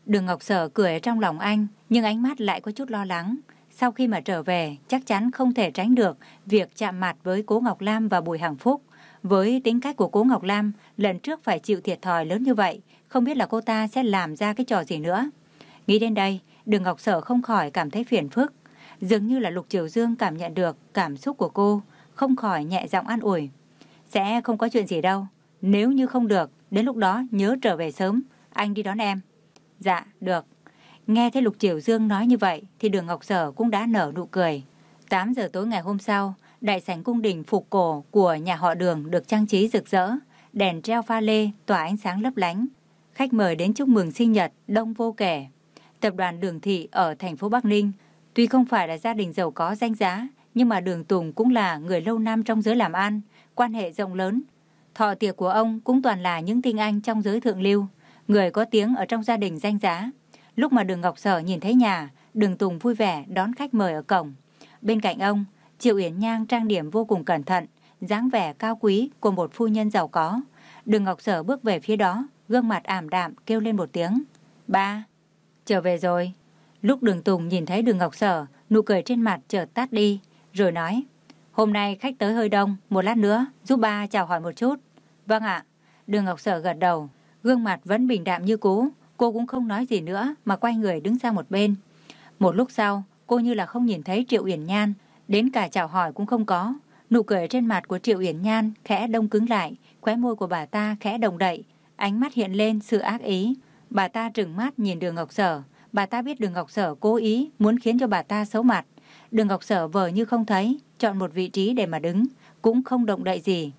Đường Ngọc Sở cười trong lòng anh, nhưng ánh mắt lại có chút lo lắng. Sau khi mà trở về, chắc chắn không thể tránh được việc chạm mặt với Cố Ngọc Lam và Bùi Hằng Phúc. Với tính cách của Cố Ngọc Lam, lần trước phải chịu thiệt thòi lớn như vậy, không biết là cô ta sẽ làm ra cái trò gì nữa. Nghĩ đến đây, Đường Ngọc Sở không khỏi cảm thấy phiền phức. Dường như là Lục Triều Dương cảm nhận được cảm xúc của cô, không khỏi nhẹ giọng an ủi. Sẽ không có chuyện gì đâu. Nếu như không được, đến lúc đó nhớ trở về sớm, anh đi đón em. Dạ, được. Nghe thấy Lục Triều Dương nói như vậy thì đường Ngọc Sở cũng đã nở nụ cười. 8 giờ tối ngày hôm sau, đại sảnh cung đình phục cổ của nhà họ đường được trang trí rực rỡ, đèn treo pha lê tỏa ánh sáng lấp lánh. Khách mời đến chúc mừng sinh nhật đông vô kể. Tập đoàn Đường Thị ở thành phố Bắc Ninh, tuy không phải là gia đình giàu có danh giá, nhưng mà Đường Tùng cũng là người lâu năm trong giới làm ăn, quan hệ rộng lớn. Thọ tiệc của ông cũng toàn là những tinh anh trong giới thượng lưu, người có tiếng ở trong gia đình danh giá. Lúc mà Đường Ngọc Sở nhìn thấy nhà, Đường Tùng vui vẻ đón khách mời ở cổng. Bên cạnh ông, Triệu Yến Nhang trang điểm vô cùng cẩn thận, dáng vẻ cao quý của một phu nhân giàu có. Đường Ngọc Sở bước về phía đó, gương mặt ảm đạm kêu lên một tiếng. Ba, trở về rồi. Lúc Đường Tùng nhìn thấy Đường Ngọc Sở, nụ cười trên mặt chợt tắt đi, rồi nói. Hôm nay khách tới hơi đông, một lát nữa giúp ba chào hỏi một chút. Vâng ạ. Đường Ngọc Sở gật đầu, gương mặt vẫn bình đạm như cũ. Cô cũng không nói gì nữa mà quay người đứng sang một bên. Một lúc sau, cô như là không nhìn thấy Triệu Uyển Nhan, đến cả chào hỏi cũng không có. Nụ cười trên mặt của Triệu Uyển Nhan khẽ đông cứng lại, khóe môi của bà ta khẽ đồng đậy, ánh mắt hiện lên sự ác ý. Bà ta trừng mắt nhìn đường Ngọc Sở, bà ta biết đường Ngọc Sở cố ý muốn khiến cho bà ta xấu mặt. Đường Ngọc Sở vờ như không thấy, chọn một vị trí để mà đứng, cũng không động đậy gì.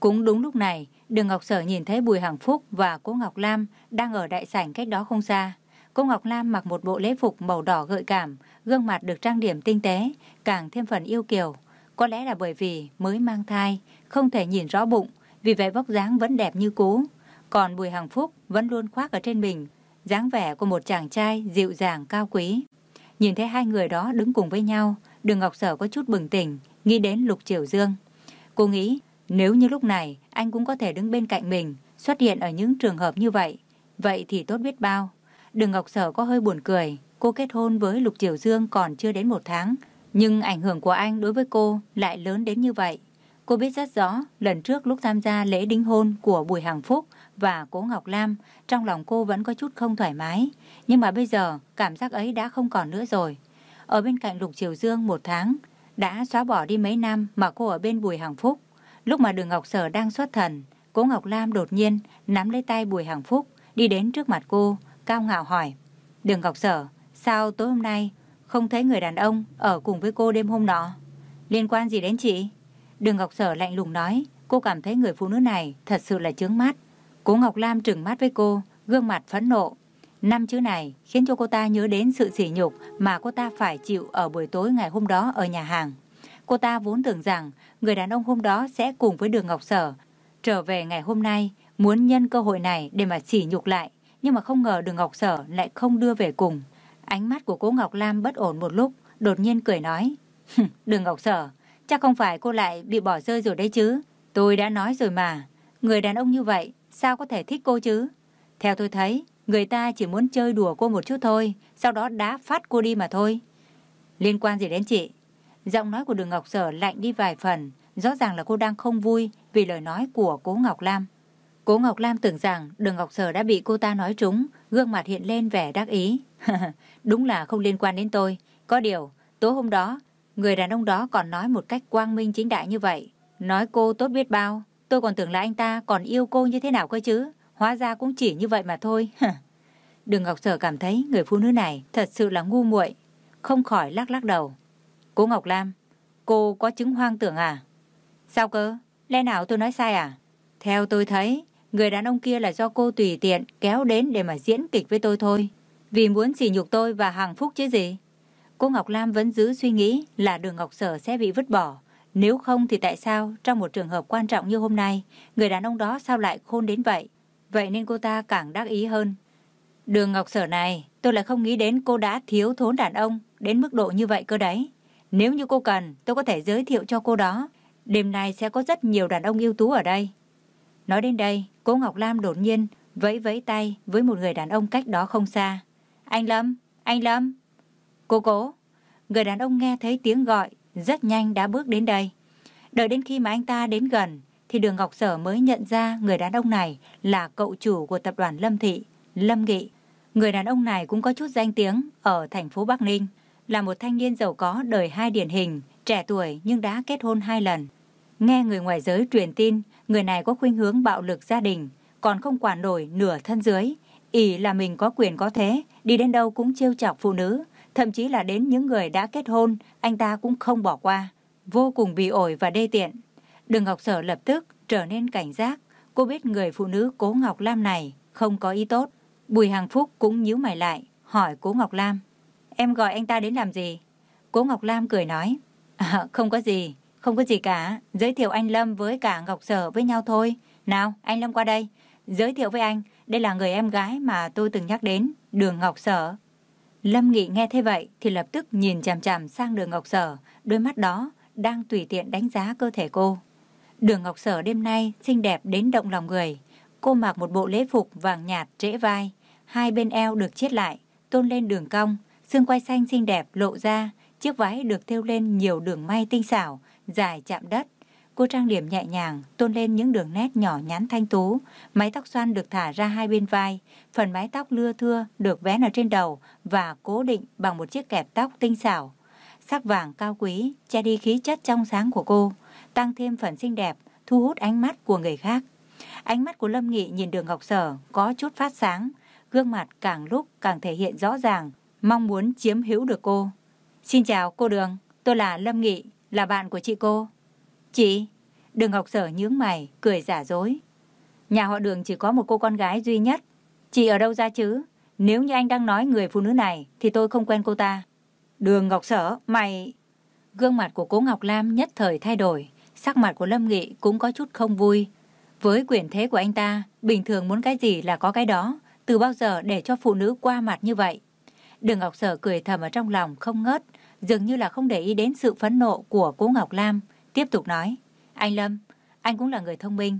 Cũng đúng lúc này, Đường Ngọc Sở nhìn thấy Bùi Hằng Phúc và Cố Ngọc Lam đang ở đại sảnh cách đó không xa. Cô Ngọc Lam mặc một bộ lễ phục màu đỏ gợi cảm, gương mặt được trang điểm tinh tế, càng thêm phần yêu kiều. Có lẽ là bởi vì mới mang thai, không thể nhìn rõ bụng, vì vậy vóc dáng vẫn đẹp như cũ. Còn Bùi Hằng Phúc vẫn luôn khoác ở trên mình, dáng vẻ của một chàng trai dịu dàng cao quý. Nhìn thấy hai người đó đứng cùng với nhau, Đường Ngọc Sở có chút bừng tỉnh, nghĩ đến Lục Triều Dương. Cô nghĩ nếu như lúc này anh cũng có thể đứng bên cạnh mình, xuất hiện ở những trường hợp như vậy, vậy thì tốt biết bao. Đường Ngọc Sở có hơi buồn cười, cô kết hôn với Lục Triều Dương còn chưa đến một tháng, nhưng ảnh hưởng của anh đối với cô lại lớn đến như vậy. Cô biết rất rõ, lần trước lúc tham gia lễ đính hôn của Bùi Hằng Phúc và Cố Ngọc Lam, trong lòng cô vẫn có chút không thoải mái. Nhưng mà bây giờ, cảm giác ấy đã không còn nữa rồi. Ở bên cạnh Lục Triều Dương một tháng, đã xóa bỏ đi mấy năm mà cô ở bên Bùi Hằng Phúc. Lúc mà đường Ngọc Sở đang xuất thần, Cố Ngọc Lam đột nhiên nắm lấy tay Bùi Hằng Phúc, đi đến trước mặt cô, cao ngạo hỏi. Đường Ngọc Sở, sao tối hôm nay không thấy người đàn ông ở cùng với cô đêm hôm nọ? Liên quan gì đến chị? Đường Ngọc Sở lạnh lùng nói, cô cảm thấy người phụ nữ này thật sự là chướng mắt. Cố Ngọc Lam trừng mắt với cô, gương mặt phẫn nộ. Năm chữ này khiến cho cô ta nhớ đến sự sỉ nhục mà cô ta phải chịu ở buổi tối ngày hôm đó ở nhà hàng. Cô ta vốn tưởng rằng người đàn ông hôm đó sẽ cùng với Đường Ngọc Sở trở về ngày hôm nay, muốn nhân cơ hội này để mà sỉ nhục lại, nhưng mà không ngờ Đường Ngọc Sở lại không đưa về cùng. Ánh mắt của cô Ngọc Lam bất ổn một lúc, đột nhiên cười nói, Đường Ngọc Sở, chắc không phải cô lại bị bỏ rơi rồi đấy chứ. Tôi đã nói rồi mà, người đàn ông như vậy, sao có thể thích cô chứ? Theo tôi thấy, người ta chỉ muốn chơi đùa cô một chút thôi, sau đó đá phát cô đi mà thôi. Liên quan gì đến chị? Giọng nói của đường Ngọc Sở lạnh đi vài phần, Rõ ràng là cô đang không vui vì lời nói của cố Ngọc Lam. Cố Ngọc Lam tưởng rằng đường Ngọc Sở đã bị cô ta nói trúng, gương mặt hiện lên vẻ đắc ý. Đúng là không liên quan đến tôi. Có điều, tối hôm đó, người đàn ông đó còn nói một cách quang minh chính đại như vậy. Nói cô tốt biết bao, tôi còn tưởng là anh ta còn yêu cô như thế nào cơ chứ. Hóa ra cũng chỉ như vậy mà thôi. Đường Ngọc Sở cảm thấy người phụ nữ này thật sự là ngu muội, không khỏi lắc lắc đầu. Cố Ngọc Lam, cô có chứng hoang tưởng à? Sao cơ? Lẽ nào tôi nói sai à? Theo tôi thấy, người đàn ông kia là do cô tùy tiện kéo đến để mà diễn kịch với tôi thôi. Vì muốn sỉ nhục tôi và hàng phúc chứ gì. Cô Ngọc Lam vẫn giữ suy nghĩ là đường Ngọc Sở sẽ bị vứt bỏ. Nếu không thì tại sao trong một trường hợp quan trọng như hôm nay, người đàn ông đó sao lại khôn đến vậy? Vậy nên cô ta càng đắc ý hơn. Đường Ngọc Sở này, tôi lại không nghĩ đến cô đã thiếu thốn đàn ông đến mức độ như vậy cơ đấy. Nếu như cô cần, tôi có thể giới thiệu cho cô đó. Đêm nay sẽ có rất nhiều đàn ông ưu tú ở đây. Nói đến đây, cô Ngọc Lam đột nhiên vẫy vẫy tay với một người đàn ông cách đó không xa. Anh Lâm, anh Lâm. Cô cố. Người đàn ông nghe thấy tiếng gọi, rất nhanh đã bước đến đây. Đợi đến khi mà anh ta đến gần, thì đường Ngọc Sở mới nhận ra người đàn ông này là cậu chủ của tập đoàn Lâm Thị, Lâm Nghị. Người đàn ông này cũng có chút danh tiếng ở thành phố Bắc Ninh, là một thanh niên giàu có đời hai điển hình, trẻ tuổi nhưng đã kết hôn hai lần. Nghe người ngoài giới truyền tin, người này có khuynh hướng bạo lực gia đình, còn không quản nổi nửa thân dưới. ỷ là mình có quyền có thế, đi đến đâu cũng trêu chọc phụ nữ, thậm chí là đến những người đã kết hôn, anh ta cũng không bỏ qua. Vô cùng bị ổi và đê tiện. Đường Ngọc Sở lập tức trở nên cảnh giác. Cô biết người phụ nữ Cố Ngọc Lam này không có ý tốt. Bùi Hàng Phúc cũng nhíu mày lại, hỏi Cố Ngọc Lam. Em gọi anh ta đến làm gì? Cố Ngọc Lam cười nói. À, không có gì, không có gì cả. Giới thiệu anh Lâm với cả Ngọc Sở với nhau thôi. Nào, anh Lâm qua đây. Giới thiệu với anh, đây là người em gái mà tôi từng nhắc đến, Đường Ngọc Sở. Lâm Nghị nghe thế vậy thì lập tức nhìn chằm chằm sang Đường Ngọc Sở, đôi mắt đó đang tùy tiện đánh giá cơ thể cô. Đường Ngọc Sở đêm nay xinh đẹp đến động lòng người. Cô mặc một bộ lễ phục vàng nhạt trễ vai, hai bên eo được chiết lại, tôn lên đường cong, xương quai xanh xinh đẹp lộ ra, chiếc váy được thêu lên nhiều đường may tinh xảo, dài chạm đất. Cô trang điểm nhẹ nhàng, tôn lên những đường nét nhỏ nhắn thanh tú, mái tóc xoăn được thả ra hai bên vai, phần mái tóc lưa thưa được vén ở trên đầu và cố định bằng một chiếc kẹp tóc tinh xảo. Sắc vàng cao quý, che đi khí chất trong sáng của cô, tăng thêm phần xinh đẹp, thu hút ánh mắt của người khác. Ánh mắt của Lâm Nghị nhìn đường Ngọc Sở có chút phát sáng, gương mặt càng lúc càng thể hiện rõ ràng, mong muốn chiếm hữu được cô. Xin chào cô Đường, tôi là Lâm Nghị, là bạn của chị cô. Chị, đường Ngọc Sở nhướng mày, cười giả dối. Nhà họ đường chỉ có một cô con gái duy nhất. Chị ở đâu ra chứ? Nếu như anh đang nói người phụ nữ này thì tôi không quen cô ta. Đường Ngọc Sở, mày... Gương mặt của cố Ngọc Lam nhất thời thay đổi. Sắc mặt của Lâm Nghị cũng có chút không vui. Với quyền thế của anh ta, bình thường muốn cái gì là có cái đó. Từ bao giờ để cho phụ nữ qua mặt như vậy? Đường Ngọc Sở cười thầm ở trong lòng không ngớt, dường như là không để ý đến sự phẫn nộ của cố Ngọc Lam. Tiếp tục nói, anh Lâm, anh cũng là người thông minh.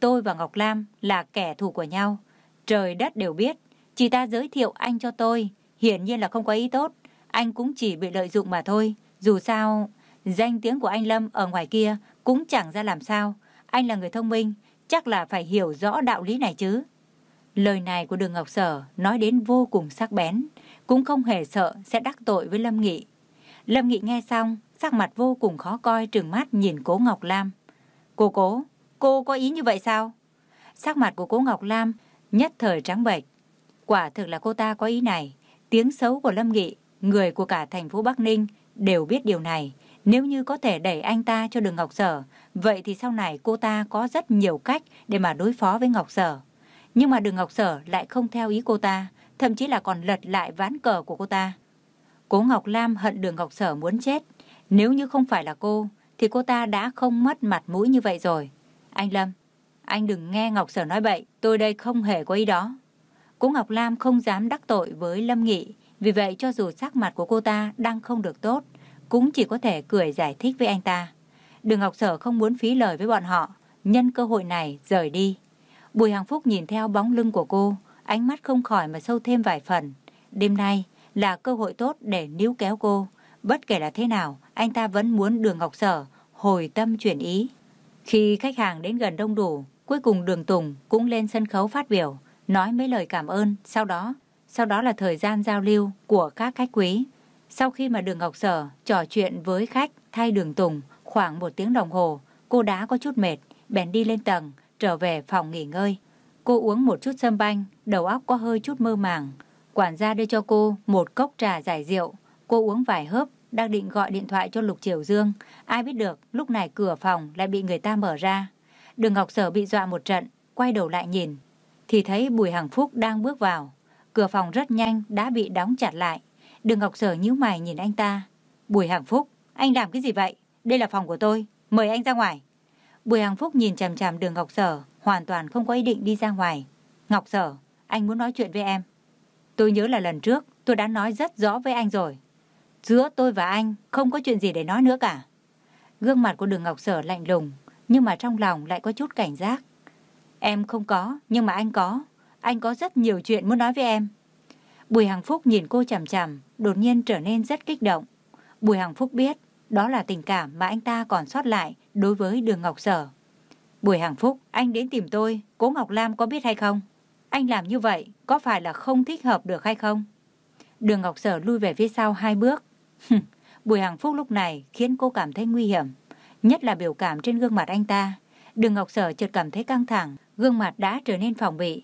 Tôi và Ngọc Lam là kẻ thù của nhau. Trời đất đều biết, chị ta giới thiệu anh cho tôi, hiển nhiên là không có ý tốt. Anh cũng chỉ bị lợi dụng mà thôi. Dù sao, danh tiếng của anh Lâm ở ngoài kia cũng chẳng ra làm sao. Anh là người thông minh, chắc là phải hiểu rõ đạo lý này chứ. Lời này của Đường Ngọc Sở nói đến vô cùng sắc bén, cũng không hề sợ sẽ đắc tội với Lâm Nghị. Lâm Nghị nghe xong, sắc mặt vô cùng khó coi trừng mắt nhìn cố Ngọc Lam. Cô cố, cô có ý như vậy sao? Sắc mặt của cố Ngọc Lam nhất thời trắng bệch. Quả thực là cô ta có ý này. Tiếng xấu của Lâm Nghị, người của cả thành phố Bắc Ninh đều biết điều này. Nếu như có thể đẩy anh ta cho đường Ngọc Sở, vậy thì sau này cô ta có rất nhiều cách để mà đối phó với Ngọc Sở. Nhưng mà đường Ngọc Sở lại không theo ý cô ta, thậm chí là còn lật lại ván cờ của cô ta. Cố Ngọc Lam hận đường Ngọc Sở muốn chết. Nếu như không phải là cô, thì cô ta đã không mất mặt mũi như vậy rồi. Anh Lâm, anh đừng nghe Ngọc Sở nói bậy, tôi đây không hề có ý đó. Cố Ngọc Lam không dám đắc tội với Lâm Nghị, vì vậy cho dù sắc mặt của cô ta đang không được tốt, cũng chỉ có thể cười giải thích với anh ta. Đường Ngọc Sở không muốn phí lời với bọn họ, nhân cơ hội này rời đi. Bùi Hằng Phúc nhìn theo bóng lưng của cô, ánh mắt không khỏi mà sâu thêm vài phần. Đêm nay là cơ hội tốt để níu kéo cô. Bất kể là thế nào, anh ta vẫn muốn đường Ngọc Sở hồi tâm chuyển ý. Khi khách hàng đến gần đông đủ, cuối cùng Đường Tùng cũng lên sân khấu phát biểu, nói mấy lời cảm ơn, sau đó, sau đó là thời gian giao lưu của các khách quý. Sau khi mà Đường Ngọc Sở trò chuyện với khách thay Đường Tùng khoảng một tiếng đồng hồ, cô đã có chút mệt, bèn đi lên tầng, trở về phòng nghỉ ngơi. Cô uống một chút sâm banh, đầu óc có hơi chút mơ màng. Quản gia đưa cho cô một cốc trà giải rượu. Cô uống vài hớp, đang định gọi điện thoại cho Lục Triều Dương. Ai biết được, lúc này cửa phòng lại bị người ta mở ra. Đường Ngọc Sở bị dọa một trận, quay đầu lại nhìn. Thì thấy Bùi Hằng Phúc đang bước vào. Cửa phòng rất nhanh đã bị đóng chặt lại. Đường Ngọc Sở nhíu mày nhìn anh ta. Bùi Hằng Phúc, anh làm cái gì vậy? Đây là phòng của tôi, mời anh ra ngoài. Bùi Hằng Phúc nhìn chằm chằm đường Ngọc Sở, hoàn toàn không có ý định đi ra ngoài. Ngọc Sở, anh muốn nói chuyện với em. Tôi nhớ là lần trước tôi đã nói rất rõ với anh rồi. Giữa tôi và anh không có chuyện gì để nói nữa cả. Gương mặt của đường Ngọc Sở lạnh lùng, nhưng mà trong lòng lại có chút cảnh giác. Em không có, nhưng mà anh có. Anh có rất nhiều chuyện muốn nói với em. Bùi Hằng Phúc nhìn cô chằm chằm, đột nhiên trở nên rất kích động. Bùi Hằng Phúc biết đó là tình cảm mà anh ta còn sót lại đối với đường Ngọc Sở. Bùi Hằng Phúc, anh đến tìm tôi, cố Ngọc Lam có biết hay không? Anh làm như vậy có phải là không thích hợp được hay không? Đường Ngọc Sở lui về phía sau hai bước. Bùi Hằng Phúc lúc này khiến cô cảm thấy nguy hiểm, nhất là biểu cảm trên gương mặt anh ta. Đường Ngọc Sở chợt cảm thấy căng thẳng, gương mặt đã trở nên phòng bị.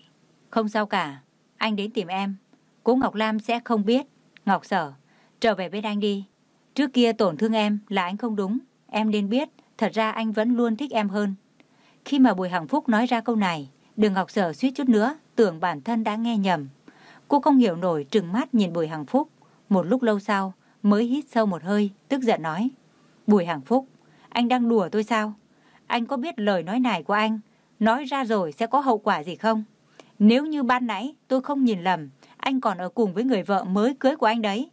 Không sao cả, anh đến tìm em. Cố Ngọc Lam sẽ không biết. Ngọc Sở, trở về bên anh đi. Trước kia tổn thương em là anh không đúng. Em nên biết, thật ra anh vẫn luôn thích em hơn. Khi mà Bùi Hằng Phúc nói ra câu này, Đường Ngọc Sở suýt chút nữa, tưởng bản thân đã nghe nhầm. Cô không hiểu nổi trừng mắt nhìn Bùi Hằng Phúc. Một lúc lâu sau, mới hít sâu một hơi, tức giận nói. Bùi Hằng Phúc, anh đang đùa tôi sao? Anh có biết lời nói này của anh, nói ra rồi sẽ có hậu quả gì không? Nếu như ban nãy tôi không nhìn lầm, anh còn ở cùng với người vợ mới cưới của anh đấy.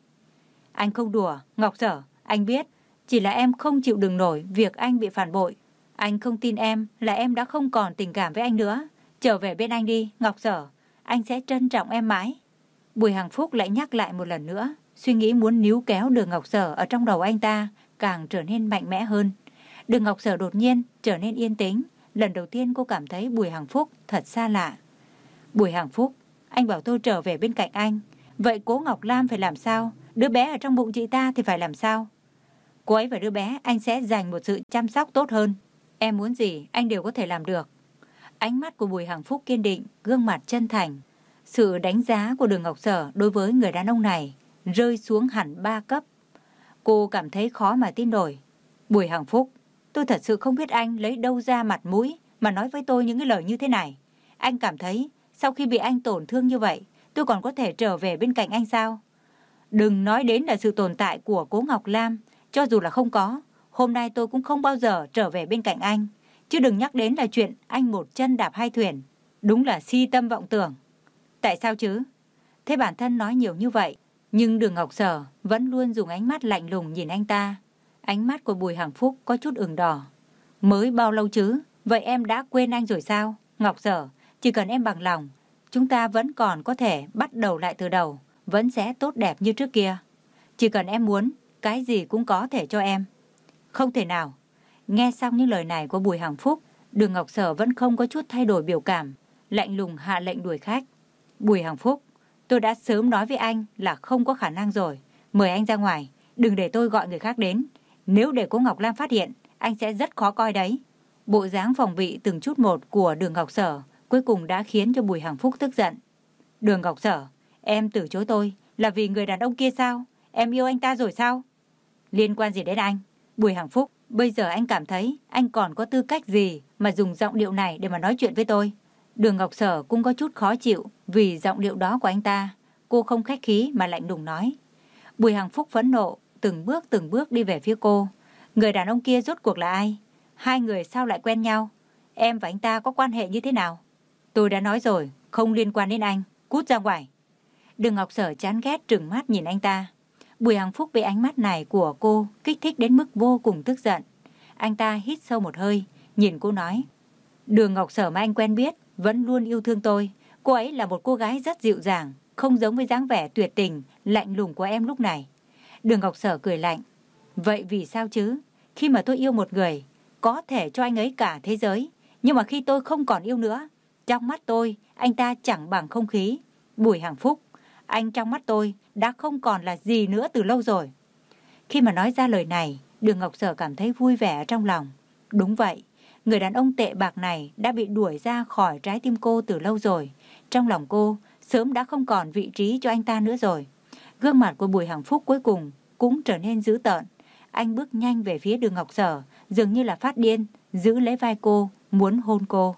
Anh không đùa, Ngọc Sở, anh biết, chỉ là em không chịu đựng nổi việc anh bị phản bội. Anh không tin em là em đã không còn tình cảm với anh nữa. Trở về bên anh đi, Ngọc Sở, anh sẽ trân trọng em mãi. Bùi Hằng Phúc lại nhắc lại một lần nữa, suy nghĩ muốn níu kéo đường Ngọc Sở ở trong đầu anh ta càng trở nên mạnh mẽ hơn. Đường Ngọc Sở đột nhiên trở nên yên tĩnh. Lần đầu tiên cô cảm thấy Bùi Hằng Phúc thật xa lạ. Bùi Hằng Phúc, anh bảo tôi trở về bên cạnh anh. Vậy cố Ngọc Lam phải làm sao? Đứa bé ở trong bụng chị ta thì phải làm sao? Cô ấy và đứa bé anh sẽ dành một sự chăm sóc tốt hơn. Em muốn gì anh đều có thể làm được. Ánh mắt của Bùi Hằng Phúc kiên định, gương mặt chân thành. Sự đánh giá của đường Ngọc Sở đối với người đàn ông này rơi xuống hẳn ba cấp. Cô cảm thấy khó mà tin nổi. Bùi Hằng Phúc, tôi thật sự không biết anh lấy đâu ra mặt mũi mà nói với tôi những cái lời như thế này. Anh cảm thấy sau khi bị anh tổn thương như vậy, tôi còn có thể trở về bên cạnh anh sao? Đừng nói đến là sự tồn tại của cố Ngọc Lam, cho dù là không có, hôm nay tôi cũng không bao giờ trở về bên cạnh anh. Chứ đừng nhắc đến là chuyện anh một chân đạp hai thuyền. Đúng là si tâm vọng tưởng. Tại sao chứ? Thế bản thân nói nhiều như vậy, nhưng đường Ngọc Sở vẫn luôn dùng ánh mắt lạnh lùng nhìn anh ta. Ánh mắt của Bùi Hằng Phúc có chút ửng đỏ. Mới bao lâu chứ? Vậy em đã quên anh rồi sao? Ngọc Sở, chỉ cần em bằng lòng, chúng ta vẫn còn có thể bắt đầu lại từ đầu vẫn sẽ tốt đẹp như trước kia. Chỉ cần em muốn, cái gì cũng có thể cho em. Không thể nào. Nghe xong những lời này của Bùi Hằng Phúc, Đường Ngọc Sở vẫn không có chút thay đổi biểu cảm, lạnh lùng hạ lệnh đuổi khách. Bùi Hằng Phúc, tôi đã sớm nói với anh là không có khả năng rồi. Mời anh ra ngoài, đừng để tôi gọi người khác đến. Nếu để cô Ngọc Lam phát hiện, anh sẽ rất khó coi đấy. Bộ dáng phòng vị từng chút một của Đường Ngọc Sở cuối cùng đã khiến cho Bùi Hằng Phúc tức giận. Đường Ngọc Sở, Em từ chối tôi là vì người đàn ông kia sao? Em yêu anh ta rồi sao? Liên quan gì đến anh? Bùi Hằng Phúc, bây giờ anh cảm thấy anh còn có tư cách gì mà dùng giọng điệu này để mà nói chuyện với tôi? Đường Ngọc Sở cũng có chút khó chịu vì giọng điệu đó của anh ta. Cô không khách khí mà lạnh lùng nói. Bùi Hằng Phúc phẫn nộ, từng bước từng bước đi về phía cô. Người đàn ông kia rốt cuộc là ai? Hai người sao lại quen nhau? Em và anh ta có quan hệ như thế nào? Tôi đã nói rồi, không liên quan đến anh. Cút ra ngoài. Đường Ngọc Sở chán ghét trừng mắt nhìn anh ta. Bùi Hằng Phúc bị ánh mắt này của cô kích thích đến mức vô cùng tức giận. Anh ta hít sâu một hơi, nhìn cô nói. Đường Ngọc Sở mà anh quen biết, vẫn luôn yêu thương tôi. Cô ấy là một cô gái rất dịu dàng, không giống với dáng vẻ tuyệt tình, lạnh lùng của em lúc này. Đường Ngọc Sở cười lạnh. Vậy vì sao chứ? khi mà tôi yêu một người, có thể cho anh ấy cả thế giới. Nhưng mà khi tôi không còn yêu nữa, trong mắt tôi, anh ta chẳng bằng không khí. Bùi Hằng Phúc, anh trong mắt tôi đã không còn là gì nữa từ lâu rồi. Khi mà nói ra lời này, Đường Ngọc Sở cảm thấy vui vẻ trong lòng. Đúng vậy, người đàn ông tệ bạc này đã bị đuổi ra khỏi trái tim cô từ lâu rồi. Trong lòng cô, sớm đã không còn vị trí cho anh ta nữa rồi. Gương mặt của Bùi Hằng Phúc cuối cùng cũng trở nên dữ tợn. Anh bước nhanh về phía đường Ngọc Sở, dường như là phát điên, giữ lấy vai cô, muốn hôn cô.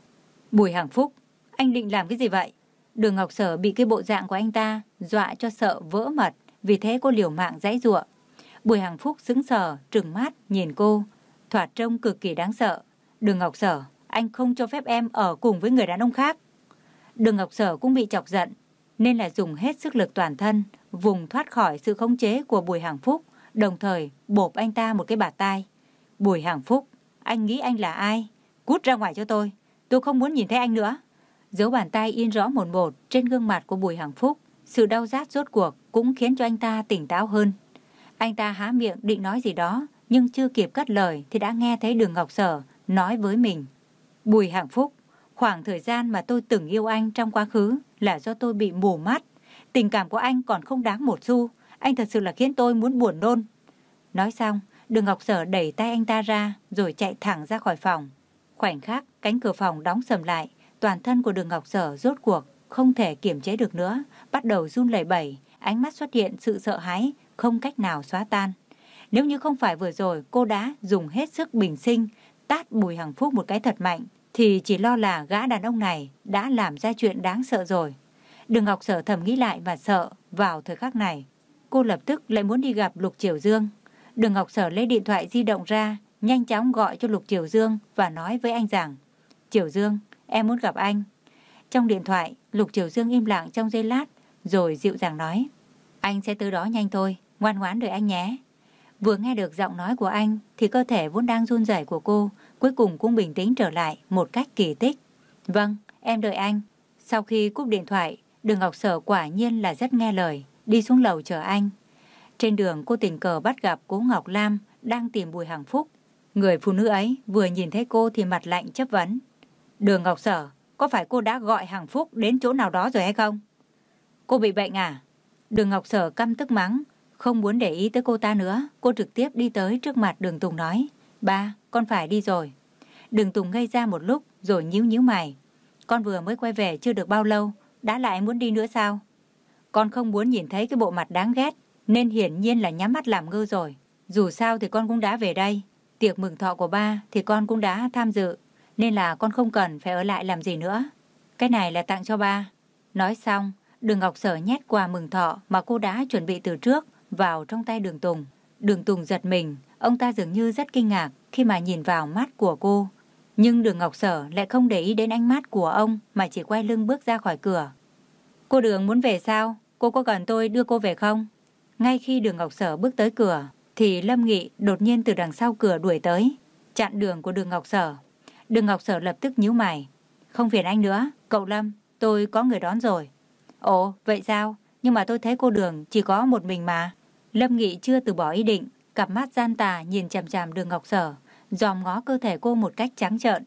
Bùi Hằng Phúc, anh định làm cái gì vậy? Đường Ngọc Sở bị cái bộ dạng của anh ta dọa cho sợ vỡ mật, vì thế cô liều mạng giãy giụa. Bùi Hằng Phúc sững sờ, trừng mắt nhìn cô, thoạt trông cực kỳ đáng sợ. Đường Ngọc Sở, anh không cho phép em ở cùng với người đàn ông khác. Đường Ngọc Sở cũng bị chọc giận, nên là dùng hết sức lực toàn thân, vùng thoát khỏi sự khống chế của Bùi Hằng Phúc, đồng thời bộp anh ta một cái bạt tai. Bùi Hằng Phúc, anh nghĩ anh là ai? Cút ra ngoài cho tôi, tôi không muốn nhìn thấy anh nữa. Dấu bàn tay in rõ một một trên gương mặt của Bùi Hằng Phúc, sự đau rát rốt cuộc cũng khiến cho anh ta tỉnh táo hơn. Anh ta há miệng định nói gì đó, nhưng chưa kịp cất lời thì đã nghe thấy Đường Ngọc Sở nói với mình. Bùi Hằng Phúc, khoảng thời gian mà tôi từng yêu anh trong quá khứ là do tôi bị mù mắt. Tình cảm của anh còn không đáng một xu. Anh thật sự là khiến tôi muốn buồn nôn. Nói xong, Đường Ngọc Sở đẩy tay anh ta ra rồi chạy thẳng ra khỏi phòng. Khoảnh khắc, cánh cửa phòng đóng sầm lại. Toàn thân của Đường Ngọc Sở rốt cuộc không thể kiềm chế được nữa, bắt đầu run lẩy bẩy, ánh mắt xuất hiện sự sợ hãi, không cách nào xóa tan. Nếu như không phải vừa rồi cô đã dùng hết sức bình sinh, tát Bùi Hằng Phúc một cái thật mạnh, thì chỉ lo là gã đàn ông này đã làm ra chuyện đáng sợ rồi. Đường Ngọc Sở thầm nghĩ lại và sợ vào thời khắc này. Cô lập tức lại muốn đi gặp Lục Triều Dương. Đường Ngọc Sở lấy điện thoại di động ra, nhanh chóng gọi cho Lục Triều Dương và nói với anh rằng Triều Dương, em muốn gặp anh. Trong điện thoại, Lục Triều Dương im lặng trong giây lát, rồi dịu dàng nói Anh sẽ tới đó nhanh thôi, ngoan ngoãn đợi anh nhé. Vừa nghe được giọng nói của anh thì cơ thể vốn đang run rẩy của cô cuối cùng cũng bình tĩnh trở lại một cách kỳ tích. Vâng, em đợi anh. Sau khi cúp điện thoại, đường Ngọc Sở quả nhiên là rất nghe lời, đi xuống lầu chờ anh. Trên đường cô tình cờ bắt gặp cố Ngọc Lam đang tìm Bùi Hằng Phúc. Người phụ nữ ấy vừa nhìn thấy cô thì mặt lạnh chấp vấn. Đường Ngọc Sở, có phải cô đã gọi Hằng Phúc đến chỗ nào đó rồi hay không? Cô bị bệnh à? Đường Ngọc Sở căm tức mắng, không muốn để ý tới cô ta nữa. Cô trực tiếp đi tới trước mặt đường Tùng nói. Ba, con phải đi rồi. Đường Tùng ngây ra một lúc rồi nhíu nhíu mày. Con vừa mới quay về chưa được bao lâu, đã lại muốn đi nữa sao? Con không muốn nhìn thấy cái bộ mặt đáng ghét, nên hiển nhiên là nhắm mắt làm ngơ rồi. Dù sao thì con cũng đã về đây. Tiệc mừng thọ của ba thì con cũng đã tham dự, nên là con không cần phải ở lại làm gì nữa. Cái này là tặng cho ba. Nói xong, đường Ngọc Sở nhét quà mừng thọ mà cô đã chuẩn bị từ trước vào trong tay đường Tùng. Đường Tùng giật mình, Ông ta dường như rất kinh ngạc khi mà nhìn vào mắt của cô. Nhưng đường Ngọc Sở lại không để ý đến ánh mắt của ông mà chỉ quay lưng bước ra khỏi cửa. Cô đường muốn về sao? Cô có cần tôi đưa cô về không? Ngay khi đường Ngọc Sở bước tới cửa, thì Lâm Nghị đột nhiên từ đằng sau cửa đuổi tới, chặn đường của đường Ngọc Sở. Đường Ngọc Sở lập tức nhíu mày. Không phiền anh nữa, cậu Lâm, tôi có người đón rồi. Ồ, vậy sao? Nhưng mà tôi thấy cô đường chỉ có một mình mà. Lâm Nghị chưa từ bỏ ý định, Cặp mắt gian tà nhìn chằm chằm đường Ngọc Sở, dòm ngó cơ thể cô một cách trắng trợn.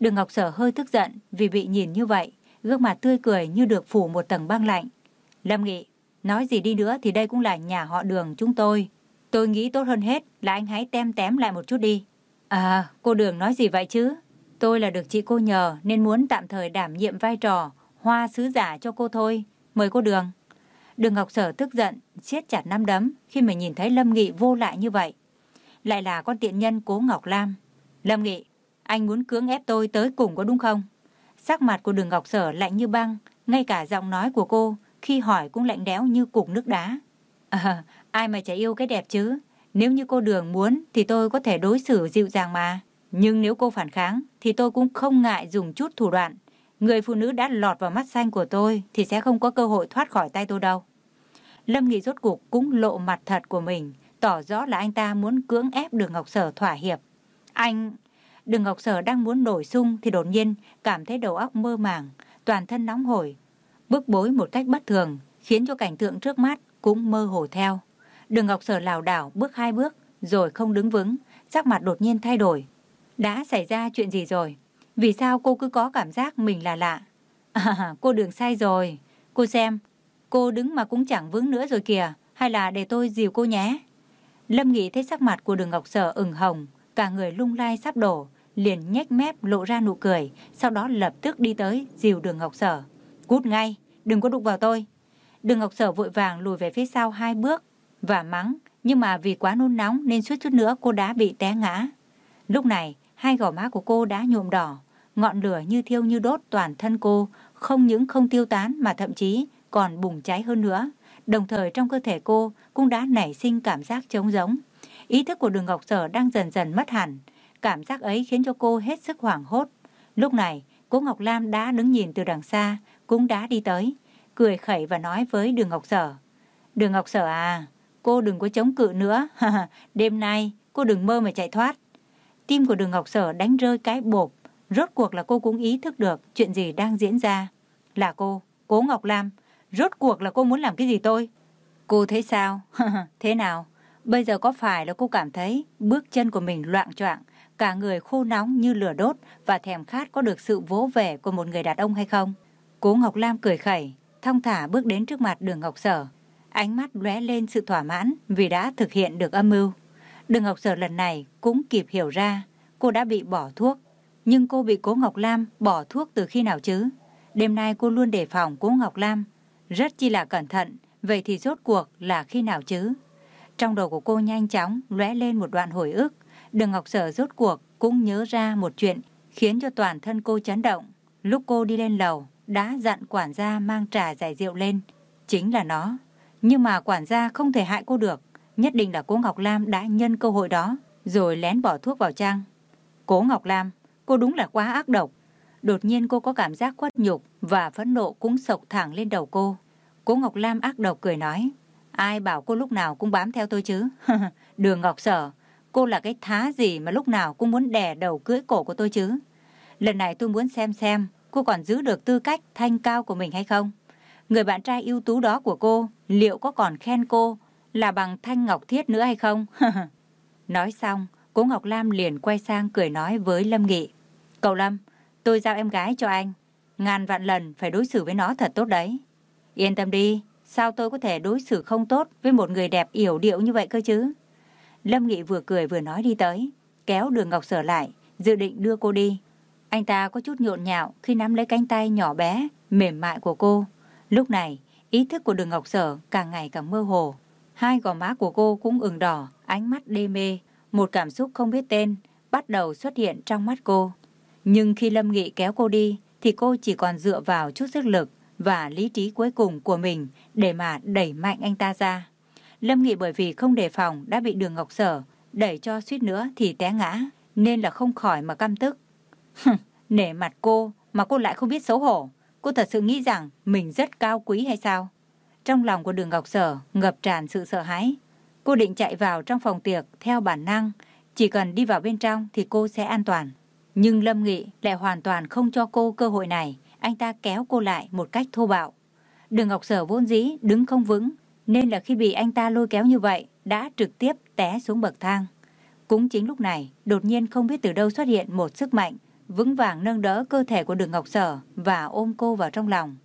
Đường Ngọc Sở hơi tức giận vì bị nhìn như vậy, gương mặt tươi cười như được phủ một tầng băng lạnh. Lâm Nghị, nói gì đi nữa thì đây cũng là nhà họ đường chúng tôi. Tôi nghĩ tốt hơn hết là anh hãy tem tém lại một chút đi. À, cô đường nói gì vậy chứ? Tôi là được chị cô nhờ nên muốn tạm thời đảm nhiệm vai trò hoa sứ giả cho cô thôi. Mời cô đường. Đường Ngọc Sở tức giận, siết chặt nắm đấm khi mà nhìn thấy Lâm Nghị vô lại như vậy. Lại là con tiện nhân cố Ngọc Lam. Lâm Nghị, anh muốn cưỡng ép tôi tới cùng có đúng không? Sắc mặt của đường Ngọc Sở lạnh như băng, ngay cả giọng nói của cô khi hỏi cũng lạnh đéo như cục nước đá. À, ai mà chả yêu cái đẹp chứ? Nếu như cô đường muốn thì tôi có thể đối xử dịu dàng mà. Nhưng nếu cô phản kháng thì tôi cũng không ngại dùng chút thủ đoạn. Người phụ nữ đã lọt vào mắt xanh của tôi thì sẽ không có cơ hội thoát khỏi tay tôi đâu. Lâm Nghị rốt cuộc cũng lộ mặt thật của mình, tỏ rõ là anh ta muốn cưỡng ép Đường Ngọc Sở thỏa hiệp. Anh... Đường Ngọc Sở đang muốn nổi sung thì đột nhiên cảm thấy đầu óc mơ màng, toàn thân nóng hổi. Bước bối một cách bất thường, khiến cho cảnh tượng trước mắt cũng mơ hồ theo. Đường Ngọc Sở lảo đảo bước hai bước, rồi không đứng vững, sắc mặt đột nhiên thay đổi. Đã xảy ra chuyện gì rồi? Vì sao cô cứ có cảm giác mình là lạ? À, cô đường sai rồi. Cô xem, cô đứng mà cũng chẳng vững nữa rồi kìa. Hay là để tôi dìu cô nhé? Lâm Nghị thấy sắc mặt của đường Ngọc Sở ửng hồng, cả người lung lay sắp đổ, liền nhếch mép lộ ra nụ cười, sau đó lập tức đi tới dìu đường Ngọc Sở. Cút ngay, đừng có đụng vào tôi. Đường Ngọc Sở vội vàng lùi về phía sau hai bước và mắng, nhưng mà vì quá nôn nóng nên suốt chút nữa cô đã bị té ngã. Lúc này, hai gò má của cô đã nhuộm đỏ, ngọn lửa như thiêu như đốt toàn thân cô, không những không tiêu tán mà thậm chí còn bùng cháy hơn nữa. Đồng thời trong cơ thể cô cũng đã nảy sinh cảm giác trống giống. Ý thức của đường Ngọc Sở đang dần dần mất hẳn. Cảm giác ấy khiến cho cô hết sức hoảng hốt. Lúc này, cô Ngọc Lam đã đứng nhìn từ đằng xa, cũng đã đi tới, cười khẩy và nói với đường Ngọc Sở. Đường Ngọc Sở à, cô đừng có chống cự nữa. Đêm nay, cô đừng mơ mà chạy thoát. Tim của đường Ngọc Sở đánh rơi cái bộp. Rốt cuộc là cô cũng ý thức được chuyện gì đang diễn ra. Là cô, cố Ngọc Lam. Rốt cuộc là cô muốn làm cái gì tôi? Cô thấy sao? Thế nào? Bây giờ có phải là cô cảm thấy bước chân của mình loạn choạng, cả người khô nóng như lửa đốt và thèm khát có được sự vỗ vẻ của một người đàn ông hay không? Cố Ngọc Lam cười khẩy, thong thả bước đến trước mặt đường Ngọc Sở. Ánh mắt lóe lên sự thỏa mãn vì đã thực hiện được âm mưu. Đường Ngọc Sở lần này cũng kịp hiểu ra cô đã bị bỏ thuốc. Nhưng cô bị Cố Ngọc Lam bỏ thuốc từ khi nào chứ? Đêm nay cô luôn đề phòng Cố Ngọc Lam. Rất chi là cẩn thận. Vậy thì rốt cuộc là khi nào chứ? Trong đầu của cô nhanh chóng lóe lên một đoạn hồi ức. Đường Ngọc Sở rốt cuộc cũng nhớ ra một chuyện khiến cho toàn thân cô chấn động. Lúc cô đi lên lầu, đã dặn quản gia mang trà giải rượu lên. Chính là nó. Nhưng mà quản gia không thể hại cô được. Nhất định là cô Ngọc Lam đã nhân cơ hội đó, rồi lén bỏ thuốc vào trang. Cố Ngọc Lam, cô đúng là quá ác độc. Đột nhiên cô có cảm giác quất nhục và phẫn nộ cũng sộc thẳng lên đầu cô. Cố Ngọc Lam ác độc cười nói, ai bảo cô lúc nào cũng bám theo tôi chứ? Đường Ngọc Sở, cô là cái thá gì mà lúc nào cũng muốn đè đầu cưỡi cổ của tôi chứ? Lần này tôi muốn xem xem cô còn giữ được tư cách thanh cao của mình hay không? Người bạn trai ưu tú đó của cô, liệu có còn khen cô là bằng thanh ngọc thiết nữa hay không? Nói xong, Cố Ngọc Lam liền quay sang cười nói với Lâm Nghị. Cậu Lâm, tôi giao em gái cho anh. Ngàn vạn lần phải đối xử với nó thật tốt đấy. Yên tâm đi, sao tôi có thể đối xử không tốt với một người đẹp yểu điệu như vậy cơ chứ? Lâm Nghị vừa cười vừa nói đi tới, kéo đường Ngọc Sở lại, dự định đưa cô đi. Anh ta có chút nhộn nhạo khi nắm lấy cánh tay nhỏ bé, mềm mại của cô. Lúc này, ý thức của đường Ngọc Sở càng ngày càng mơ hồ. Hai gò má của cô cũng ửng đỏ, ánh mắt đê mê, một cảm xúc không biết tên bắt đầu xuất hiện trong mắt cô. Nhưng khi Lâm Nghị kéo cô đi, thì cô chỉ còn dựa vào chút sức lực và lý trí cuối cùng của mình để mà đẩy mạnh anh ta ra. Lâm Nghị bởi vì không đề phòng đã bị đường Ngọc Sở đẩy cho suýt nữa thì té ngã, nên là không khỏi mà căm tức. Nể mặt cô mà cô lại không biết xấu hổ. Cô thật sự nghĩ rằng mình rất cao quý hay sao? Trong lòng của đường Ngọc Sở ngập tràn sự sợ hãi. Cô định chạy vào trong phòng tiệc theo bản năng, chỉ cần đi vào bên trong thì cô sẽ an toàn. Nhưng Lâm Nghị lại hoàn toàn không cho cô cơ hội này, anh ta kéo cô lại một cách thô bạo. Đường Ngọc Sở vốn dĩ đứng không vững, nên là khi bị anh ta lôi kéo như vậy, đã trực tiếp té xuống bậc thang. Cũng chính lúc này, đột nhiên không biết từ đâu xuất hiện một sức mạnh, vững vàng nâng đỡ cơ thể của đường Ngọc Sở và ôm cô vào trong lòng.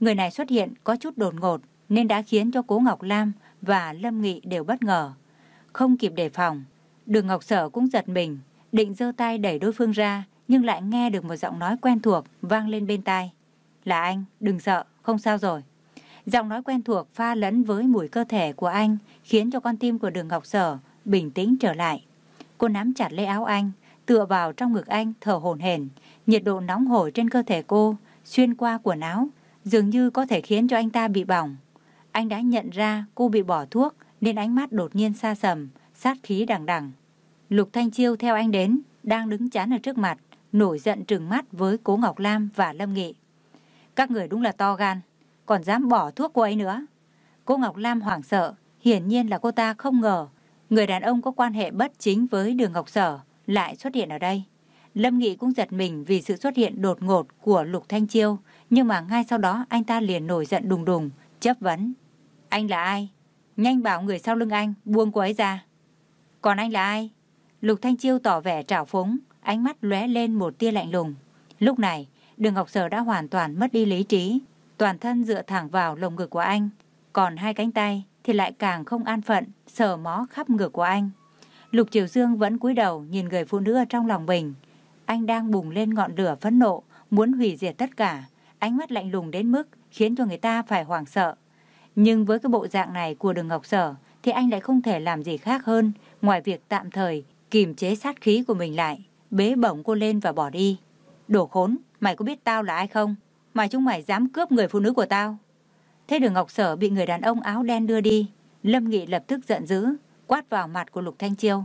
Người này xuất hiện có chút đột ngột, nên đã khiến cho cố Ngọc Lam và Lâm Nghị đều bất ngờ. Không kịp đề phòng, đường Ngọc Sở cũng giật mình, định giơ tay đẩy đối phương ra, nhưng lại nghe được một giọng nói quen thuộc vang lên bên tai. Là anh, đừng sợ, không sao rồi. Giọng nói quen thuộc pha lẫn với mùi cơ thể của anh khiến cho con tim của đường Ngọc Sở bình tĩnh trở lại. Cô nắm chặt lấy áo anh, tựa vào trong ngực anh thở hổn hển, nhiệt độ nóng hổi trên cơ thể cô xuyên qua quần áo, dường như có thể khiến cho anh ta bị bỏng. Anh đã nhận ra cô bị bỏ thuốc nên ánh mắt đột nhiên xa sầm, sát khí đằng đằng. Lục Thanh Chiêu theo anh đến, đang đứng chán ở trước mặt, nổi giận trừng mắt với Cố Ngọc Lam và Lâm Nghị. Các người đúng là to gan, còn dám bỏ thuốc cô ấy nữa. Cô Ngọc Lam hoảng sợ, hiển nhiên là cô ta không ngờ người đàn ông có quan hệ bất chính với đường Ngọc Sở lại xuất hiện ở đây. Lâm Nghị cũng giật mình vì sự xuất hiện đột ngột của Lục Thanh Chiêu, nhưng mà ngay sau đó anh ta liền nổi giận đùng đùng, chấp vấn. Anh là ai? Nhanh bảo người sau lưng anh buông cô ấy ra. Còn anh là ai? Lục Thanh Chiêu tỏ vẻ trào phúng, ánh mắt lóe lên một tia lạnh lùng. Lúc này, Đường Ngọc Sở đã hoàn toàn mất đi lý trí, toàn thân dựa thẳng vào lồng ngực của anh, còn hai cánh tay thì lại càng không an phận, sờ mó khắp ngực của anh. Lục Triều Dương vẫn cúi đầu nhìn người phụ nữ ở trong lòng mình. Anh đang bùng lên ngọn lửa phẫn nộ, muốn hủy diệt tất cả, ánh mắt lạnh lùng đến mức khiến cho người ta phải hoảng sợ. Nhưng với cái bộ dạng này của Đường Ngọc Sở thì anh lại không thể làm gì khác hơn ngoài việc tạm thời kìm chế sát khí của mình lại, bế bổng cô lên và bỏ đi. Đồ khốn, mày có biết tao là ai không? Mà chúng mày dám cướp người phụ nữ của tao. Thế đường Ngọc Sở bị người đàn ông áo đen đưa đi. Lâm Nghị lập tức giận dữ, quát vào mặt của Lục Thanh Chiêu.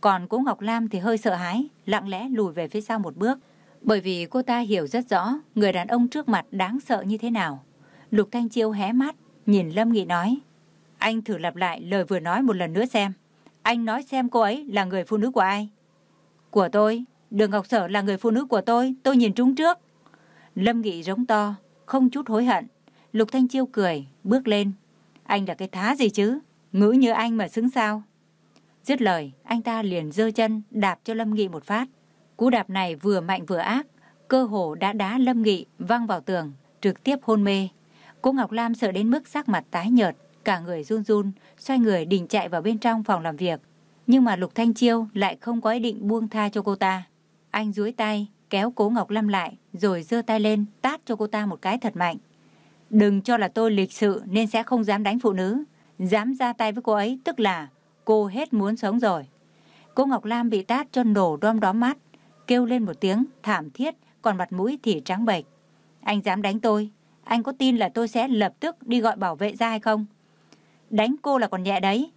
Còn cô Ngọc Lam thì hơi sợ hãi, lặng lẽ lùi về phía sau một bước. Bởi vì cô ta hiểu rất rõ người đàn ông trước mặt đáng sợ như thế nào. Lục Thanh Chiêu hé mắt, nhìn Lâm Nghị nói. Anh thử lặp lại lời vừa nói một lần nữa xem. Anh nói xem cô ấy là người phụ nữ của ai? Của tôi. Đường Ngọc Sở là người phụ nữ của tôi. Tôi nhìn trúng trước. Lâm Nghị rống to, không chút hối hận. Lục Thanh Chiêu cười, bước lên. Anh là cái thá gì chứ? Ngữ như anh mà xứng sao? Dứt lời, anh ta liền giơ chân đạp cho Lâm Nghị một phát. Cú đạp này vừa mạnh vừa ác, cơ hồ đã đá Lâm Nghị văng vào tường, trực tiếp hôn mê. Cô Ngọc Lam sợ đến mức sắc mặt tái nhợt, cả người run run, xoay người định chạy vào bên trong phòng làm việc. Nhưng mà Lục Thanh Chiêu lại không có ý định buông tha cho cô ta. Anh duỗi tay, kéo cố Ngọc Lam lại, rồi giơ tay lên, tát cho cô ta một cái thật mạnh. Đừng cho là tôi lịch sự nên sẽ không dám đánh phụ nữ. Dám ra tay với cô ấy tức là cô hết muốn sống rồi. Cô Ngọc Lam bị tát cho nổ đom đóm mắt, kêu lên một tiếng thảm thiết, còn mặt mũi thì trắng bệch. Anh dám đánh tôi, anh có tin là tôi sẽ lập tức đi gọi bảo vệ ra hay không? Đánh cô là còn nhẹ đấy.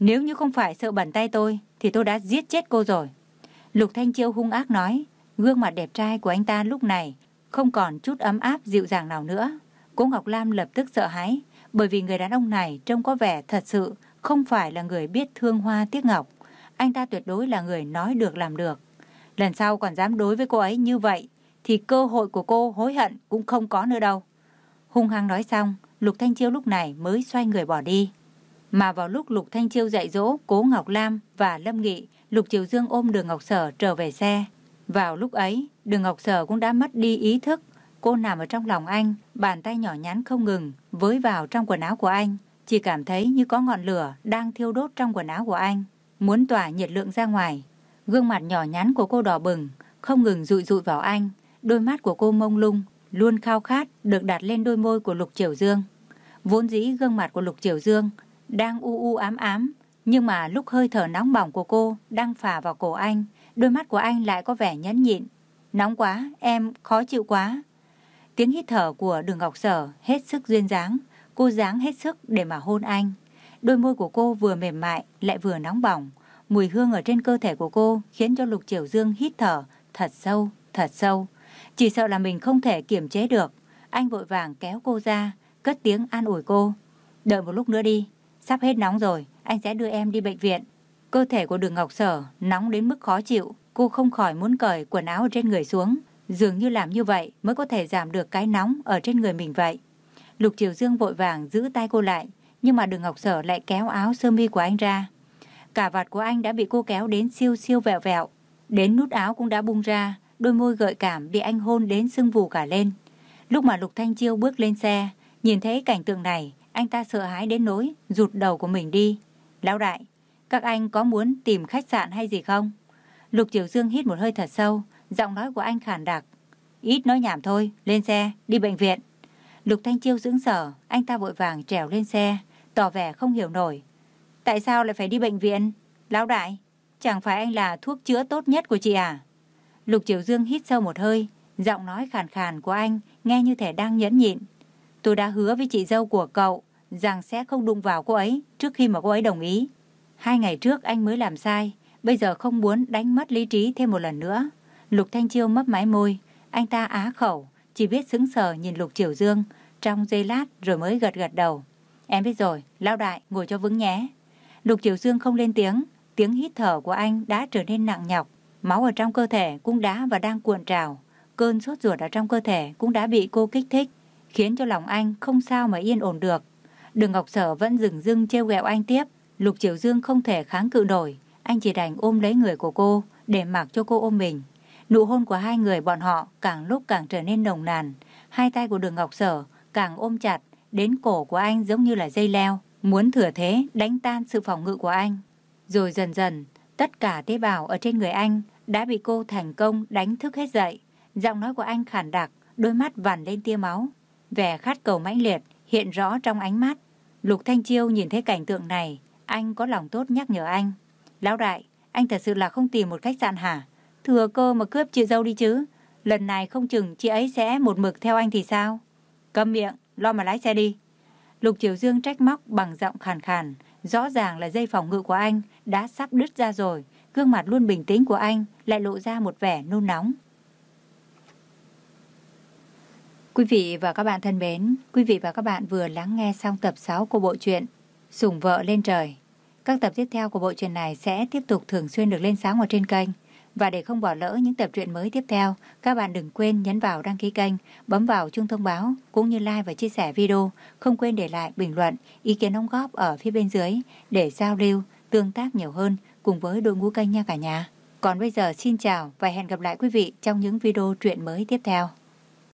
Nếu như không phải sợ bẩn tay tôi, thì tôi đã giết chết cô rồi. Lục Thanh Chiêu hung ác nói, gương mặt đẹp trai của anh ta lúc này không còn chút ấm áp dịu dàng nào nữa. Cô Ngọc Lam lập tức sợ hãi, bởi vì người đàn ông này trông có vẻ thật sự không phải là người biết thương hoa tiếc ngọc. Anh ta tuyệt đối là người nói được làm được. Lần sau còn dám đối với cô ấy như vậy, thì cơ hội của cô hối hận cũng không có nữa đâu. Hung hăng nói xong, Lục Thanh Chiêu lúc này mới xoay người bỏ đi. Mà vào lúc Lục Thanh Chiêu dạy dỗ Cố Ngọc Lam và Lâm Nghị, Lục Triều Dương ôm Đường Ngọc Sở trở về xe. Vào lúc ấy, Đường Ngọc Sở cũng đã mất đi ý thức. Cô nằm ở trong lòng anh, bàn tay nhỏ nhắn không ngừng, với vào trong quần áo của anh. Chỉ cảm thấy như có ngọn lửa đang thiêu đốt trong quần áo của anh, muốn tỏa nhiệt lượng ra ngoài. Gương mặt nhỏ nhắn của cô đỏ bừng, không ngừng rụi rụi vào anh. Đôi mắt của cô mông lung, luôn khao khát được đặt lên đôi môi của Lục Triều Dương. Vốn dĩ gương mặt của Lục Triều Dương đang u u ám ám, nhưng mà lúc hơi thở nóng bỏng của cô đang phả vào cổ anh, đôi mắt của anh lại có vẻ nhẫn nhịn. Nóng quá, em khó chịu quá. Tiếng hít thở của đường Ngọc Sở hết sức duyên dáng, cô dáng hết sức để mà hôn anh. Đôi môi của cô vừa mềm mại lại vừa nóng bỏng, mùi hương ở trên cơ thể của cô khiến cho Lục Triều Dương hít thở thật sâu, thật sâu. Chỉ sợ là mình không thể kiềm chế được. Anh vội vàng kéo cô ra, cất tiếng an ủi cô. Đợi một lúc nữa đi, Sắp hết nóng rồi, anh sẽ đưa em đi bệnh viện. Cơ thể của đường Ngọc Sở nóng đến mức khó chịu. Cô không khỏi muốn cởi quần áo trên người xuống. Dường như làm như vậy mới có thể giảm được cái nóng ở trên người mình vậy. Lục Triều Dương vội vàng giữ tay cô lại, nhưng mà đường Ngọc Sở lại kéo áo sơ mi của anh ra. Cả vạt của anh đã bị cô kéo đến siêu siêu vẹo vẹo. Đến nút áo cũng đã bung ra, đôi môi gợi cảm bị anh hôn đến sưng vù cả lên. Lúc mà Lục Thanh Chiêu bước lên xe, nhìn thấy cảnh tượng này, anh ta sợ hãi đến nỗi rụt đầu của mình đi. Lão đại, các anh có muốn tìm khách sạn hay gì không? Lục Triều Dương hít một hơi thật sâu, giọng nói của anh khản đặc. Ít nói nhảm thôi, lên xe, đi bệnh viện. Lục Thanh Chiêu dưỡng sở, anh ta vội vàng trèo lên xe, tỏ vẻ không hiểu nổi. Tại sao lại phải đi bệnh viện? Lão đại, chẳng phải anh là thuốc chữa tốt nhất của chị à? Lục Triều Dương hít sâu một hơi, giọng nói khàn khàn của anh nghe như thể đang nhẫn nhịn. Tôi đã hứa với chị dâu của cậu rằng sẽ không đụng vào cô ấy trước khi mà cô ấy đồng ý. Hai ngày trước anh mới làm sai, bây giờ không muốn đánh mất lý trí thêm một lần nữa. Lục Thanh Chiêu mấp máy môi, anh ta á khẩu, chỉ biết sững sờ nhìn Lục Triều Dương, trong giây lát rồi mới gật gật đầu. Em biết rồi, lao đại, ngồi cho vững nhé. Lục Triều Dương không lên tiếng, tiếng hít thở của anh đã trở nên nặng nhọc. Máu ở trong cơ thể cũng đã và đang cuộn trào. Cơn sốt ruột ở trong cơ thể cũng đã bị cô kích thích khiến cho lòng anh không sao mà yên ổn được. Đường Ngọc Sở vẫn dừng dưng trêu ghẹo anh tiếp, Lục Triều Dương không thể kháng cự nổi, anh chỉ đành ôm lấy người của cô để mặc cho cô ôm mình. Nụ hôn của hai người bọn họ càng lúc càng trở nên nồng nàn. Hai tay của đường Ngọc Sở càng ôm chặt, đến cổ của anh giống như là dây leo, muốn thừa thế đánh tan sự phòng ngự của anh. Rồi dần dần, tất cả tế bào ở trên người anh đã bị cô thành công đánh thức hết dậy. Giọng nói của anh khản đặc, đôi mắt vằn lên tia máu. Vẻ khát cầu mãnh liệt hiện rõ trong ánh mắt. Lục Thanh Chiêu nhìn thấy cảnh tượng này, anh có lòng tốt nhắc nhở anh. Lão đại, anh thật sự là không tìm một khách sạn hả? Thừa cơ mà cướp chị dâu đi chứ. Lần này không chừng chị ấy sẽ một mực theo anh thì sao? Cầm miệng, lo mà lái xe đi. Lục Triều Dương trách móc bằng giọng khàn khàn. Rõ ràng là dây phòng ngự của anh đã sắp đứt ra rồi. Gương mặt luôn bình tĩnh của anh lại lộ ra một vẻ nôn nóng. Quý vị và các bạn thân mến, quý vị và các bạn vừa lắng nghe xong tập 6 của bộ truyện Sủng vợ lên trời. Các tập tiếp theo của bộ truyện này sẽ tiếp tục thường xuyên được lên sóng ở trên kênh. Và để không bỏ lỡ những tập truyện mới tiếp theo, các bạn đừng quên nhấn vào đăng ký kênh, bấm vào chuông thông báo, cũng như like và chia sẻ video. Không quên để lại bình luận, ý kiến đóng góp ở phía bên dưới để giao lưu, tương tác nhiều hơn cùng với đội ngũ kênh nha cả nhà. Còn bây giờ xin chào và hẹn gặp lại quý vị trong những video truyện mới tiếp theo.